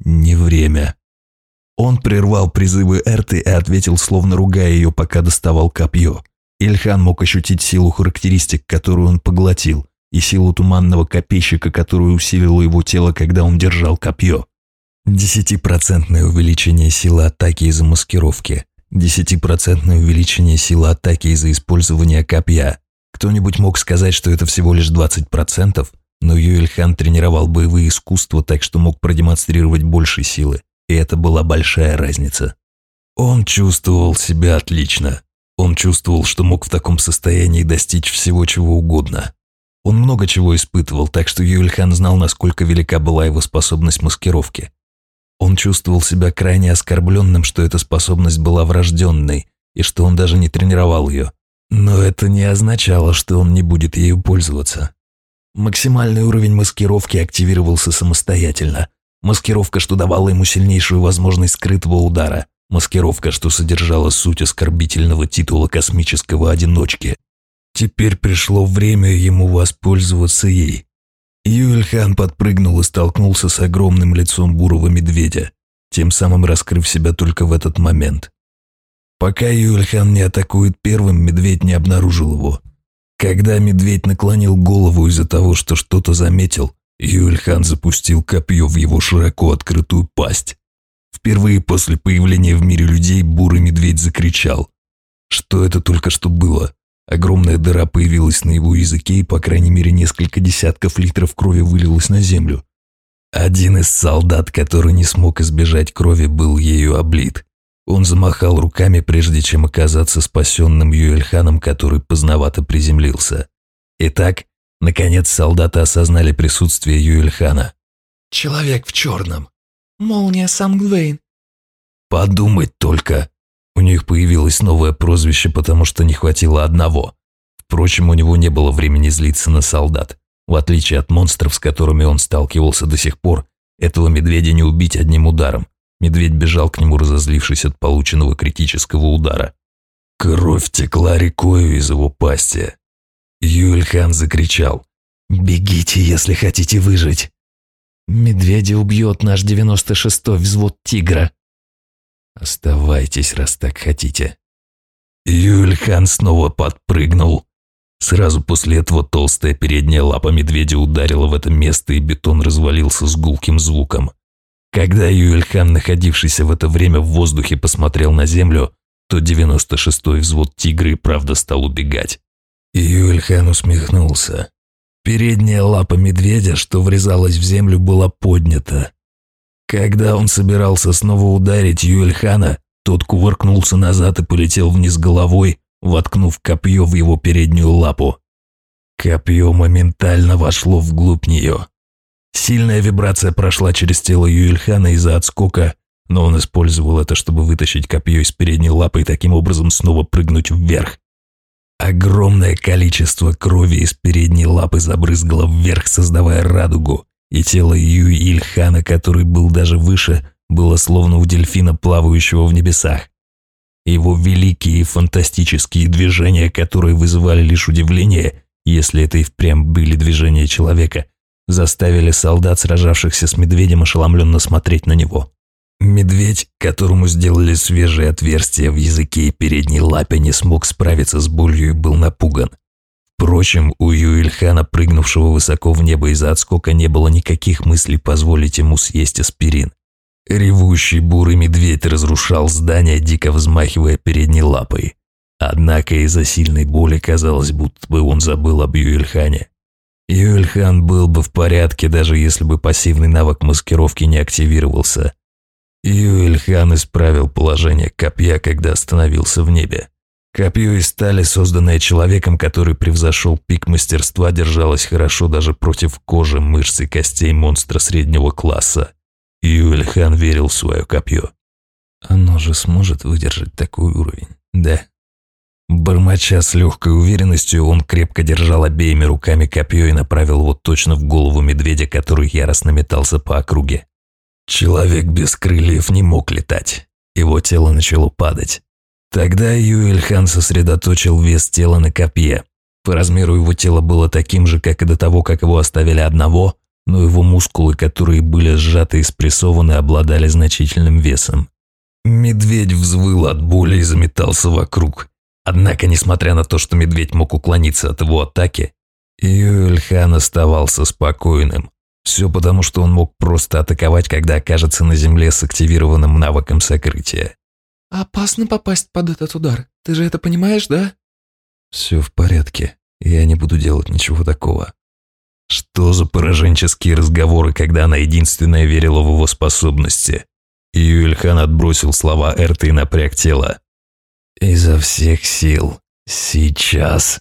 «Не время», он прервал призывы Эрты и ответил, словно ругая ее, пока доставал копье. Ильхан мог ощутить силу характеристик, которую он поглотил, и силу туманного копейщика, которую усилило его тело, когда он держал копье. Десятипроцентное увеличение силы атаки из-за маскировки. Десятипроцентное увеличение силы атаки из-за использования копья. Кто-нибудь мог сказать, что это всего лишь 20%, но Юэльхан тренировал боевые искусства, так что мог продемонстрировать больше силы и это была большая разница. Он чувствовал себя отлично. Он чувствовал, что мог в таком состоянии достичь всего чего угодно. Он много чего испытывал, так что Юльхан знал, насколько велика была его способность маскировки. Он чувствовал себя крайне оскорбленным, что эта способность была врожденной, и что он даже не тренировал ее. Но это не означало, что он не будет ею пользоваться. Максимальный уровень маскировки активировался самостоятельно. Маскировка, что давала ему сильнейшую возможность скрытого удара. Маскировка, что содержала суть оскорбительного титула космического одиночки. Теперь пришло время ему воспользоваться ей. Юэльхан подпрыгнул и столкнулся с огромным лицом бурого медведя, тем самым раскрыв себя только в этот момент. Пока Юэльхан не атакует первым, медведь не обнаружил его. Когда медведь наклонил голову из-за того, что что-то заметил, Юэльхан запустил копье в его широко открытую пасть. Впервые после появления в мире людей бурый медведь закричал. Что это только что было? Огромная дыра появилась на его языке, и, по крайней мере, несколько десятков литров крови вылилось на землю. Один из солдат, который не смог избежать крови, был ею облит. Он замахал руками, прежде чем оказаться спасенным Юэльханом, который поздновато приземлился. Итак, наконец солдаты осознали присутствие Юэльхана. «Человек в черном. Молния Самгвейн». Подумать только. У них появилось новое прозвище, потому что не хватило одного. Впрочем, у него не было времени злиться на солдат. В отличие от монстров, с которыми он сталкивался до сих пор, этого медведя не убить одним ударом. Медведь бежал к нему, разозлившись от полученного критического удара. Кровь текла рекою из его пасти. Юльхан закричал. «Бегите, если хотите выжить!» «Медведя убьет наш девяносто шестой взвод тигра!» Оставайтесь, раз так хотите. Юльхан снова подпрыгнул. Сразу после этого толстая передняя лапа медведя ударила в это место, и бетон развалился с гулким звуком. Когда Юэльхан, находившийся в это время в воздухе, посмотрел на землю, то 96-й взвод тигры правда стал убегать. Юэльхан усмехнулся. Передняя лапа медведя, что врезалась в землю, была поднята. Когда он собирался снова ударить Юэльхана, тот кувыркнулся назад и полетел вниз головой, воткнув копье в его переднюю лапу. Копье моментально вошло вглубь нее. Сильная вибрация прошла через тело Юэльхана из-за отскока, но он использовал это, чтобы вытащить копье из передней лапы и таким образом снова прыгнуть вверх. Огромное количество крови из передней лапы забрызгало вверх, создавая радугу, и тело Юи Ильхана, который был даже выше, было словно у дельфина, плавающего в небесах. Его великие и фантастические движения, которые вызывали лишь удивление, если это и впрямь были движения человека, заставили солдат, сражавшихся с медведем, ошеломленно смотреть на него. Медведь, которому сделали свежие отверстия в языке и передней лапе, не смог справиться с болью и был напуган. Впрочем, у Юильхана, прыгнувшего высоко в небо из-за отскока, не было никаких мыслей позволить ему съесть аспирин. Ревущий бурый медведь разрушал здание, дико взмахивая передней лапой. Однако из-за сильной боли казалось, будто бы он забыл об Юильхане. Юильхан был бы в порядке, даже если бы пассивный навык маскировки не активировался. Юильхан исправил положение копья, когда остановился в небе. Копье из стали, созданное человеком, который превзошел пик мастерства, держалось хорошо даже против кожи, мышц и костей монстра среднего класса. Юэльхан верил в свое копье. Оно же сможет выдержать такой уровень, да? Бормоча с легкой уверенностью, он крепко держал обеими руками копье и направил его точно в голову медведя, который яростно метался по округе. Человек без крыльев не мог летать. Его тело начало падать. Тогда Юэльхан сосредоточил вес тела на копье. По размеру его тела было таким же, как и до того, как его оставили одного, но его мускулы, которые были сжаты и спрессованы, обладали значительным весом. Медведь взвыл от боли и заметался вокруг. Однако, несмотря на то, что медведь мог уклониться от его атаки, Юэльхан оставался спокойным. Все потому, что он мог просто атаковать, когда окажется на земле с активированным навыком сокрытия. «Опасно попасть под этот удар. Ты же это понимаешь, да?» «Все в порядке. Я не буду делать ничего такого». Что за пораженческие разговоры, когда она единственная верила в его способности? Юэльхан отбросил слова Эрты и напряг тело. «Изо всех сил. Сейчас».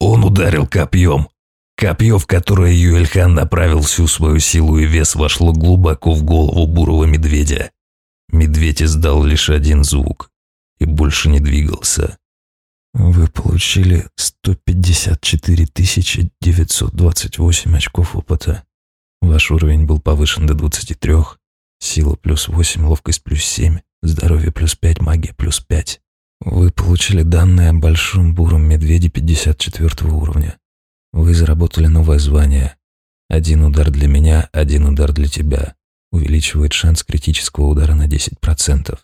Он ударил копьем. Копье, в которое Юэльхан направил всю свою силу и вес, вошло глубоко в голову бурого медведя. Медведь издал лишь один звук. и больше не двигался. Вы получили 154 928 очков опыта. Ваш уровень был повышен до 23. Сила плюс 8, ловкость плюс 7, здоровье плюс 5, магия плюс 5. Вы получили данные о большом буром медведе 54 уровня. Вы заработали новое звание. Один удар для меня, один удар для тебя. Увеличивает шанс критического удара на 10%.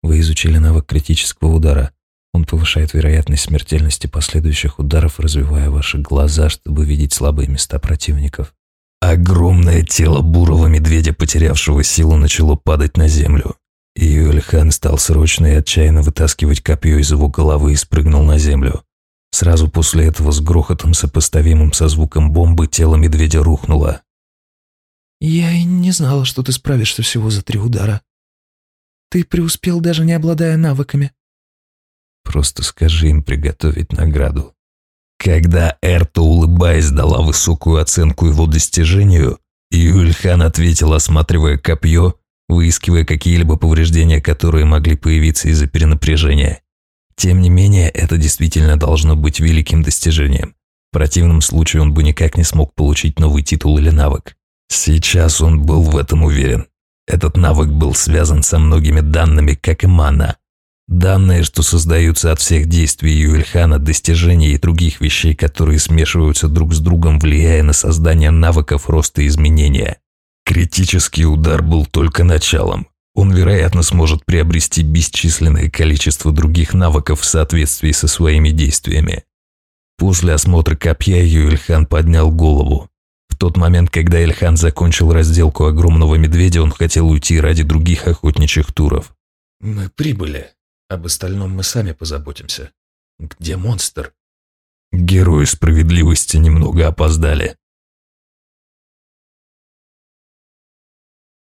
Вы изучили навык критического удара. Он повышает вероятность смертельности последующих ударов, развивая ваши глаза, чтобы видеть слабые места противников. Огромное тело бурого медведя, потерявшего силу, начало падать на землю. И Юэльхан стал срочно и отчаянно вытаскивать копье из его головы и спрыгнул на землю. Сразу после этого с грохотом, сопоставимым со звуком бомбы, тело медведя рухнуло. «Я и не знала, что ты справишься всего за три удара. Ты преуспел, даже не обладая навыками». «Просто скажи им приготовить награду». Когда Эрта, улыбаясь, дала высокую оценку его достижению, Юльхан ответил, осматривая копье, выискивая какие-либо повреждения, которые могли появиться из-за перенапряжения. Тем не менее, это действительно должно быть великим достижением. В противном случае он бы никак не смог получить новый титул или навык. Сейчас он был в этом уверен. Этот навык был связан со многими данными, как и мана. Данные, что создаются от всех действий Юэльхана, достижений и других вещей, которые смешиваются друг с другом, влияя на создание навыков роста и изменения. Критический удар был только началом. Он, вероятно, сможет приобрести бесчисленное количество других навыков в соответствии со своими действиями. После осмотра копья Юэльхан поднял голову. Тот момент, когда Эльхан закончил разделку огромного медведя, он хотел уйти ради других охотничьих туров. «Мы прибыли», об остальном мы сами позаботимся. Где монстр? Герои справедливости немного опоздали.